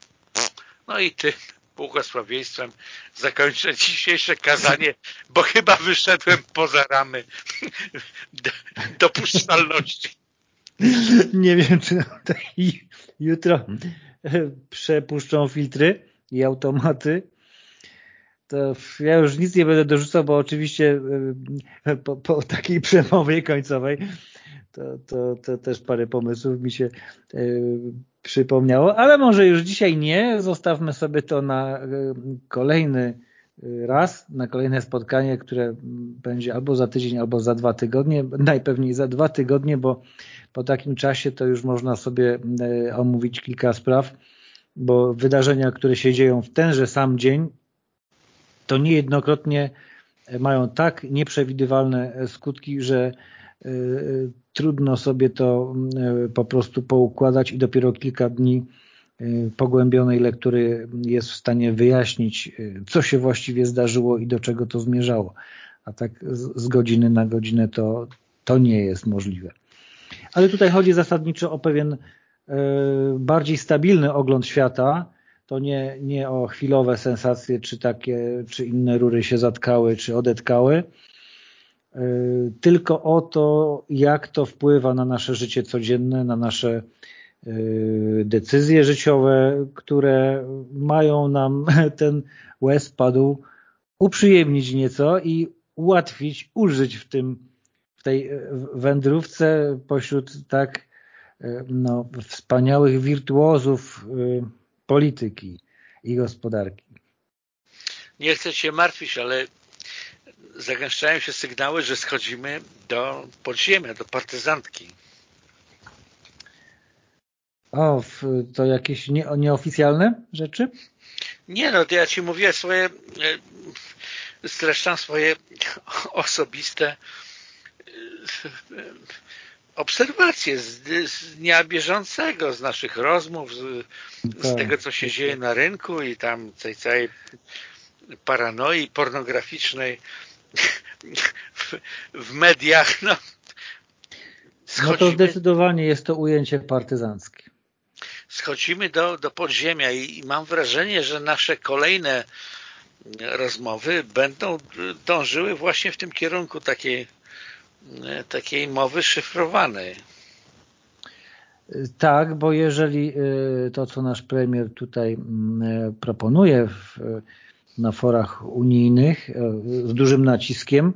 No i tym błogosławieństwem zakończę dzisiejsze kazanie, bo chyba wyszedłem poza ramy dopuszczalności. Nie wiem, czy jutro przepuszczą filtry i automaty, to ja już nic nie będę dorzucał, bo oczywiście e, po, po takiej przemowie końcowej to, to, to, też parę pomysłów mi się przypomniało, ale może już dzisiaj nie, zostawmy sobie to na kolejny raz na kolejne spotkanie, które będzie albo za tydzień, albo za dwa tygodnie, najpewniej za dwa tygodnie, bo po takim czasie to już można sobie e, omówić kilka spraw, bo wydarzenia, które się dzieją w tenże sam dzień, to niejednokrotnie mają tak nieprzewidywalne skutki, że e, trudno sobie to e, po prostu poukładać i dopiero kilka dni pogłębionej lektury jest w stanie wyjaśnić, co się właściwie zdarzyło i do czego to zmierzało. A tak z godziny na godzinę to, to nie jest możliwe. Ale tutaj chodzi zasadniczo o pewien e, bardziej stabilny ogląd świata, to nie, nie o chwilowe sensacje, czy takie, czy inne rury się zatkały, czy odetkały, e, tylko o to, jak to wpływa na nasze życie codzienne, na nasze e, decyzje życiowe, które mają nam ten łez padł uprzyjemnić nieco i ułatwić, użyć w tym w tej e, wędrówce pośród tak no, wspaniałych wirtuozów polityki i gospodarki. Nie chcę się martwić, ale zagęszczają się sygnały, że schodzimy do podziemia, do partyzantki. O, to jakieś nie, nieoficjalne rzeczy? Nie, no to ja Ci mówię swoje, streszczam swoje osobiste obserwacje z, z dnia bieżącego, z naszych rozmów, z, z tak. tego, co się dzieje na rynku i tam tej całej paranoi pornograficznej w, w mediach. No, no to zdecydowanie jest to ujęcie partyzanckie. Schodzimy do, do podziemia i, i mam wrażenie, że nasze kolejne rozmowy będą dążyły właśnie w tym kierunku takiej takiej mowy szyfrowanej. Tak, bo jeżeli y, to, co nasz premier tutaj mm, e, proponuje w, na forach unijnych e, z dużym naciskiem,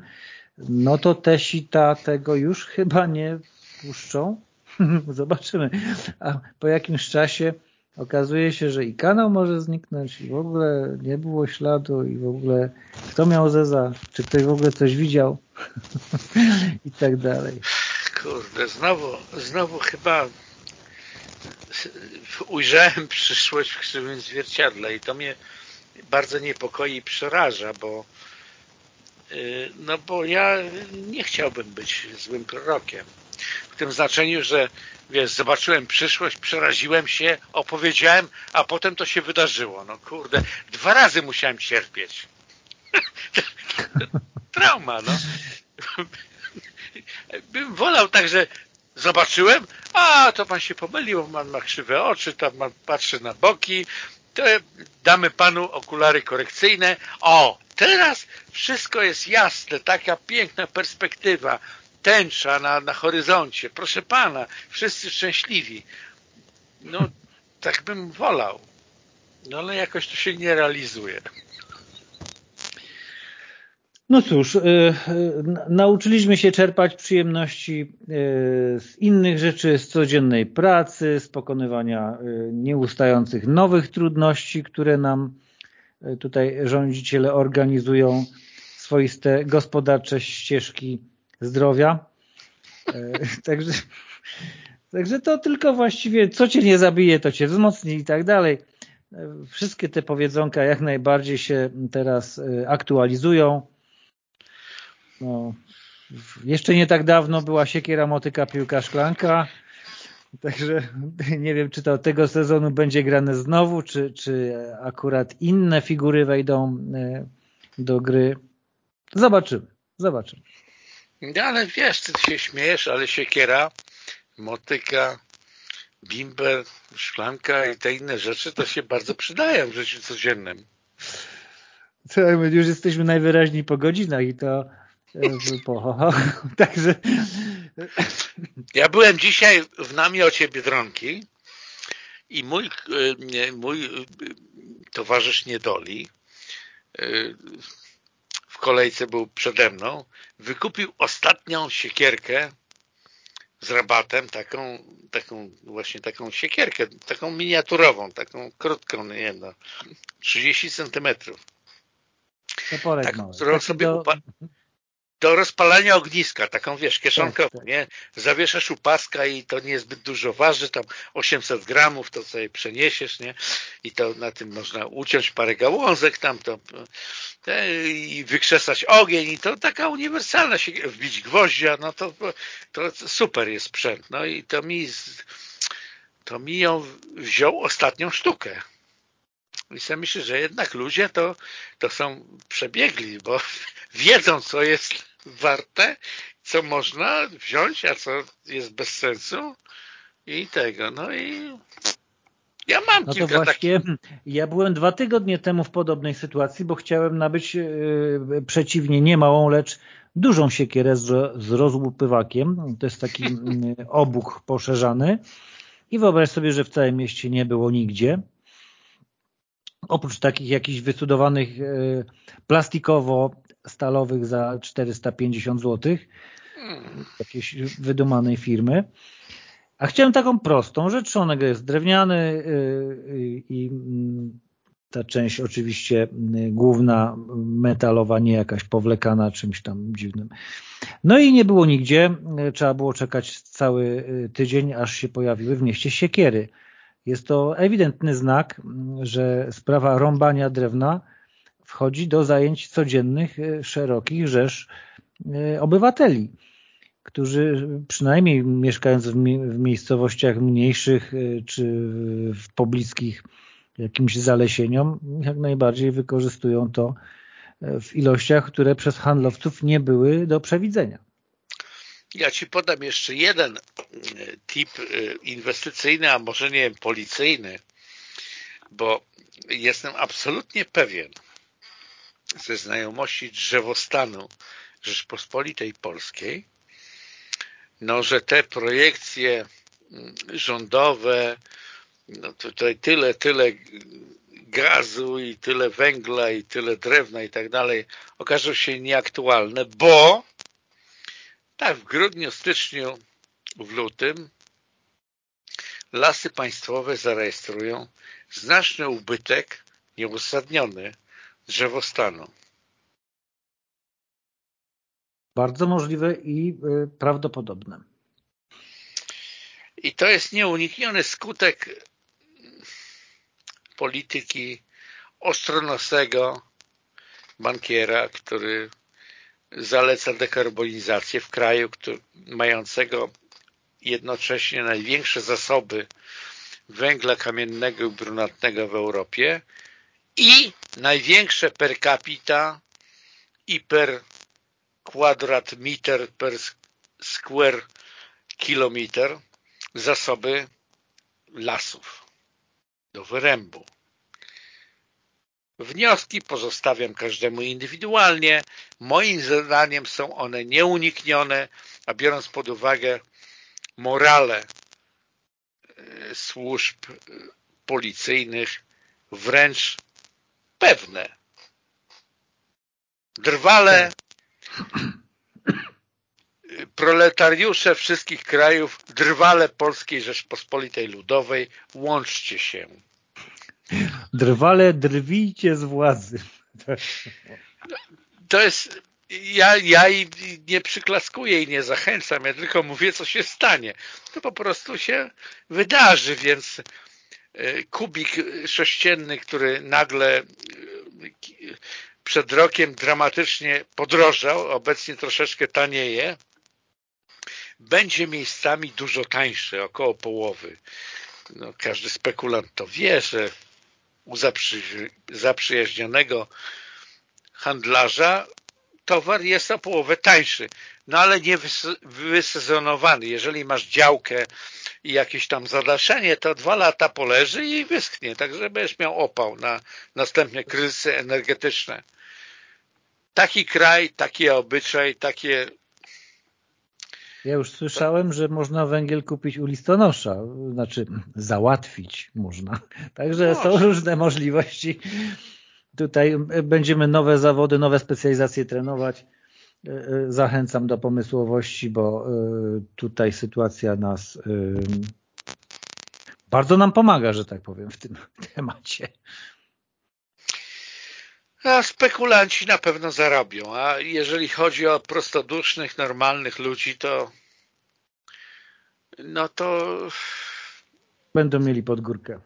no to te sita tego już chyba nie puszczą. Zobaczymy. A po jakimś czasie okazuje się, że i kanał może zniknąć i w ogóle nie było śladu i w ogóle kto miał zeza, czy ktoś w ogóle coś widział i tak dalej. Kurde, znowu, znowu chyba ujrzałem przyszłość w krzywym zwierciadle i to mnie bardzo niepokoi i przeraża, bo y, no bo ja nie chciałbym być złym prorokiem. W tym znaczeniu, że wiesz, zobaczyłem przyszłość, przeraziłem się, opowiedziałem, a potem to się wydarzyło. No kurde, dwa razy musiałem cierpieć. Trauma, no. Bym wolał tak, że zobaczyłem, a to pan się pomylił, pan ma krzywe oczy, tam pan patrzy na boki, to damy panu okulary korekcyjne. O, teraz wszystko jest jasne, taka piękna perspektywa tęcza na, na horyzoncie. Proszę Pana, wszyscy szczęśliwi. No, tak bym wolał. No, ale jakoś to się nie realizuje. No cóż, y, y, nauczyliśmy się czerpać przyjemności y, z innych rzeczy, z codziennej pracy, z pokonywania nieustających nowych trudności, które nam tutaj rządziciele organizują, swoiste gospodarcze ścieżki zdrowia. E, także, także to tylko właściwie, co cię nie zabije, to cię wzmocni i tak dalej. E, wszystkie te powiedzonka jak najbardziej się teraz e, aktualizują. No, jeszcze nie tak dawno była siekiera, motyka, piłka, szklanka. Także nie wiem, czy to tego sezonu będzie grane znowu, czy, czy akurat inne figury wejdą do gry. Zobaczymy. Zobaczymy. No ale wiesz, ty się śmiejesz, ale siekiera, motyka, bimber, szklanka i te inne rzeczy to się bardzo przydają w życiu codziennym. Co, my już jesteśmy najwyraźniej po godzinach i to e, po Także... Ja byłem dzisiaj w namiocie Biedronki i mój, e, mój e, towarzysz niedoli w kolejce był przede mną, wykupił ostatnią siekierkę z rabatem, taką, taką właśnie taką siekierkę, taką miniaturową, taką krótką, nie wiem, no, 30 centymetrów. Tak, mały. którą sobie do... upa- do rozpalania ogniska, taką wiesz, kieszonkową, Tak, tak. nie? Zawieszasz u paska i to niezbyt dużo waży, tam 800 gramów, to sobie przeniesiesz, nie? I to na tym można uciąć parę gałązek tam, to, te, i wykrzesać ogień i to taka uniwersalna się, wbić gwoździa, no to, to super jest sprzęt, no i to mi to mi ją wziął ostatnią sztukę. I sobie myślę, że jednak ludzie to, to są przebiegli, bo wiedzą, co jest warte, co można wziąć, a co jest bez sensu i tego. No i ja mam No to kilka takich. właśnie, ja byłem dwa tygodnie temu w podobnej sytuacji, bo chciałem nabyć e, przeciwnie nie małą, lecz dużą siekierę z, z rozłupywakiem. To jest taki mm, obuch poszerzany. I wyobraź sobie, że w całym mieście nie było nigdzie. Oprócz takich jakichś wycudowanych e, plastikowo-stalowych za 450 zł, jakiejś wydumanej firmy. A chciałem taką prostą rzecz, ona jest drewniany y, i mm, ta część oczywiście y, główna metalowa, nie jakaś powlekana czymś tam dziwnym. No i nie było nigdzie, y, trzeba było czekać cały tydzień, aż się pojawiły w mieście siekiery. Jest to ewidentny znak, że sprawa rąbania drewna wchodzi do zajęć codziennych y, szerokich rzesz y, obywateli którzy przynajmniej mieszkając w, mi w miejscowościach mniejszych y, czy w pobliskich jakimś zalesieniom, jak najbardziej wykorzystują to w ilościach, które przez handlowców nie były do przewidzenia. Ja Ci podam jeszcze jeden tip inwestycyjny, a może nie wiem, policyjny, bo jestem absolutnie pewien ze znajomości drzewostanu Rzeczpospolitej Polskiej, no, że te projekcje rządowe, no tutaj tyle, tyle gazu i tyle węgla i tyle drewna i tak dalej okażą się nieaktualne, bo tak w grudniu, styczniu, w lutym lasy państwowe zarejestrują znaczny ubytek nieuzasadniony drzewostanu. Bardzo możliwe i y, prawdopodobne. I to jest nieunikniony skutek polityki ostronosego bankiera, który zaleca dekarbonizację w kraju który, mającego jednocześnie największe zasoby węgla kamiennego i brunatnego w Europie i największe per capita i per kwadrat meter per square kilometer zasoby lasów do wyrębu. Wnioski pozostawiam każdemu indywidualnie. Moim zdaniem są one nieuniknione, a biorąc pod uwagę morale służb policyjnych, wręcz pewne. Drwale proletariusze wszystkich krajów, drwale Polskiej Rzeczpospolitej Ludowej, łączcie się. Drwale, drwijcie z władzy. To jest, ja, ja nie przyklaskuję i nie zachęcam, ja tylko mówię, co się stanie. To po prostu się wydarzy, więc kubik sześcienny, który nagle przed rokiem dramatycznie podrożał, obecnie troszeczkę tanieje, będzie miejscami dużo tańszy, około połowy. No, każdy spekulant to wie, że u zaprzy, zaprzyjaźnionego handlarza towar jest o połowę tańszy, no ale nie wysezonowany. Jeżeli masz działkę i jakieś tam zadaszenie, to dwa lata poleży i wyschnie, także będziesz miał opał na następne kryzysy energetyczne. Taki kraj, taki obyczaj, takie ja już słyszałem, że można węgiel kupić u listonosza, znaczy załatwić można. Także są różne możliwości. Tutaj będziemy nowe zawody, nowe specjalizacje trenować. Zachęcam do pomysłowości, bo tutaj sytuacja nas bardzo nam pomaga, że tak powiem, w tym temacie. A spekulanci na pewno zarobią, a jeżeli chodzi o prostodusznych, normalnych ludzi, to no to będą mieli podgórkę.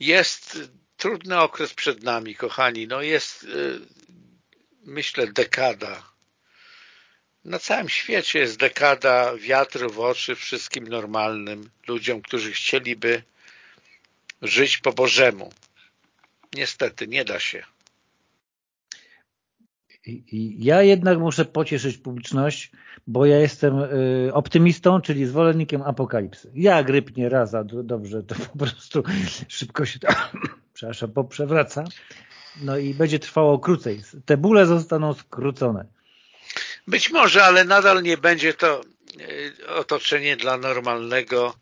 Jest trudny okres przed nami, kochani. No jest, y, myślę, dekada. Na całym świecie jest dekada wiatru w oczy wszystkim normalnym ludziom, którzy chcieliby żyć po Bożemu. Niestety, nie da się. Ja jednak muszę pocieszyć publiczność, bo ja jestem y, optymistą, czyli zwolennikiem apokalipsy. Jak rypnie raza dobrze, to po prostu szybko się to, przepraszam, poprzewraca. No i będzie trwało krócej. Te bóle zostaną skrócone. Być może, ale nadal nie będzie to y, otoczenie dla normalnego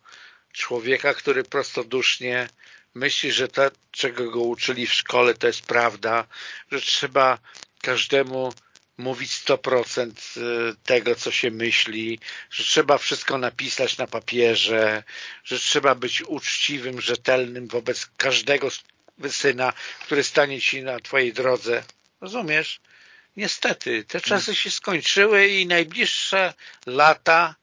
człowieka, który prostodusznie myśli, że to, czego go uczyli w szkole, to jest prawda, że trzeba każdemu mówić 100% y, tego, co się myśli, że trzeba wszystko napisać na papierze, że trzeba być uczciwym, rzetelnym wobec każdego syna, który stanie ci na twojej drodze. Rozumiesz? Niestety, te czasy się skończyły i najbliższe lata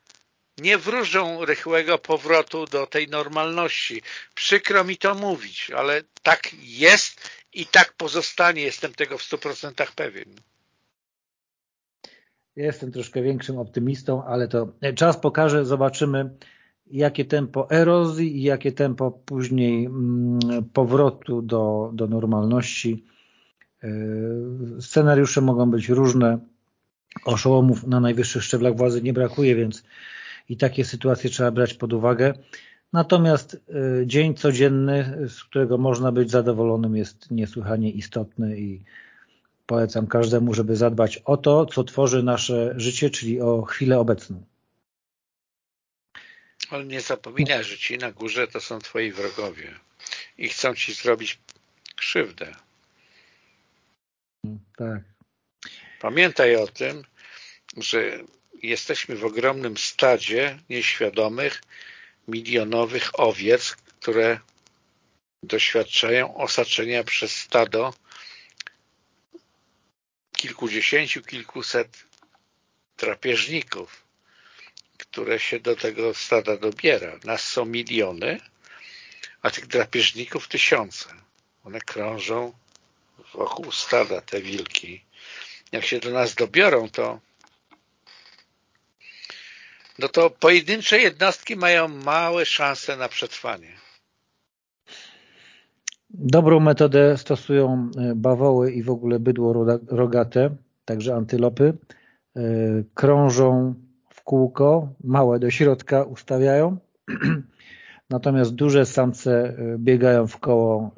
nie wróżą rychłego powrotu do tej normalności. Przykro mi to mówić, ale tak jest i tak pozostanie, jestem tego w 100% pewien. Jestem troszkę większym optymistą, ale to czas pokaże, zobaczymy jakie tempo erozji i jakie tempo później mm, powrotu do, do normalności. E, scenariusze mogą być różne, oszołomów na najwyższych szczeblach władzy nie brakuje, więc i takie sytuacje trzeba brać pod uwagę. Natomiast y, dzień codzienny, z którego można być zadowolonym jest niesłychanie istotny i polecam każdemu, żeby zadbać o to, co tworzy nasze życie, czyli o chwilę obecną. Ale nie zapominaj, że ci na górze to są twoi wrogowie i chcą ci zrobić krzywdę. Tak. Pamiętaj o tym, że jesteśmy w ogromnym stadzie nieświadomych, milionowych owiec, które doświadczają osaczenia przez stado kilkudziesięciu, kilkuset drapieżników, które się do tego stada dobiera. Nas są miliony, a tych drapieżników tysiące. One krążą wokół stada, te wilki. Jak się do nas dobiorą, to no to pojedyncze jednostki mają małe szanse na przetrwanie. Dobrą metodę stosują e, bawoły i w ogóle bydło rogate, także antylopy. E, krążą w kółko, małe do środka ustawiają, natomiast duże samce e, biegają w koło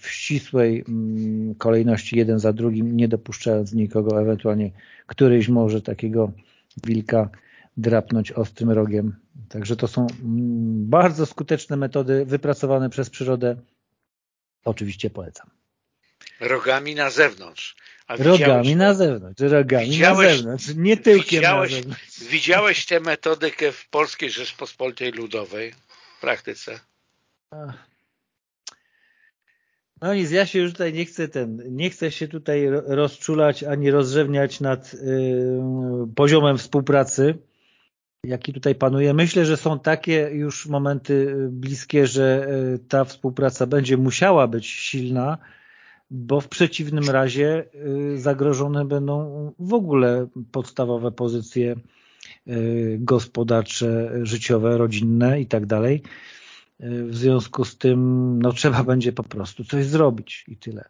w ścisłej mm, kolejności jeden za drugim, nie dopuszczając nikogo, ewentualnie któryś może takiego wilka drapnąć ostrym rogiem. Także to są mm, bardzo skuteczne metody wypracowane przez przyrodę. Oczywiście polecam. Rogami na zewnątrz. rogami na zewnątrz, rogami widziałeś, na zewnątrz, nie tyłkiem widziałeś, na zewnątrz. Widziałeś tę metodykę w Polskiej Rzeczpospolitej Ludowej w praktyce? No nic, ja się już tutaj nie chcę ten, nie chcę się tutaj rozczulać ani rozrzewniać nad y, poziomem współpracy jaki tutaj panuje. Myślę, że są takie już momenty y, bliskie, że y, ta współpraca będzie musiała być silna, bo w przeciwnym razie y, zagrożone będą w ogóle podstawowe pozycje gospodarcze, życiowe, rodzinne i tak dalej. W związku z tym no, trzeba będzie po prostu coś zrobić i tyle.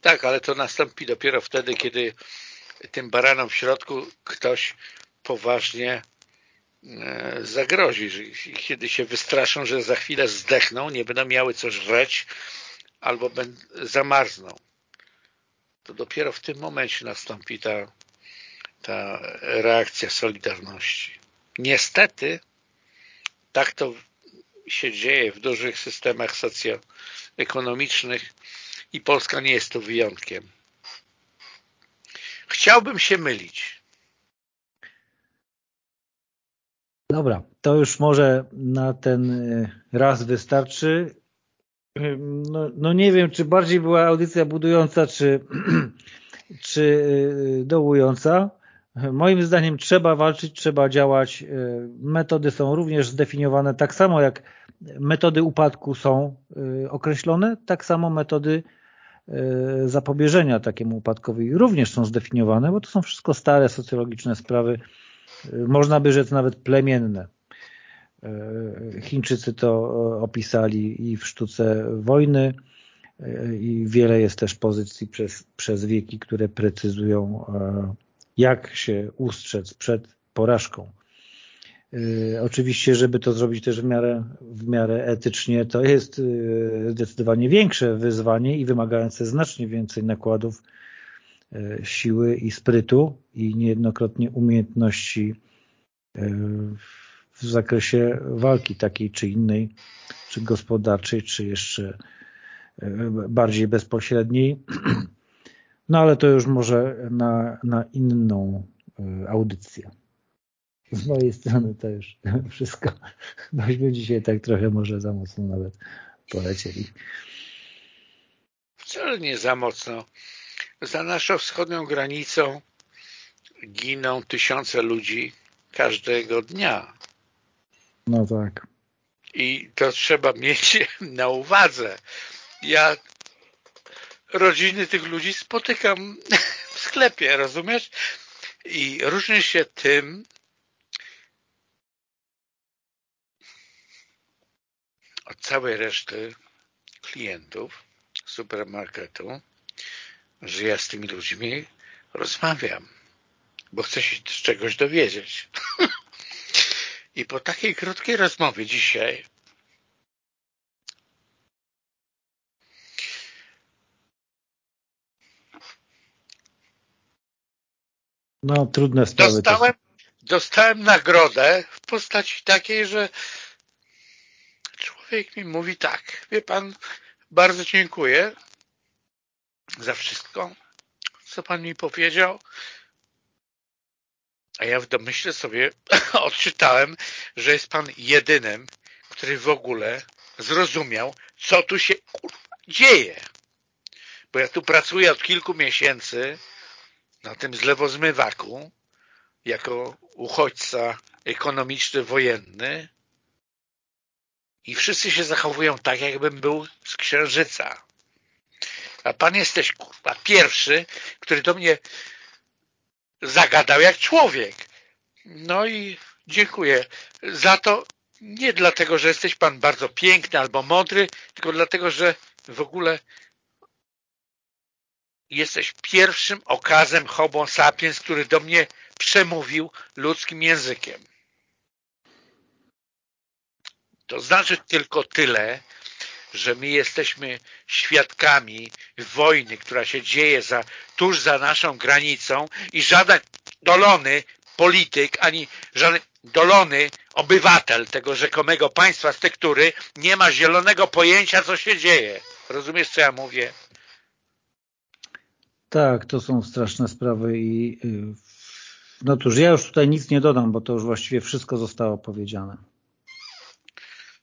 Tak, ale to nastąpi dopiero wtedy, kiedy tym baranom w środku ktoś poważnie e, zagrozi, kiedy się wystraszą, że za chwilę zdechną, nie będą miały co żreć albo zamarzną. To dopiero w tym momencie nastąpi ta, ta reakcja solidarności. Niestety tak to się dzieje w dużych systemach socjoekonomicznych i Polska nie jest tu wyjątkiem. Chciałbym się mylić. Dobra, to już może na ten e, raz wystarczy. No, no, nie wiem, czy bardziej była audycja budująca, czy, czy y, dołująca. Moim zdaniem trzeba walczyć, trzeba działać. Y, metody są również zdefiniowane tak samo jak metody upadku są y, określone, tak samo metody zapobieżenia takiemu upadkowi również są zdefiniowane, bo to są wszystko stare socjologiczne sprawy, można by rzec nawet plemienne. E, Chińczycy to e, opisali i w sztuce wojny e, i wiele jest też pozycji przez, przez wieki, które precyzują jak się ustrzec przed porażką. Oczywiście, żeby to zrobić też w miarę, w miarę etycznie, to jest zdecydowanie większe wyzwanie i wymagające znacznie więcej nakładów siły i sprytu i niejednokrotnie umiejętności w zakresie walki takiej czy innej, czy gospodarczej, czy jeszcze e, bardziej bezpośredniej. No ale to już może na, na inną e, audycję. Z mojej strony to już wszystko. Bośmy dzisiaj tak trochę może za mocno nawet polecieli. Wcale nie za mocno. Za naszą wschodnią granicą giną tysiące ludzi każdego dnia. No tak. I to trzeba mieć na uwadze. Ja rodziny tych ludzi spotykam w sklepie, rozumiesz? I różni się tym, od całej reszty klientów supermarketu, że ja z tymi ludźmi rozmawiam, bo chcę się z czegoś dowiedzieć. I po takiej krótkiej rozmowie dzisiaj No, trudne sprawy. Dostałem, dostałem nagrodę w postaci takiej, że człowiek mi mówi tak, wie pan, bardzo dziękuję za wszystko, co pan mi powiedział. A ja w domyśle sobie odczytałem, że jest pan jedynym, który w ogóle zrozumiał, co tu się kurwa, dzieje. Bo ja tu pracuję od kilku miesięcy na tym zlewozmywaku jako uchodźca ekonomiczny, wojenny i wszyscy się zachowują tak, jakbym był z Księżyca. A pan jesteś kurwa pierwszy, który do mnie zagadał jak człowiek. No i dziękuję za to. Nie dlatego, że jesteś pan bardzo piękny albo mądry, tylko dlatego, że w ogóle jesteś pierwszym okazem homo sapiens, który do mnie przemówił ludzkim językiem. To znaczy tylko tyle, że my jesteśmy świadkami wojny, która się dzieje za, tuż za naszą granicą i żaden dolony polityk, ani żaden dolony obywatel tego rzekomego państwa z tektury nie ma zielonego pojęcia, co się dzieje. Rozumiesz, co ja mówię? Tak, to są straszne sprawy i y, no cóż, ja już tutaj nic nie dodam, bo to już właściwie wszystko zostało powiedziane.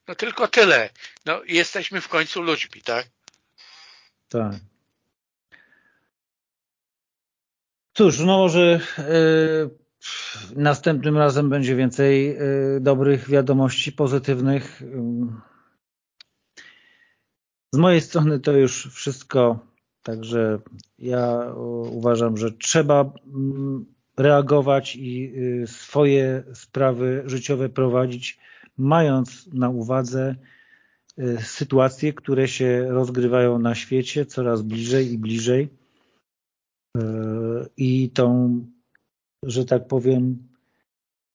No tylko tyle. No jesteśmy w końcu ludźmi, tak? Tak. Cóż, no może yy, następnym razem będzie więcej yy, dobrych wiadomości, pozytywnych. Z mojej strony to już wszystko, także ja uważam, że trzeba mm, reagować i swoje sprawy życiowe prowadzić mając na uwadze y, sytuacje, które się rozgrywają na świecie coraz bliżej i bliżej y, i tą, że tak powiem,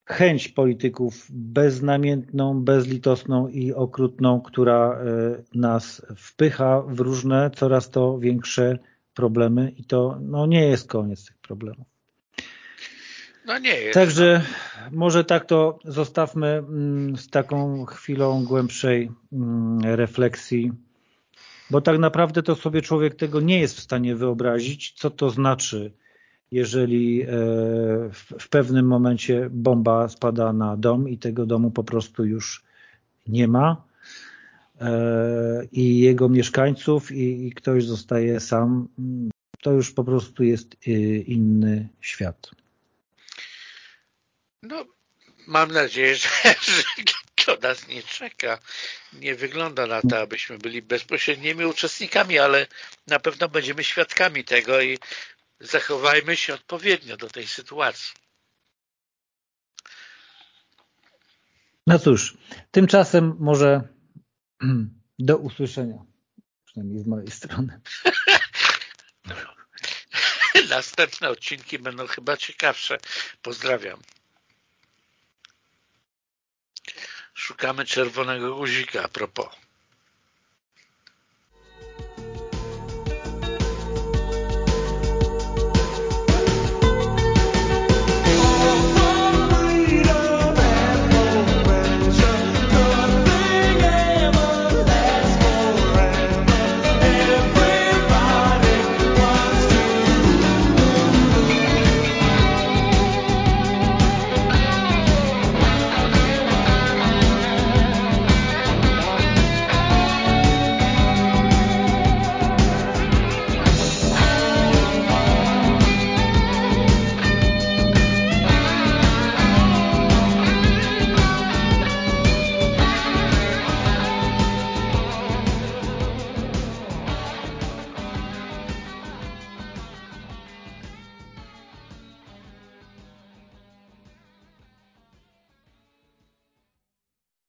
chęć polityków beznamiętną, bezlitosną i okrutną, która y, nas wpycha w różne, coraz to większe problemy i to no, nie jest koniec tych problemów. No nie jest. Także może tak to zostawmy mm, z taką chwilą głębszej mm, refleksji, bo tak naprawdę to sobie człowiek tego nie jest w stanie wyobrazić, co to znaczy, jeżeli e, w pewnym momencie bomba spada na dom i tego domu po prostu już nie ma. i jego mieszkańców i, i ktoś zostaje sam, to już po prostu jest inny świat. No, mam nadzieję, że, że to nas nie czeka. Nie wygląda na to, abyśmy byli bezpośrednimi uczestnikami, ale na pewno będziemy świadkami tego i zachowajmy się odpowiednio do tej sytuacji. No cóż, tymczasem może do usłyszenia, przynajmniej z mojej strony. Następne odcinki będą chyba ciekawsze. Pozdrawiam. Szukamy czerwonego guzika a propos.